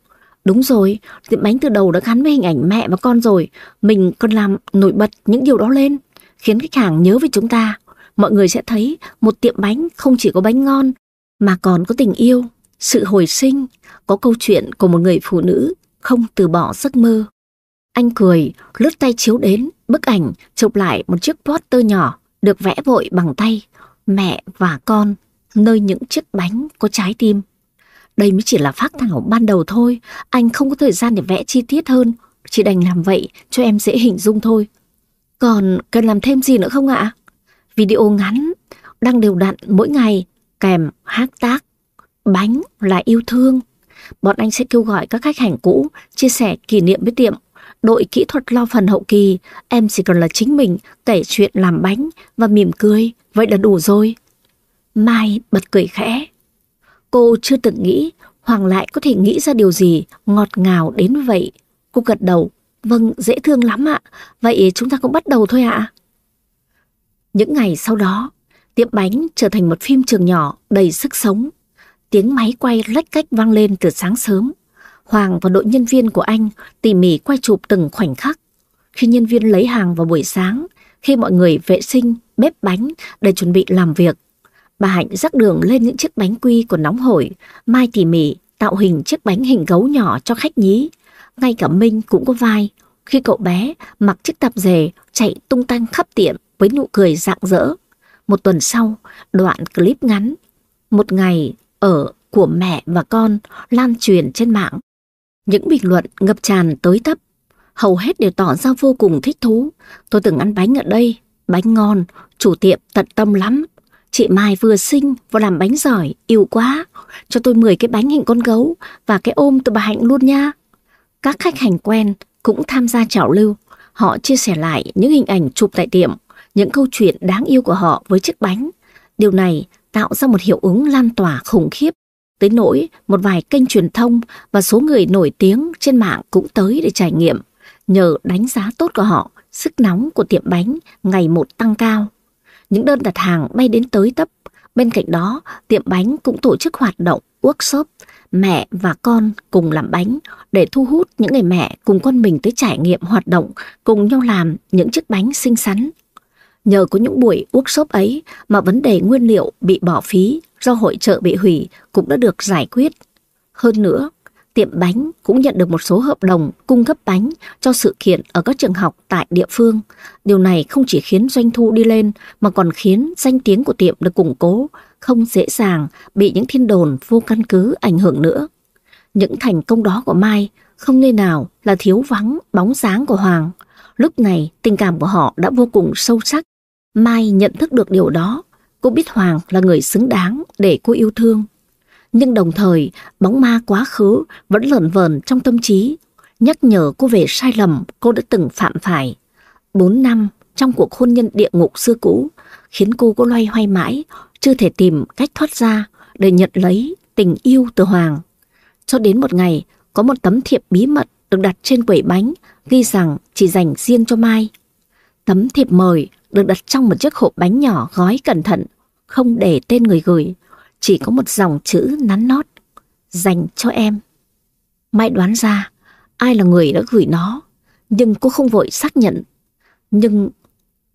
Đúng rồi, tiệm bánh từ đầu đã gắn với hình ảnh mẹ và con rồi. Mình còn làm nổi bật những điều đó lên, khiến khách hàng nhớ về chúng ta. Mọi người sẽ thấy một tiệm bánh không chỉ có bánh ngon, mà còn có tình yêu, sự hồi sinh, có câu chuyện của một người phụ nữ không từ bỏ giấc mơ. Anh cười, lướt tay chiếu đến, bức ảnh chụp lại một chiếc poster nhỏ được vẽ vội bằng tay, mẹ và con, nơi những chiếc bánh có trái tim. Đây mới chỉ là phát thảo ban đầu thôi, anh không có thời gian để vẽ chi tiết hơn, chỉ đành làm vậy cho em dễ hình dung thôi. Còn cần làm thêm gì nữa không ạ? Video ngắn, đăng đều đặn mỗi ngày, kèm hát tác bánh là yêu thương. Bọn anh sẽ kêu gọi các khách hàng cũ chia sẻ kỷ niệm với tiệm. Đội kỹ thuật lo phần hậu kỳ, em chỉ cần là chính mình kể chuyện làm bánh và mỉm cười, vậy là đủ rồi. Mai bật cười khẽ. Cô chưa từng nghĩ Hoàng lại có thể nghĩ ra điều gì ngọt ngào đến vậy. Cô gật đầu. Vâng, dễ thương lắm ạ. Vậy chúng ta cũng bắt đầu thôi ạ. Những ngày sau đó, tiệm bánh trở thành một phim trường nhỏ đầy sức sống. Tiếng máy quay lách cách vang lên từ sáng sớm. Hoàng và đội nhân viên của anh tỉ mỉ quay chụp từng khoảnh khắc. Khi nhân viên lấy hàng vào buổi sáng, khi mọi người vệ sinh, bếp bánh để chuẩn bị làm việc, Bà Hạnh rắc đường lên những chiếc bánh quy của nóng hổi, Mai tỉ mỉ tạo hình chiếc bánh hình gấu nhỏ cho khách nhí. Ngay cả Minh cũng có vai, khi cậu bé mặc chiếc tạp dề chạy tung tăng khắp tiệm với nụ cười rạng rỡ. Một tuần sau, đoạn clip ngắn, một ngày ở của mẹ và con lan truyền trên mạng. Những bình luận ngập tràn tới tấp, hầu hết đều tỏ ra vô cùng thích thú. Tôi từng ăn bánh ở đây, bánh ngon, chủ tiệm tận tâm lắm. Chị Mai vừa sinh vừa làm bánh giỏi, yêu quá. Cho tôi 10 cái bánh hình con gấu và cái ôm từ bà Hạnh luôn nha. Các khách hành quen cũng tham gia trào lưu. Họ chia sẻ lại những hình ảnh chụp tại tiệm, những câu chuyện đáng yêu của họ với chiếc bánh. Điều này tạo ra một hiệu ứng lan tỏa khủng khiếp. Tới nỗi một vài kênh truyền thông và số người nổi tiếng trên mạng cũng tới để trải nghiệm. Nhờ đánh giá tốt của họ, sức nóng của tiệm bánh ngày một tăng cao. Những đơn đặt hàng bay đến tới tấp. Bên cạnh đó, tiệm bánh cũng tổ chức hoạt động workshop mẹ và con cùng làm bánh để thu hút những người mẹ cùng con mình tới trải nghiệm hoạt động cùng nhau làm những chiếc bánh xinh xắn. Nhờ có những buổi workshop ấy mà vấn đề nguyên liệu bị bỏ phí do hội trợ bị hủy cũng đã được giải quyết. Hơn nữa, tiệm bánh cũng nhận được một số hợp đồng cung cấp bánh cho sự kiện ở các trường học tại địa phương. Điều này không chỉ khiến doanh thu đi lên mà còn khiến danh tiếng của tiệm được củng cố, không dễ dàng bị những thiên đồn vô căn cứ ảnh hưởng nữa. Những thành công đó của Mai không nơi nào là thiếu vắng bóng dáng của Hoàng. Lúc này tình cảm của họ đã vô cùng sâu sắc. Mai nhận thức được điều đó. Cô biết Hoàng là người xứng đáng để cô yêu thương. Nhưng đồng thời bóng ma quá khứ vẫn lởn vờn trong tâm trí. Nhắc nhở cô về sai lầm cô đã từng phạm phải. Bốn năm trong cuộc hôn nhân địa ngục xưa cũ khiến cô có loay hoay mãi, chưa thể tìm cách thoát ra để nhận lấy tình yêu từ Hoàng. Cho đến một ngày, có một tấm thiệp bí mật được đặt trên quầy bánh, ghi rằng chỉ dành riêng cho Mai. Tấm thiệp mời được đặt trong một chiếc hộp bánh nhỏ gói cẩn thận, không để tên người gửi, chỉ có một dòng chữ nắn nót, dành cho em. Mai đoán ra ai là người đã gửi nó, nhưng cô không vội xác nhận. Nhưng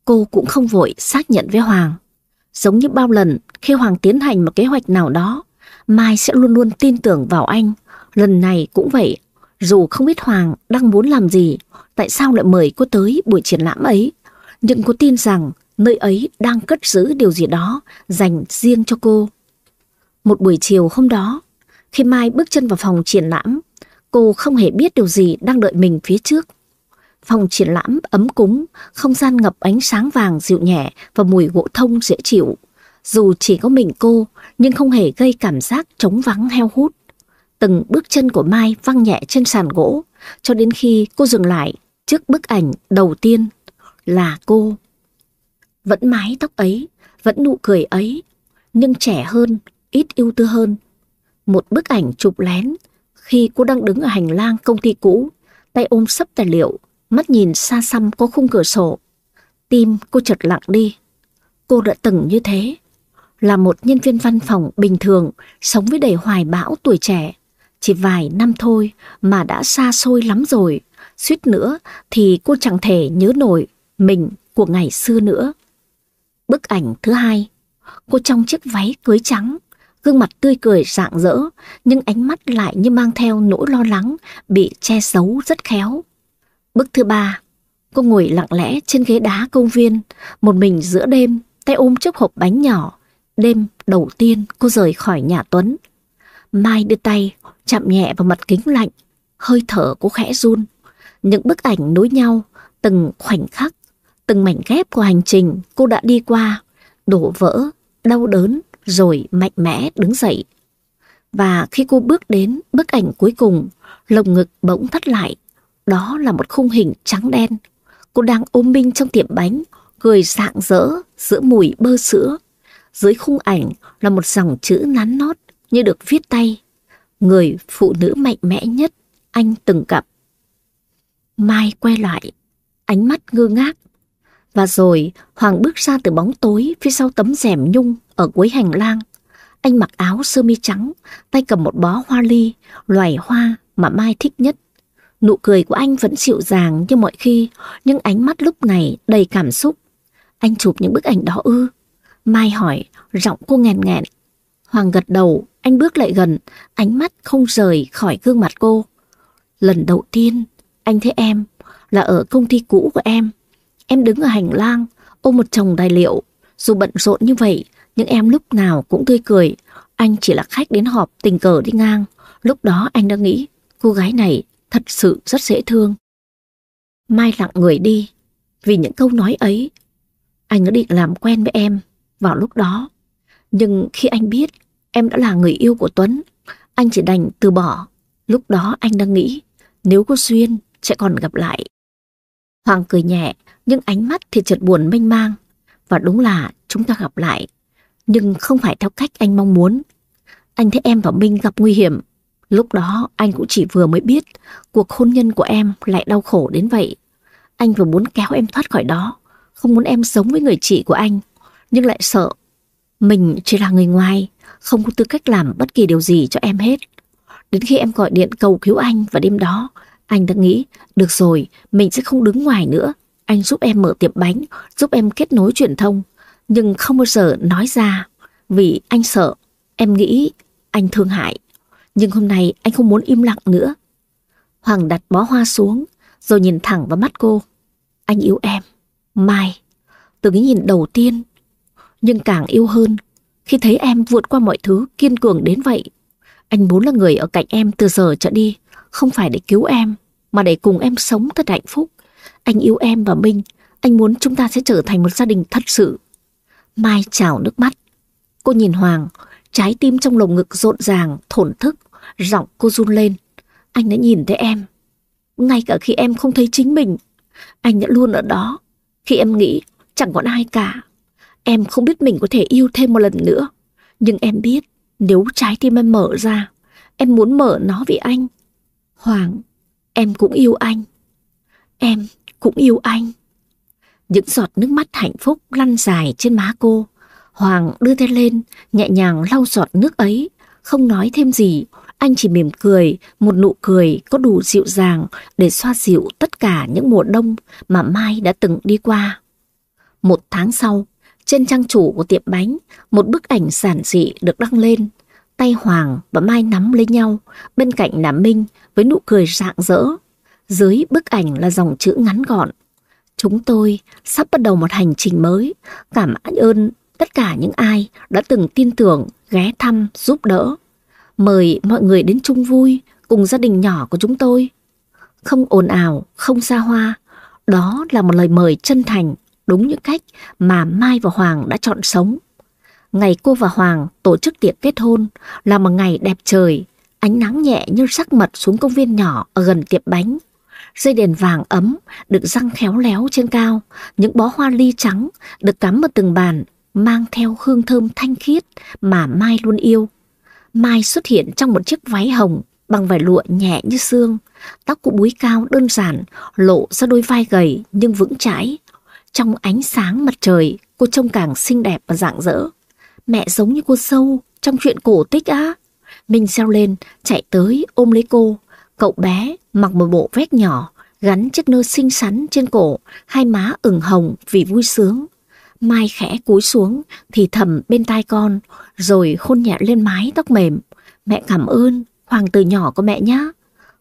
cô cũng không vội xác nhận với Hoàng. Giống như bao lần khi Hoàng tiến hành một kế hoạch nào đó, Mai sẽ luôn luôn tin tưởng vào anh. Lần này cũng vậy, dù không biết Hoàng đang muốn làm gì, tại sao lại mời cô tới buổi triển lãm ấy, nhưng cô tin rằng nơi ấy đang cất giữ điều gì đó dành riêng cho cô. Một buổi chiều hôm đó, khi Mai bước chân vào phòng triển lãm, cô không hề biết điều gì đang đợi mình phía trước. Phòng triển lãm ấm cúng, không gian ngập ánh sáng vàng dịu nhẹ và mùi gỗ thông dễ chịu. Dù chỉ có mình cô, nhưng không hề gây cảm giác trống vắng heo hút. Từng bước chân của Mai văng nhẹ trên sàn gỗ, cho đến khi cô dừng lại trước bức ảnh đầu tiên là cô. Vẫn mái tóc ấy, vẫn nụ cười ấy, nhưng trẻ hơn, ít ưu tư hơn. Một bức ảnh chụp lén khi cô đang đứng ở hành lang công ty cũ, tay ôm sấp tài liệu, mắt nhìn xa xăm có khung cửa sổ. Tim cô chợt lặng đi. Cô đã từng như thế. Là một nhân viên văn phòng bình thường, sống với đầy hoài bão tuổi trẻ. Chỉ vài năm thôi mà đã xa xôi lắm rồi. Suýt nữa thì cô chẳng thể nhớ nổi mình của ngày xưa nữa. Bức ảnh thứ hai, cô trong chiếc váy cưới trắng, gương mặt tươi cười rạng rỡ, nhưng ánh mắt lại như mang theo nỗi lo lắng, bị che giấu rất khéo. Bức thứ ba, cô ngồi lặng lẽ trên ghế đá công viên, một mình giữa đêm, tay ôm chiếc hộp bánh nhỏ. Đêm đầu tiên cô rời khỏi nhà Tuấn. Mai đưa tay, chạm nhẹ vào mặt kính lạnh, hơi thở cô khẽ run. Những bức ảnh nối nhau, từng khoảnh khắc, từng mảnh ghép của hành trình cô đã đi qua, đổ vỡ, đau đớn, rồi mạnh mẽ đứng dậy. Và khi cô bước đến bức ảnh cuối cùng, lồng ngực bỗng thắt lại, đó là một khung hình trắng đen. Cô đang ôm Minh trong tiệm bánh, cười sạng rỡ giữa mùi bơ sữa. Dưới khung ảnh là một dòng chữ nắn nót như được viết tay. Người phụ nữ mạnh mẽ nhất anh từng gặp. Mai quay lại, ánh mắt ngơ ngác. Và rồi Hoàng bước ra từ bóng tối phía sau tấm rèm nhung ở cuối hành lang. Anh mặc áo sơ mi trắng, tay cầm một bó hoa ly, loài hoa mà Mai thích nhất. Nụ cười của anh vẫn dịu dàng như mọi khi, nhưng ánh mắt lúc này đầy cảm xúc. Anh chụp những bức ảnh đó ư? Mai hỏi, giọng cô nghẹn nghẹn. Hoàng gật đầu, anh bước lại gần, ánh mắt không rời khỏi gương mặt cô. Lần đầu tiên, anh thấy em là ở công ty cũ của em. Em đứng ở hành lang, ôm một chồng tài liệu. Dù bận rộn như vậy, nhưng em lúc nào cũng tươi cười. Anh chỉ là khách đến họp tình cờ đi ngang. Lúc đó anh đã nghĩ, cô gái này thật sự rất dễ thương. Mai lặng người đi, vì những câu nói ấy, anh đã định làm quen với em vào lúc đó. Nhưng khi anh biết em đã là người yêu của Tuấn, anh chỉ đành từ bỏ. Lúc đó anh đang nghĩ, nếu có duyên, sẽ còn gặp lại. Hoàng cười nhẹ, nhưng ánh mắt thì chợt buồn mênh mang. Và đúng là chúng ta gặp lại, nhưng không phải theo cách anh mong muốn. Anh thấy em và Minh gặp nguy hiểm, Lúc đó anh cũng chỉ vừa mới biết cuộc hôn nhân của em lại đau khổ đến vậy. Anh vừa muốn kéo em thoát khỏi đó, không muốn em sống với người chị của anh, nhưng lại sợ. Mình chỉ là người ngoài, không có tư cách làm bất kỳ điều gì cho em hết. Đến khi em gọi điện cầu cứu anh và đêm đó, anh đã nghĩ, được rồi, mình sẽ không đứng ngoài nữa. Anh giúp em mở tiệm bánh, giúp em kết nối truyền thông, nhưng không bao giờ nói ra, vì anh sợ, em nghĩ anh thương hại. Nhưng hôm nay anh không muốn im lặng nữa. Hoàng đặt bó hoa xuống, rồi nhìn thẳng vào mắt cô. Anh yêu em, Mai, từ cái nhìn đầu tiên. Nhưng càng yêu hơn, khi thấy em vượt qua mọi thứ kiên cường đến vậy. Anh muốn là người ở cạnh em từ giờ trở đi, không phải để cứu em, mà để cùng em sống thật hạnh phúc. Anh yêu em và Minh, anh muốn chúng ta sẽ trở thành một gia đình thật sự. Mai trào nước mắt. Cô nhìn Hoàng, trái tim trong lồng ngực rộn ràng, thổn thức, giọng cô run lên. Anh đã nhìn thấy em. Ngay cả khi em không thấy chính mình, anh đã luôn ở đó. Khi em nghĩ chẳng còn ai cả, em không biết mình có thể yêu thêm một lần nữa. Nhưng em biết, nếu trái tim em mở ra, em muốn mở nó vì anh. Hoàng, em cũng yêu anh. Em cũng yêu anh. Những giọt nước mắt hạnh phúc lăn dài trên má cô. Hoàng đưa tay lên, nhẹ nhàng lau giọt nước ấy, không nói thêm gì. Anh chỉ mỉm cười, một nụ cười có đủ dịu dàng để xoa dịu tất cả những mùa đông mà Mai đã từng đi qua. Một tháng sau, trên trang chủ của tiệm bánh, một bức ảnh giản dị được đăng lên. Tay Hoàng và Mai nắm lấy nhau, bên cạnh là Minh với nụ cười rạng rỡ. Dưới bức ảnh là dòng chữ ngắn gọn. Chúng tôi sắp bắt đầu một hành trình mới. Cảm ơn tất cả những ai đã từng tin tưởng, ghé thăm, giúp đỡ. Mời mọi người đến chung vui cùng gia đình nhỏ của chúng tôi. Không ồn ào, không xa hoa. Đó là một lời mời chân thành, đúng như cách mà Mai và Hoàng đã chọn sống. Ngày cô và Hoàng tổ chức tiệc kết hôn là một ngày đẹp trời, ánh nắng nhẹ như sắc mật xuống công viên nhỏ ở gần tiệm bánh. Dây đèn vàng ấm được răng khéo léo trên cao, những bó hoa ly trắng được cắm vào từng bàn mang theo hương thơm thanh khiết mà Mai luôn yêu. Mai xuất hiện trong một chiếc váy hồng bằng vải lụa nhẹ như xương, tóc của búi cao đơn giản, lộ ra đôi vai gầy nhưng vững chãi. Trong ánh sáng mặt trời, cô trông càng xinh đẹp và rạng rỡ. Mẹ giống như cô sâu trong chuyện cổ tích á. Minh reo lên, chạy tới ôm lấy cô. Cậu bé mặc một bộ vest nhỏ, gắn chiếc nơ xinh xắn trên cổ, hai má ửng hồng vì vui sướng. Mai khẽ cúi xuống thì thầm bên tai con, rồi hôn nhẹ lên mái tóc mềm. Mẹ cảm ơn, Hoàng từ nhỏ của mẹ nhá.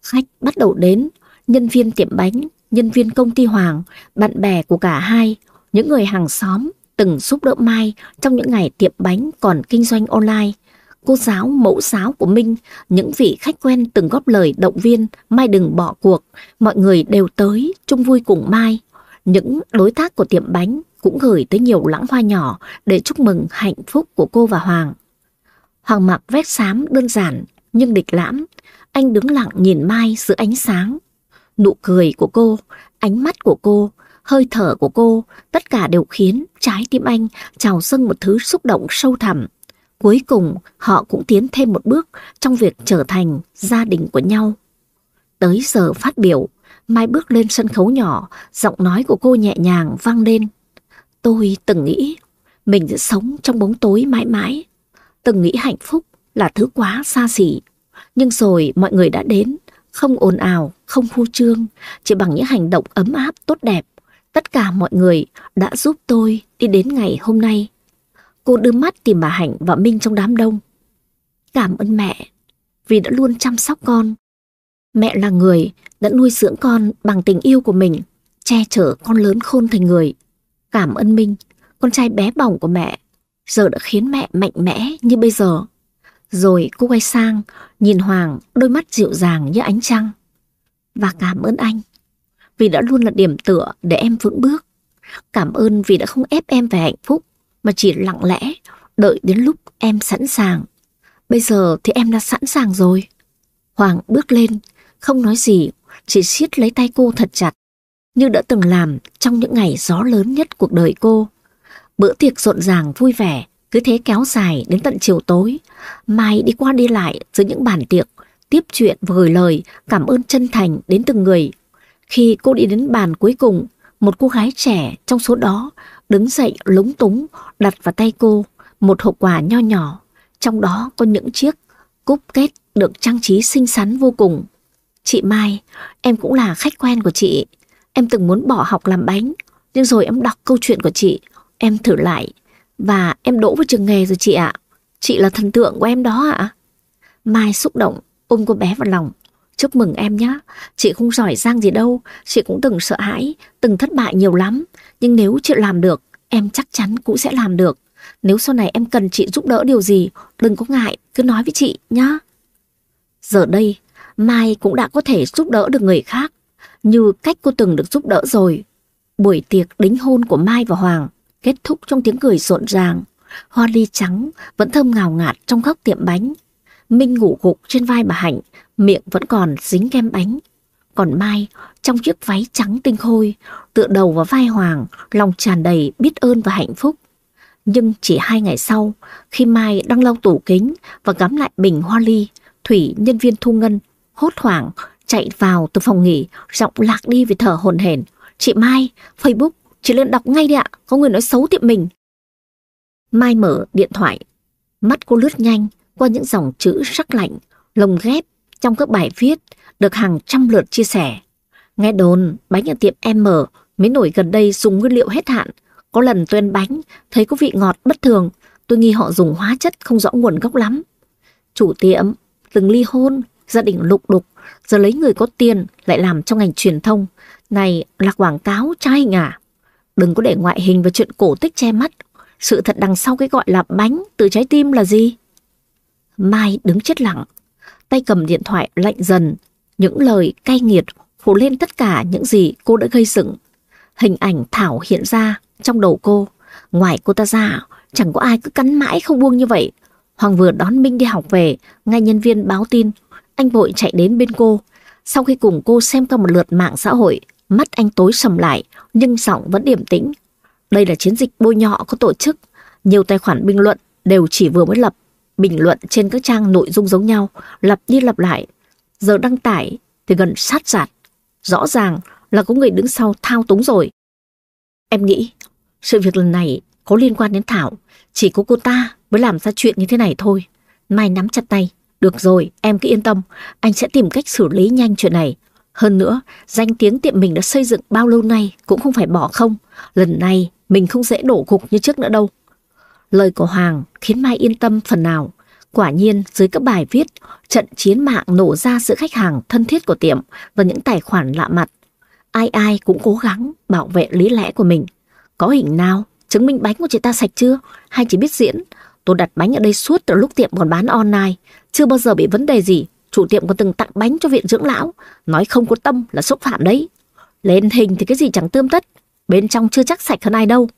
Khách bắt đầu đến, nhân viên tiệm bánh, nhân viên công ty Hoàng, bạn bè của cả hai, những người hàng xóm từng giúp đỡ Mai trong những ngày tiệm bánh còn kinh doanh online. Cô giáo, mẫu giáo của Minh, những vị khách quen từng góp lời động viên Mai đừng bỏ cuộc, mọi người đều tới chung vui cùng Mai. Những đối tác của tiệm bánh cũng gửi tới nhiều lãng hoa nhỏ để chúc mừng hạnh phúc của cô và Hoàng. Hoàng mặc vest xám đơn giản nhưng địch lãm, anh đứng lặng nhìn Mai giữa ánh sáng. Nụ cười của cô, ánh mắt của cô, hơi thở của cô, tất cả đều khiến trái tim anh trào dâng một thứ xúc động sâu thẳm. Cuối cùng, họ cũng tiến thêm một bước trong việc trở thành gia đình của nhau. Tới giờ phát biểu, Mai bước lên sân khấu nhỏ, giọng nói của cô nhẹ nhàng vang lên. Tôi từng nghĩ mình sẽ sống trong bóng tối mãi mãi. Từng nghĩ hạnh phúc là thứ quá xa xỉ. Nhưng rồi mọi người đã đến, không ồn ào, không khu trương, chỉ bằng những hành động ấm áp tốt đẹp. Tất cả mọi người đã giúp tôi đi đến ngày hôm nay. Cô đưa mắt tìm bà Hạnh và Minh trong đám đông. Cảm ơn mẹ vì đã luôn chăm sóc con. Mẹ là người đã nuôi dưỡng con bằng tình yêu của mình, che chở con lớn khôn thành người. Cảm ơn Minh, con trai bé bỏng của mẹ, giờ đã khiến mẹ mạnh mẽ như bây giờ. Rồi cô quay sang, nhìn Hoàng, đôi mắt dịu dàng như ánh trăng. Và cảm ơn anh, vì đã luôn là điểm tựa để em vững bước. Cảm ơn vì đã không ép em về hạnh phúc, mà chỉ lặng lẽ, đợi đến lúc em sẵn sàng. Bây giờ thì em đã sẵn sàng rồi. Hoàng bước lên, không nói gì, chỉ siết lấy tay cô thật chặt, như đã từng làm trong những ngày gió lớn nhất cuộc đời cô. Bữa tiệc rộn ràng vui vẻ, cứ thế kéo dài đến tận chiều tối. Mai đi qua đi lại giữa những bàn tiệc, tiếp chuyện và gửi lời cảm ơn chân thành đến từng người. Khi cô đi đến bàn cuối cùng, một cô gái trẻ trong số đó đứng dậy lúng túng đặt vào tay cô một hộp quà nho nhỏ. Trong đó có những chiếc cúp kết được trang trí xinh xắn vô cùng. Chị Mai, em cũng là khách quen của chị. Em từng muốn bỏ học làm bánh, nhưng rồi em đọc câu chuyện của chị, em thử lại. Và em đỗ vào trường nghề rồi chị ạ. Chị là thần tượng của em đó ạ. Mai xúc động, ôm cô bé vào lòng. Chúc mừng em nhé, chị không giỏi giang gì đâu, chị cũng từng sợ hãi, từng thất bại nhiều lắm. Nhưng nếu chị làm được, em chắc chắn cũng sẽ làm được. Nếu sau này em cần chị giúp đỡ điều gì, đừng có ngại, cứ nói với chị nhá. Giờ đây, Mai cũng đã có thể giúp đỡ được người khác, như cách cô từng được giúp đỡ rồi. Buổi tiệc đính hôn của Mai và Hoàng kết thúc trong tiếng cười rộn ràng. Hoa ly trắng vẫn thơm ngào ngạt trong góc tiệm bánh. Minh ngủ gục trên vai bà Hạnh, miệng vẫn còn dính kem bánh. Còn Mai, trong chiếc váy trắng tinh khôi, tựa đầu vào vai Hoàng, lòng tràn đầy biết ơn và hạnh phúc. Nhưng chỉ hai ngày sau, khi Mai đang lau tủ kính và gắm lại bình hoa ly, Thủy nhân viên thu ngân, hốt hoảng, chạy vào từ phòng nghỉ, giọng lạc đi vì thở hồn hển. Chị Mai, Facebook, chị lên đọc ngay đi ạ, có người nói xấu tiệm mình. Mai mở điện thoại, mắt cô lướt nhanh qua những dòng chữ sắc lạnh, lồng ghép trong các bài viết được hàng trăm lượt chia sẻ. Nghe đồn, bánh ở tiệm M mới nổi gần đây dùng nguyên liệu hết hạn. Có lần tôi ăn bánh, thấy có vị ngọt bất thường, tôi nghi họ dùng hóa chất không rõ nguồn gốc lắm. Chủ tiệm, từng ly hôn, gia đình lục đục, giờ lấy người có tiền lại làm trong ngành truyền thông. Này là quảng cáo trai hình à? Đừng có để ngoại hình và chuyện cổ tích che mắt. Sự thật đằng sau cái gọi là bánh từ trái tim là gì? Mai đứng chết lặng, tay cầm điện thoại lạnh dần, những lời cay nghiệt phủ lên tất cả những gì cô đã gây dựng. Hình ảnh Thảo hiện ra trong đầu cô. Ngoài cô ta ra, chẳng có ai cứ cắn mãi không buông như vậy. Hoàng vừa đón Minh đi học về, ngay nhân viên báo tin. Anh vội chạy đến bên cô. Sau khi cùng cô xem qua một lượt mạng xã hội, mắt anh tối sầm lại, nhưng giọng vẫn điềm tĩnh. Đây là chiến dịch bôi nhọ có tổ chức. Nhiều tài khoản bình luận đều chỉ vừa mới lập. Bình luận trên các trang nội dung giống nhau, lặp đi lặp lại. Giờ đăng tải thì gần sát giạt. Rõ ràng là có người đứng sau thao túng rồi. Em nghĩ sự việc lần này có liên quan đến Thảo, chỉ có cô ta mới làm ra chuyện như thế này thôi. Mai nắm chặt tay, được rồi, em cứ yên tâm, anh sẽ tìm cách xử lý nhanh chuyện này. Hơn nữa, danh tiếng tiệm mình đã xây dựng bao lâu nay cũng không phải bỏ không. Lần này mình không dễ đổ cục như trước nữa đâu. Lời của Hoàng khiến Mai yên tâm phần nào. Quả nhiên dưới các bài viết, trận chiến mạng nổ ra giữa khách hàng thân thiết của tiệm và những tài khoản lạ mặt. Ai ai cũng cố gắng bảo vệ lý lẽ của mình. Có hình nào chứng minh bánh của chị ta sạch chưa? Hay chỉ biết diễn? Tôi đặt bánh ở đây suốt từ lúc tiệm còn bán online. Chưa bao giờ bị vấn đề gì. Chủ tiệm còn từng tặng bánh cho viện dưỡng lão. Nói không có tâm là xúc phạm đấy. Lên hình thì cái gì chẳng tươm tất. Bên trong chưa chắc sạch hơn ai đâu.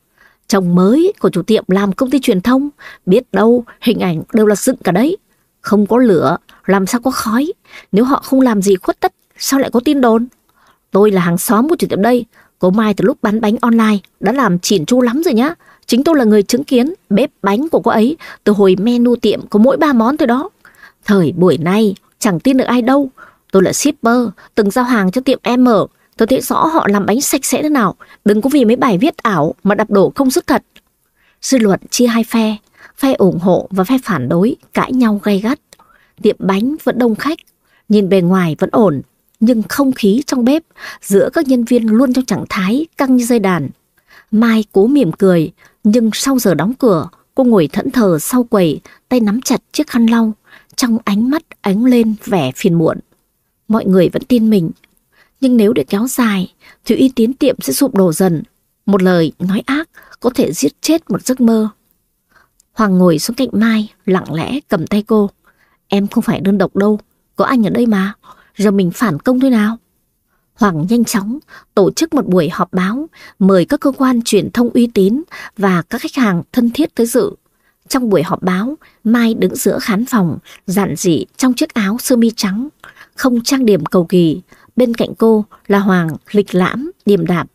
Chồng mới của chủ tiệm làm công ty truyền thông. Biết đâu hình ảnh đều là dựng cả đấy. Không có lửa, làm sao có khói. Nếu họ không làm gì khuất tất, sao lại có tin đồn? Tôi là hàng xóm của chủ tiệm đây. Cô Mai từ lúc bán bánh online đã làm chỉn chu lắm rồi nhá. Chính tôi là người chứng kiến bếp bánh của cô ấy từ hồi menu tiệm có mỗi ba món thôi đó. Thời buổi nay chẳng tin được ai đâu. Tôi là shipper, từng giao hàng cho tiệm em mở. Tôi thấy rõ họ làm bánh sạch sẽ thế nào. Đừng có vì mấy bài viết ảo mà đập đổ không sức thật. Dư luận chia hai phe, phe ủng hộ và phe phản đối, cãi nhau gay gắt. Tiệm bánh vẫn đông khách, nhìn bề ngoài vẫn ổn, nhưng không khí trong bếp giữa các nhân viên luôn trong trạng thái căng như dây đàn. Mai cố mỉm cười, nhưng sau giờ đóng cửa, cô ngồi thẫn thờ sau quầy, tay nắm chặt chiếc khăn lau, trong ánh mắt ánh lên vẻ phiền muộn. Mọi người vẫn tin mình, nhưng nếu để kéo dài thì uy tín tiệm sẽ sụp đổ dần. Một lời nói ác có thể giết chết một giấc mơ. Hoàng ngồi xuống cạnh Mai, lặng lẽ cầm tay cô. Em không phải đơn độc đâu, có anh ở đây mà, giờ mình phản công thôi nào. Hoàng nhanh chóng tổ chức một buổi họp báo, mời các cơ quan truyền thông uy tín và các khách hàng thân thiết tới dự. Trong buổi họp báo, Mai đứng giữa khán phòng, giản dị trong chiếc áo sơ mi trắng, không trang điểm cầu kỳ. Bên cạnh cô là Hoàng lịch lãm, điềm đạm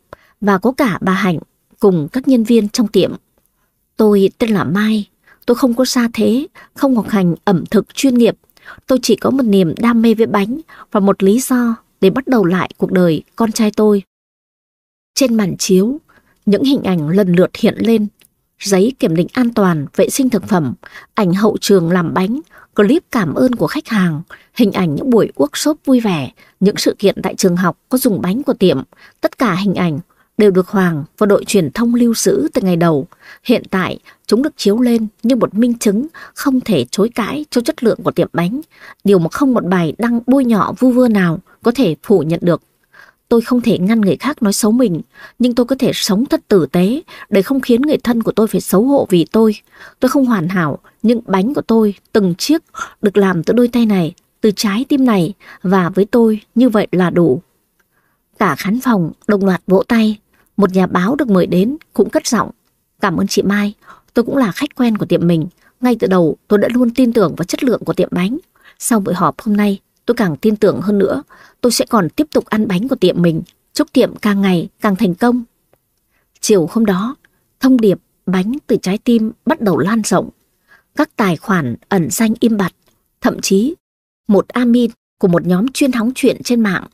và có cả bà Hạnh cùng các nhân viên trong tiệm. Tôi tên là Mai, tôi không có xa thế, không học hành ẩm thực chuyên nghiệp. Tôi chỉ có một niềm đam mê với bánh và một lý do để bắt đầu lại cuộc đời con trai tôi. Trên màn chiếu, những hình ảnh lần lượt hiện lên. Giấy kiểm định an toàn, vệ sinh thực phẩm, ảnh hậu trường làm bánh, clip cảm ơn của khách hàng, hình ảnh những buổi workshop vui vẻ, những sự kiện tại trường học có dùng bánh của tiệm. Tất cả hình ảnh đều được Hoàng và đội truyền thông lưu giữ từ ngày đầu. Hiện tại, chúng được chiếu lên như một minh chứng không thể chối cãi cho chất lượng của tiệm bánh, điều mà không một bài đăng bôi nhọ vu vơ nào có thể phủ nhận được. Tôi không thể ngăn người khác nói xấu mình, nhưng tôi có thể sống thật tử tế để không khiến người thân của tôi phải xấu hổ vì tôi. Tôi không hoàn hảo, nhưng bánh của tôi, từng chiếc, được làm từ đôi tay này, từ trái tim này và với tôi như vậy là đủ. Cả khán phòng đồng loạt vỗ tay, một nhà báo được mời đến cũng cất giọng. Cảm ơn chị Mai, tôi cũng là khách quen của tiệm mình. Ngay từ đầu tôi đã luôn tin tưởng vào chất lượng của tiệm bánh. Sau buổi họp hôm nay tôi càng tin tưởng hơn nữa. Tôi sẽ còn tiếp tục ăn bánh của tiệm mình. Chúc tiệm càng ngày càng thành công. Chiều hôm đó, thông điệp bánh từ trái tim bắt đầu lan rộng. Các tài khoản ẩn danh im bặt, thậm chí một admin của một nhóm chuyên hóng chuyện trên mạng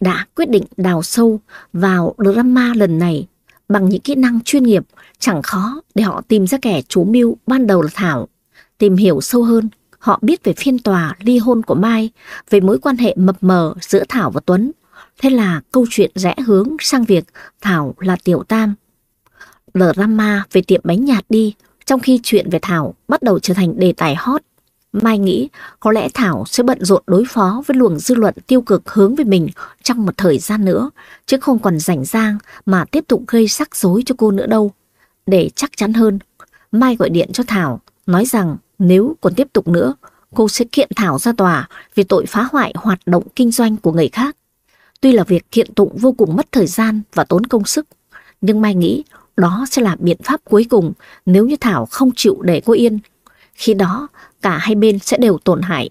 đã quyết định đào sâu vào drama lần này bằng những kỹ năng chuyên nghiệp chẳng khó để họ tìm ra kẻ chủ mưu ban đầu là Thảo. Tìm hiểu sâu hơn, họ biết về phiên tòa ly hôn của Mai, về mối quan hệ mập mờ giữa Thảo và Tuấn. Thế là câu chuyện rẽ hướng sang việc Thảo là Tiểu Tam. Drama về tiệm bánh nhạt đi, trong khi chuyện về Thảo bắt đầu trở thành đề tài hot Mai nghĩ có lẽ Thảo sẽ bận rộn đối phó với luồng dư luận tiêu cực hướng về mình trong một thời gian nữa, chứ không còn rảnh rang mà tiếp tục gây rắc rối cho cô nữa đâu. Để chắc chắn hơn, Mai gọi điện cho Thảo, nói rằng nếu còn tiếp tục nữa, cô sẽ kiện Thảo ra tòa vì tội phá hoại hoạt động kinh doanh của người khác. Tuy là việc kiện tụng vô cùng mất thời gian và tốn công sức, nhưng Mai nghĩ đó sẽ là biện pháp cuối cùng nếu như Thảo không chịu để cô yên. Khi đó, cả hai bên sẽ đều tổn hại.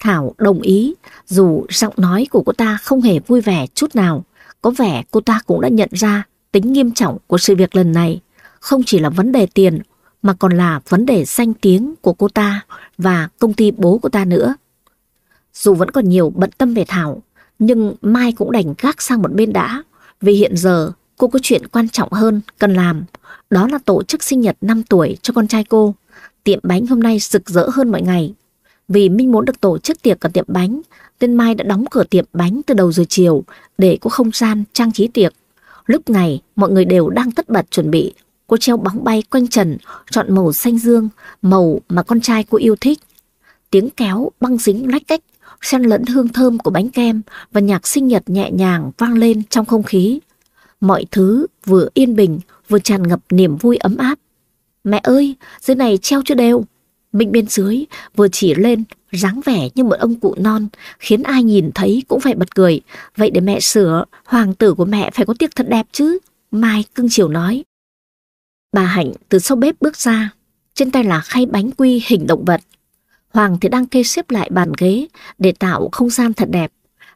Thảo đồng ý, dù giọng nói của cô ta không hề vui vẻ chút nào, có vẻ cô ta cũng đã nhận ra tính nghiêm trọng của sự việc lần này, không chỉ là vấn đề tiền, mà còn là vấn đề danh tiếng của cô ta và công ty bố của ta nữa. Dù vẫn còn nhiều bận tâm về Thảo, nhưng Mai cũng đành gác sang một bên đã, vì hiện giờ cô có chuyện quan trọng hơn cần làm, đó là tổ chức sinh nhật 5 tuổi cho con trai cô. Tiệm bánh hôm nay rực rỡ hơn mọi ngày. Vì Minh muốn được tổ chức tiệc ở tiệm bánh, nên Mai đã đóng cửa tiệm bánh từ đầu giờ chiều để có không gian trang trí tiệc. Lúc này, mọi người đều đang tất bật chuẩn bị. Cô treo bóng bay quanh trần, chọn màu xanh dương, màu mà con trai cô yêu thích. Tiếng kéo băng dính lách cách, xen lẫn hương thơm của bánh kem và nhạc sinh nhật nhẹ nhàng vang lên trong không khí. Mọi thứ vừa yên bình, vừa tràn ngập niềm vui ấm áp. Mẹ ơi, dưới này treo chưa đều. Minh bên dưới vừa chỉ lên, dáng vẻ như một ông cụ non, khiến ai nhìn thấy cũng phải bật cười. Vậy để mẹ sửa, hoàng tử của mẹ phải có tiệc thật đẹp chứ. Mai cưng chiều nói. Bà Hạnh từ sau bếp bước ra, trên tay là khay bánh quy hình động vật. Hoàng thì đang kê xếp lại bàn ghế để tạo không gian thật đẹp.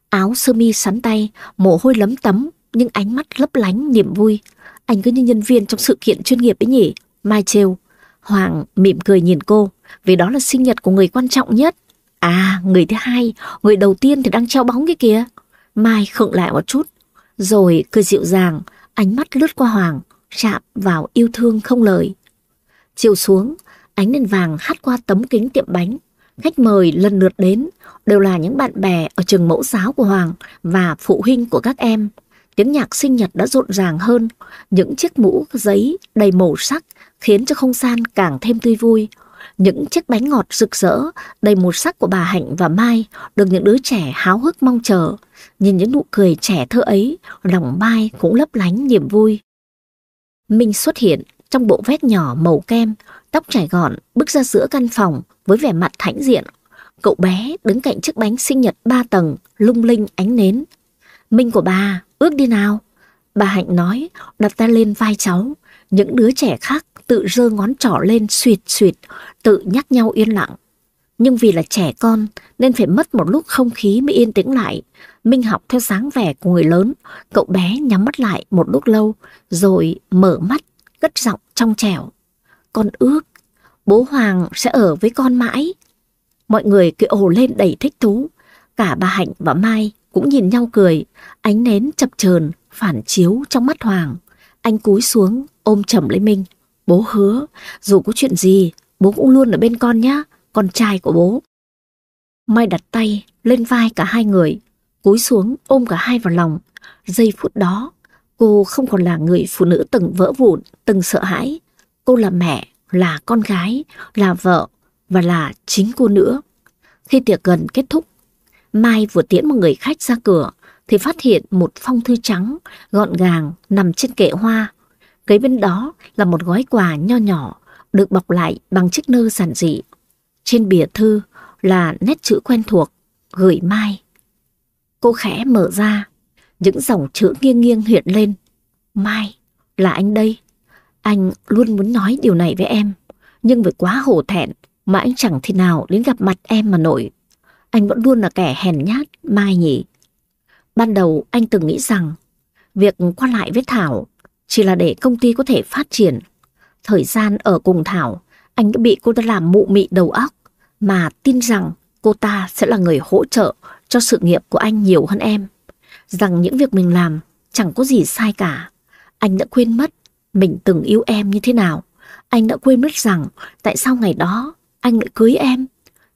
Áo sơ mi sắn tay, mồ hôi lấm tấm, nhưng ánh mắt lấp lánh niềm vui. Anh cứ như nhân viên trong sự kiện chuyên nghiệp ấy nhỉ. Mai trêu. Hoàng mỉm cười nhìn cô, vì đó là sinh nhật của người quan trọng nhất. À, người thứ hai, người đầu tiên thì đang treo bóng cái kìa. Mai khựng lại một chút, rồi cười dịu dàng, ánh mắt lướt qua Hoàng, chạm vào yêu thương không lời. Chiều xuống, ánh đèn vàng hắt qua tấm kính tiệm bánh. Khách mời lần lượt đến đều là những bạn bè ở trường mẫu giáo của Hoàng và phụ huynh của các em. Tiếng nhạc sinh nhật đã rộn ràng hơn, những chiếc mũ giấy đầy màu sắc khiến cho không gian càng thêm tươi vui. Những chiếc bánh ngọt rực rỡ, đầy màu sắc của bà Hạnh và Mai được những đứa trẻ háo hức mong chờ. Nhìn những nụ cười trẻ thơ ấy, lòng Mai cũng lấp lánh niềm vui. Minh xuất hiện trong bộ vest nhỏ màu kem, tóc trải gọn, bước ra giữa căn phòng với vẻ mặt hãnh diện. Cậu bé đứng cạnh chiếc bánh sinh nhật ba tầng, lung linh ánh nến. Minh của bà, ước đi nào. Bà Hạnh nói, đặt tay lên vai cháu. Những đứa trẻ khác tự giơ ngón trỏ lên suyệt suyệt, tự nhắc nhau yên lặng. Nhưng vì là trẻ con nên phải mất một lúc không khí mới yên tĩnh lại. Minh học theo dáng vẻ của người lớn, cậu bé nhắm mắt lại một lúc lâu rồi mở mắt, cất giọng trong trẻo. Con ước, bố Hoàng sẽ ở với con mãi. Mọi người cứ ồ lên đầy thích thú. Cả bà Hạnh và Mai cũng nhìn nhau cười, ánh nến chập chờn phản chiếu trong mắt Hoàng. Anh cúi xuống ôm chầm lấy Minh. Bố hứa, dù có chuyện gì, bố cũng luôn ở bên con nhá, con trai của bố. Mai đặt tay lên vai cả hai người, cúi xuống ôm cả hai vào lòng. Giây phút đó, cô không còn là người phụ nữ từng vỡ vụn, từng sợ hãi. Cô là mẹ, là con gái, là vợ và là chính cô nữa. Khi tiệc gần kết thúc, Mai vừa tiễn một người khách ra cửa thì phát hiện một phong thư trắng gọn gàng nằm trên kệ hoa Kế bên đó là một gói quà nho nhỏ được bọc lại bằng chiếc nơ giản dị. Trên bìa thư là nét chữ quen thuộc, gửi Mai. Cô khẽ mở ra, những dòng chữ nghiêng nghiêng hiện lên. Mai, là anh đây. Anh luôn muốn nói điều này với em, nhưng vì quá hổ thẹn mà anh chẳng thể nào đến gặp mặt em mà nổi. Anh vẫn luôn là kẻ hèn nhát, Mai nhỉ. Ban đầu anh từng nghĩ rằng việc qua lại với Thảo chỉ là để công ty có thể phát triển. Thời gian ở cùng Thảo, anh đã bị cô ta làm mụ mị đầu óc, mà tin rằng cô ta sẽ là người hỗ trợ cho sự nghiệp của anh nhiều hơn em. Rằng những việc mình làm chẳng có gì sai cả. Anh đã quên mất mình từng yêu em như thế nào. Anh đã quên mất rằng tại sao ngày đó anh lại cưới em.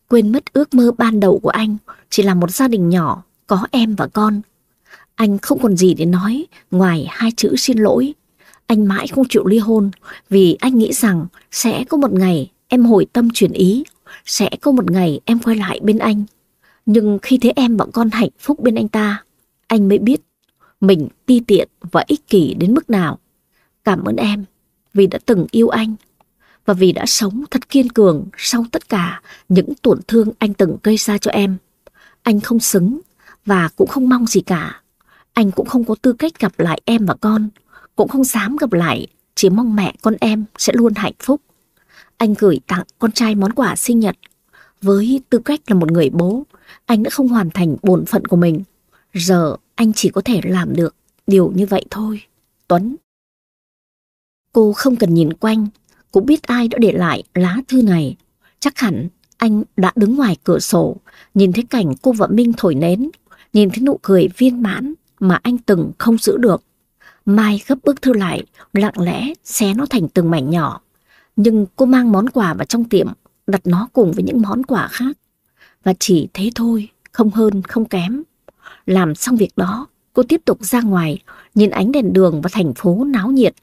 Quên mất ước mơ ban đầu của anh chỉ là một gia đình nhỏ có em và con. Anh không còn gì để nói ngoài hai chữ xin lỗi. Anh mãi không chịu ly hôn vì anh nghĩ rằng sẽ có một ngày em hồi tâm chuyển ý, sẽ có một ngày em quay lại bên anh. Nhưng khi thấy em và con hạnh phúc bên anh ta, anh mới biết mình ti tiện và ích kỷ đến mức nào. Cảm ơn em vì đã từng yêu anh và vì đã sống thật kiên cường sau tất cả những tổn thương anh từng gây ra cho em. Anh không xứng và cũng không mong gì cả. Anh cũng không có tư cách gặp lại em và con, cũng không dám gặp lại, chỉ mong mẹ con em sẽ luôn hạnh phúc. Anh gửi tặng con trai món quà sinh nhật. Với tư cách là một người bố, anh đã không hoàn thành bổn phận của mình. Giờ anh chỉ có thể làm được điều như vậy thôi. Tuấn. Cô không cần nhìn quanh, cũng biết ai đã để lại lá thư này. Chắc hẳn anh đã đứng ngoài cửa sổ, nhìn thấy cảnh cô và Minh thổi nến, nhìn thấy nụ cười viên mãn mà anh từng không giữ được. Mai gấp bức thư lại, lặng lẽ xé nó thành từng mảnh nhỏ. Nhưng cô mang món quà vào trong tiệm, đặt nó cùng với những món quà khác. Và chỉ thế thôi, không hơn, không kém. Làm xong việc đó, cô tiếp tục ra ngoài, nhìn ánh đèn đường và thành phố náo nhiệt.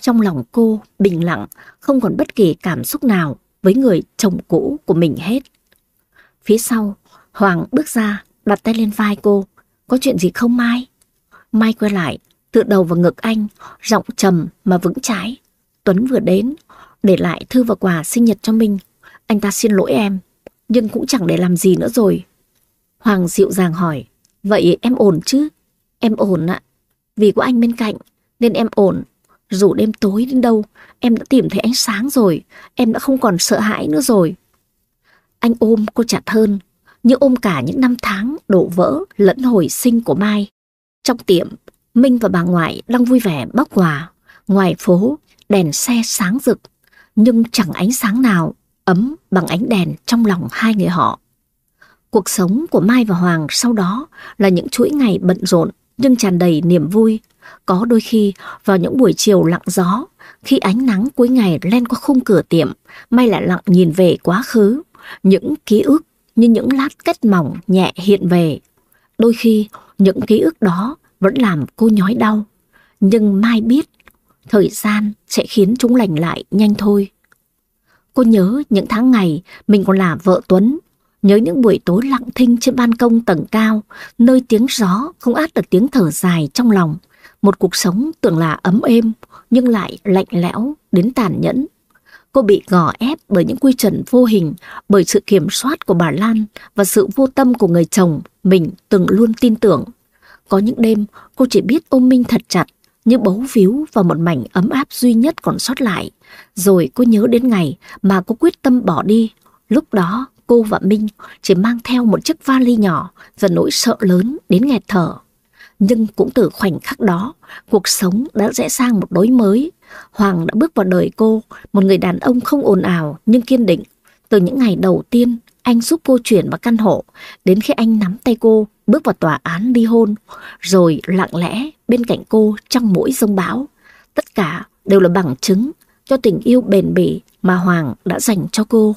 Trong lòng cô bình lặng, không còn bất kỳ cảm xúc nào với người chồng cũ của mình hết. Phía sau, Hoàng bước ra, đặt tay lên vai cô. Có chuyện gì không Mai? Mai quay lại, tựa đầu vào ngực anh, giọng trầm mà vững chãi. Tuấn vừa đến, để lại thư và quà sinh nhật cho mình. Anh ta xin lỗi em, nhưng cũng chẳng để làm gì nữa rồi. Hoàng dịu dàng hỏi, vậy em ổn chứ? Em ổn ạ, vì có anh bên cạnh nên em ổn. Dù đêm tối đến đâu, em đã tìm thấy ánh sáng rồi, em đã không còn sợ hãi nữa rồi. Anh ôm cô chặt hơn, như ôm cả những năm tháng đổ vỡ lẫn hồi sinh của Mai. Trong tiệm, Minh và bà ngoại đang vui vẻ bóc quà. Ngoài phố, đèn xe sáng rực, nhưng chẳng ánh sáng nào ấm bằng ánh đèn trong lòng hai người họ. Cuộc sống của Mai và Hoàng sau đó là những chuỗi ngày bận rộn nhưng tràn đầy niềm vui. Có đôi khi vào những buổi chiều lặng gió, khi ánh nắng cuối ngày len qua khung cửa tiệm, Mai lại lặng nhìn về quá khứ. Những ký ức như những lát kết mỏng nhẹ hiện về. Đôi khi những ký ức đó vẫn làm cô nhói đau. Nhưng Mai biết thời gian sẽ khiến chúng lành lại nhanh thôi. Cô nhớ những tháng ngày mình còn là vợ Tuấn, nhớ những buổi tối lặng thinh trên ban công tầng cao, nơi tiếng gió không át được tiếng thở dài trong lòng. Một cuộc sống tưởng là ấm êm, nhưng lại lạnh lẽo đến tàn nhẫn. Cô bị gò ép bởi những quy chuẩn vô hình, bởi sự kiểm soát của bà Lan và sự vô tâm của người chồng mình từng luôn tin tưởng. Có những đêm cô chỉ biết ôm Minh thật chặt, như bấu víu vào một mảnh ấm áp duy nhất còn sót lại. Rồi cô nhớ đến ngày mà cô quyết tâm bỏ đi. Lúc đó cô và Minh chỉ mang theo một chiếc vali nhỏ và nỗi sợ lớn đến nghẹt thở. Nhưng cũng từ khoảnh khắc đó, cuộc sống đã rẽ sang một đối mới. Hoàng đã bước vào đời cô, một người đàn ông không ồn ào nhưng kiên định. Từ những ngày đầu tiên, anh giúp cô chuyển vào căn hộ, đến khi anh nắm tay cô, bước vào tòa án ly hôn, rồi lặng lẽ bên cạnh cô trong mỗi dông bão. Tất cả đều là bằng chứng cho tình yêu bền bỉ mà Hoàng đã dành cho cô.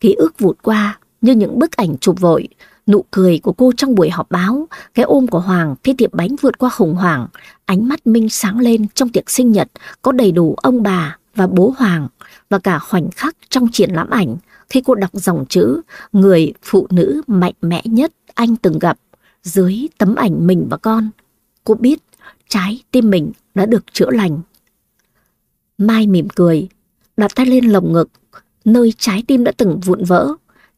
Ký ức vụt qua như những bức ảnh chụp vội, nụ cười của cô trong buổi họp báo, cái ôm của Hoàng khi tiệm bánh vượt qua khủng hoảng, ánh mắt Minh sáng lên trong tiệc sinh nhật có đầy đủ ông bà và bố Hoàng và cả khoảnh khắc trong triển lãm ảnh khi cô đọc dòng chữ người phụ nữ mạnh mẽ nhất anh từng gặp dưới tấm ảnh mình và con. Cô biết trái tim mình đã được chữa lành. Mai mỉm cười, đặt tay lên lồng ngực, nơi trái tim đã từng vụn vỡ.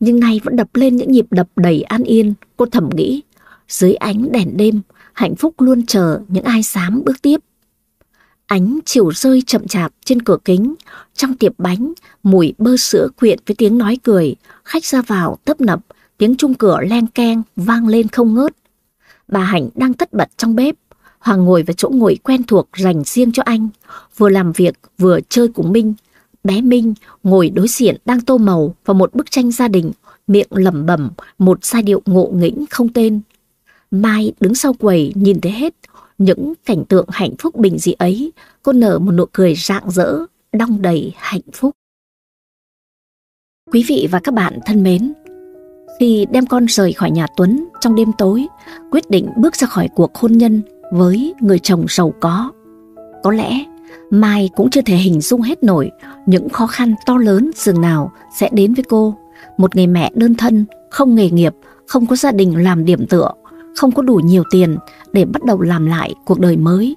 nhưng nay vẫn đập lên những nhịp đập đầy an yên, cô thầm nghĩ. Dưới ánh đèn đêm, hạnh phúc luôn chờ những ai dám bước tiếp. Ánh chiều rơi chậm chạp trên cửa kính, trong tiệm bánh, mùi bơ sữa quyện với tiếng nói cười, khách ra vào tấp nập, tiếng chung cửa len keng vang lên không ngớt. Bà Hạnh đang tất bật trong bếp, Hoàng ngồi vào chỗ ngồi quen thuộc dành riêng cho anh, vừa làm việc vừa chơi cùng Minh. Bé Minh ngồi đối diện đang tô màu vào một bức tranh gia đình, miệng lẩm bẩm một giai điệu ngộ nghĩnh không tên. Mai đứng sau quầy nhìn thấy hết những cảnh tượng hạnh phúc bình dị ấy, cô nở một nụ cười rạng rỡ, đong đầy hạnh phúc. Quý vị và các bạn thân mến, khi đem con rời khỏi nhà Tuấn trong đêm tối, quyết định bước ra khỏi cuộc hôn nhân với người chồng giàu có. Có lẽ Mai cũng chưa thể hình dung hết nổi những khó khăn to lớn dường nào sẽ đến với cô. Một người mẹ đơn thân, không nghề nghiệp, không có gia đình làm điểm tựa, không có đủ nhiều tiền để bắt đầu làm lại cuộc đời mới.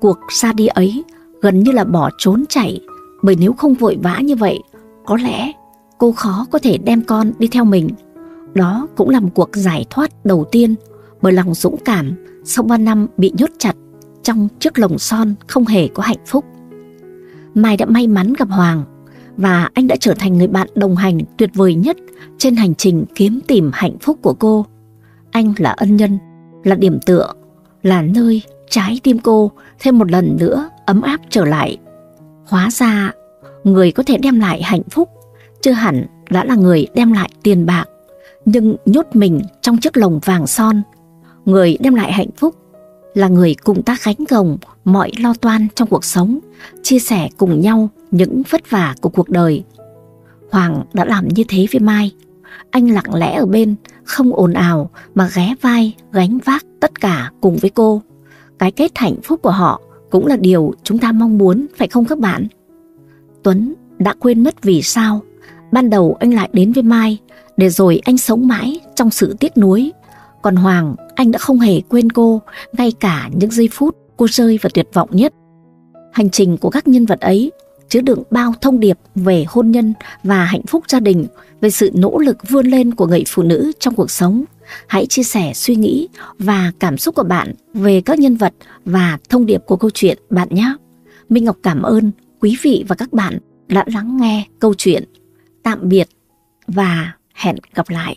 Cuộc xa đi ấy gần như là bỏ trốn chạy, bởi nếu không vội vã như vậy, có lẽ cô khó có thể đem con đi theo mình. Đó cũng là một cuộc giải thoát đầu tiên bởi lòng dũng cảm sau ba năm bị nhốt chặt trong chiếc lồng son không hề có hạnh phúc. Mai đã may mắn gặp Hoàng và anh đã trở thành người bạn đồng hành tuyệt vời nhất trên hành trình kiếm tìm hạnh phúc của cô. Anh là ân nhân, là điểm tựa, là nơi trái tim cô thêm một lần nữa ấm áp trở lại. Hóa ra, người có thể đem lại hạnh phúc chưa hẳn đã là người đem lại tiền bạc, nhưng nhốt mình trong chiếc lồng vàng son. Người đem lại hạnh phúc là người cùng ta gánh gồng mọi lo toan trong cuộc sống, chia sẻ cùng nhau những vất vả của cuộc đời. Hoàng đã làm như thế với Mai. Anh lặng lẽ ở bên, không ồn ào mà ghé vai, gánh vác tất cả cùng với cô. Cái kết hạnh phúc của họ cũng là điều chúng ta mong muốn, phải không các bạn? Tuấn đã quên mất vì sao. Ban đầu anh lại đến với Mai, để rồi anh sống mãi trong sự tiếc nuối. Còn Hoàng, anh đã không hề quên cô, ngay cả những giây phút cô rơi vào tuyệt vọng nhất. Hành trình của các nhân vật ấy chứa đựng bao thông điệp về hôn nhân và hạnh phúc gia đình, về sự nỗ lực vươn lên của người phụ nữ trong cuộc sống. Hãy chia sẻ suy nghĩ và cảm xúc của bạn về các nhân vật và thông điệp của câu chuyện bạn nhé. Minh Ngọc cảm ơn quý vị và các bạn đã lắng nghe câu chuyện. Tạm biệt và hẹn gặp lại.